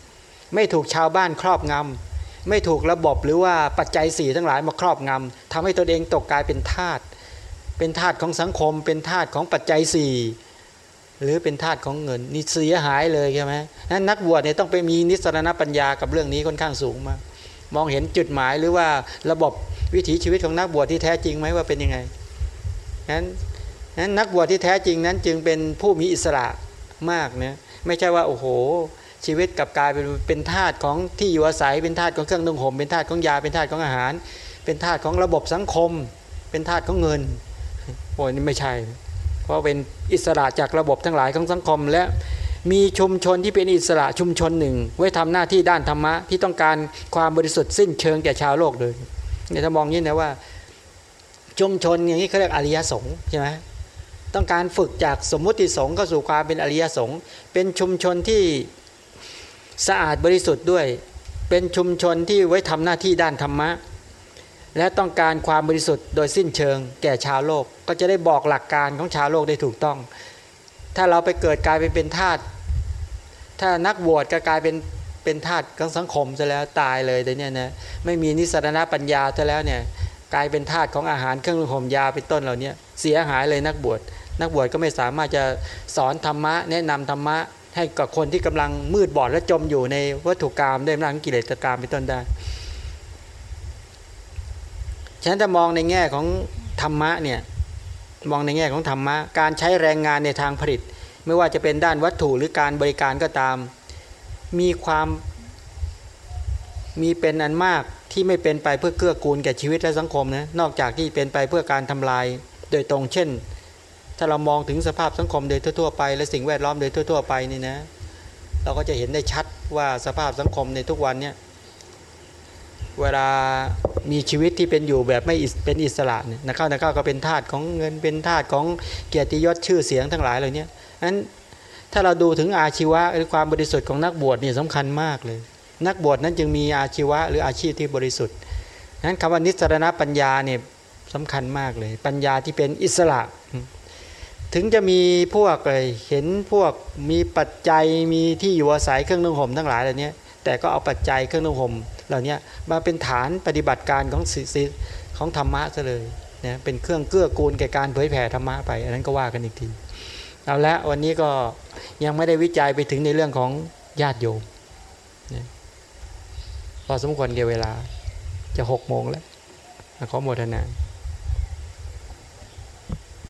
ำไม่ถูกชาวบ้านครอบงำไม่ถูกระบบหรือว่าปัจจัยสี่ทั้งหลายมาครอบงำทำให้ตนเองตกกลายเป็นทาสเป็นทาสของสังคม เป็นทาสของปัจจัยสี่หรือเป็นทาสของเงินนี่เสียหายเลยใช่ไหมนั้นนักบวชเนี่ยต้องไปมีนิสรณปัญญากับเรื่องนี้ค่อนข้างสูงมาก มองเห็นจุดหมายหรือว่าระบบวิถีชีวิตของนักบวชที่แท้จริงไหมว่าเป็นยังไงนั้นนั้นนักบวชที่แท้จริงนั้นจึงเป็นผู้มีอิสระ มากนะไม่ใช่ว่าโอ้โห ชีวิตกับกายเป็นเป็นทาสของที่อยู่อาศัยเป็นทาสของเครื่องนุ่งห่มเป็นทาสของยาเป็นทาสของอาหาร เป็นทาสของระบบสังคม เป็นทาสของเงินโอ้นี่ไม่ใช่ เพราะเป็นอิสระจากระบบทั้งหลายของสังคมและมีชุมชนที่เป็นอิสระชุมชนหนึ่ง ไว้ทำหน้าที่ด้านธรรมะที่ต้องการความบริสุทธิ์สิ้นเชิงแก่ชาวโลกเลยเนี่ยถ้ามองนี้นะว่า ชุมชนอย่างนี้เขาเรียกอริยสงฆ์ใช่ไหม ต้องการฝึกจากสมมุติสงฆ์เข้าสู่ความเป็นอริยสงฆ์เป็นชุมชนที่สะอาดบริสุทธิ์ด้วย เป็นชุมชนที่ไว้ทำหน้าที่ด้านธรรมะ และต้องการความบริสุทธิ์โดยสิ้นเชิง แก่ชาวโลกก็จะได้บอกหลักการของชาวโลกได้ถูกต้อง ถ้าเราไปเกิดกลายเป็นเป็นทาสถ้านักบวชก็กลายเป็นเป็นทาสของสังคมซะแล้วตายเลยแต่เนี่ยนะไม่มีนิสรณปัญญาซะแล้วเนี่ยกลายเป็นทาสของอาหารเครื่องห่มยาเป็นต้นเหล่านี้เสียหายเลยนักบวช นักบวชก็ไม่สามารถจะสอนธรรมะ แนะนำธรรมะ ให้กับคนที่กำลังมืดบอดและจมอยู่ในวัตถุกรรมด้วยอำนาจกิเลสกรรมเป็นต้นได้ฉะนั้นถ้ามองในแง่ของธรรมะเนี่ยมองในแง่ของธรรมะการใช้แรงงานในทางผลิต ไม่ว่าจะเป็นด้านวัตถุหรือการบริการก็ตาม มีความมีเป็นอันมากที่ไม่เป็นไปเพื่อเกื้อกูลแก่ชีวิตและสังคมนะนอกจากที่เป็นไปเพื่อการทำลายโดยตรงเช่น ถ้าเรามองถึงสภาพสังคมโดยทั่วๆไป และสิ่งแวดล้อมโดยทั่วๆไปนี่นะเราก็จะเห็นได้ชัดว่าสภาพสังคมในทุกวันเนี่ยเวลามีชีวิตที่เป็นอยู่แบบไม่เป็นอิสระเนี่ยนักเข้านักเข้าก็เป็นทาสของเงินเป็นทาสของเกียรติยศชื่อเสียงทั้งหลายเหล่านี้นั้นถ้าเราดูถึงอาชีวะหรือความบริสุทธิ์ของนักบวชนี่สำคัญมากเลย นักบวชนั้นจึงมีอาชีวะหรืออาชีพที่บริสุทธิ์นั้นคำว่านิสรณปัญญาเนี่ยสำคัญมากเลย ปัญญาที่เป็นอิสระ ถึงจะมีพวกเห็นพวกมีปัจจัยมีที่อยู่อาศัยเครื่องนุ่งห่มทั้งหลายเหล่านี้แต่ก็เอาปัจจัยเครื่องนุ่งห่มเหล่านี้มาเป็นฐานปฏิบัติการของสิของธรรมะซะเลยนะเป็นเครื่องเกื้อกูลแก่การเผยแผ่ธรรมะไป อันนั้นก็ว่ากันอีกทีเอาละวันนี้ก็ยังไม่ได้วิจัยไปถึงในเรื่องของญาติโยมนะพอสมควรเกี่ยวเวลาจะหกโมงแล้วขอโมทนา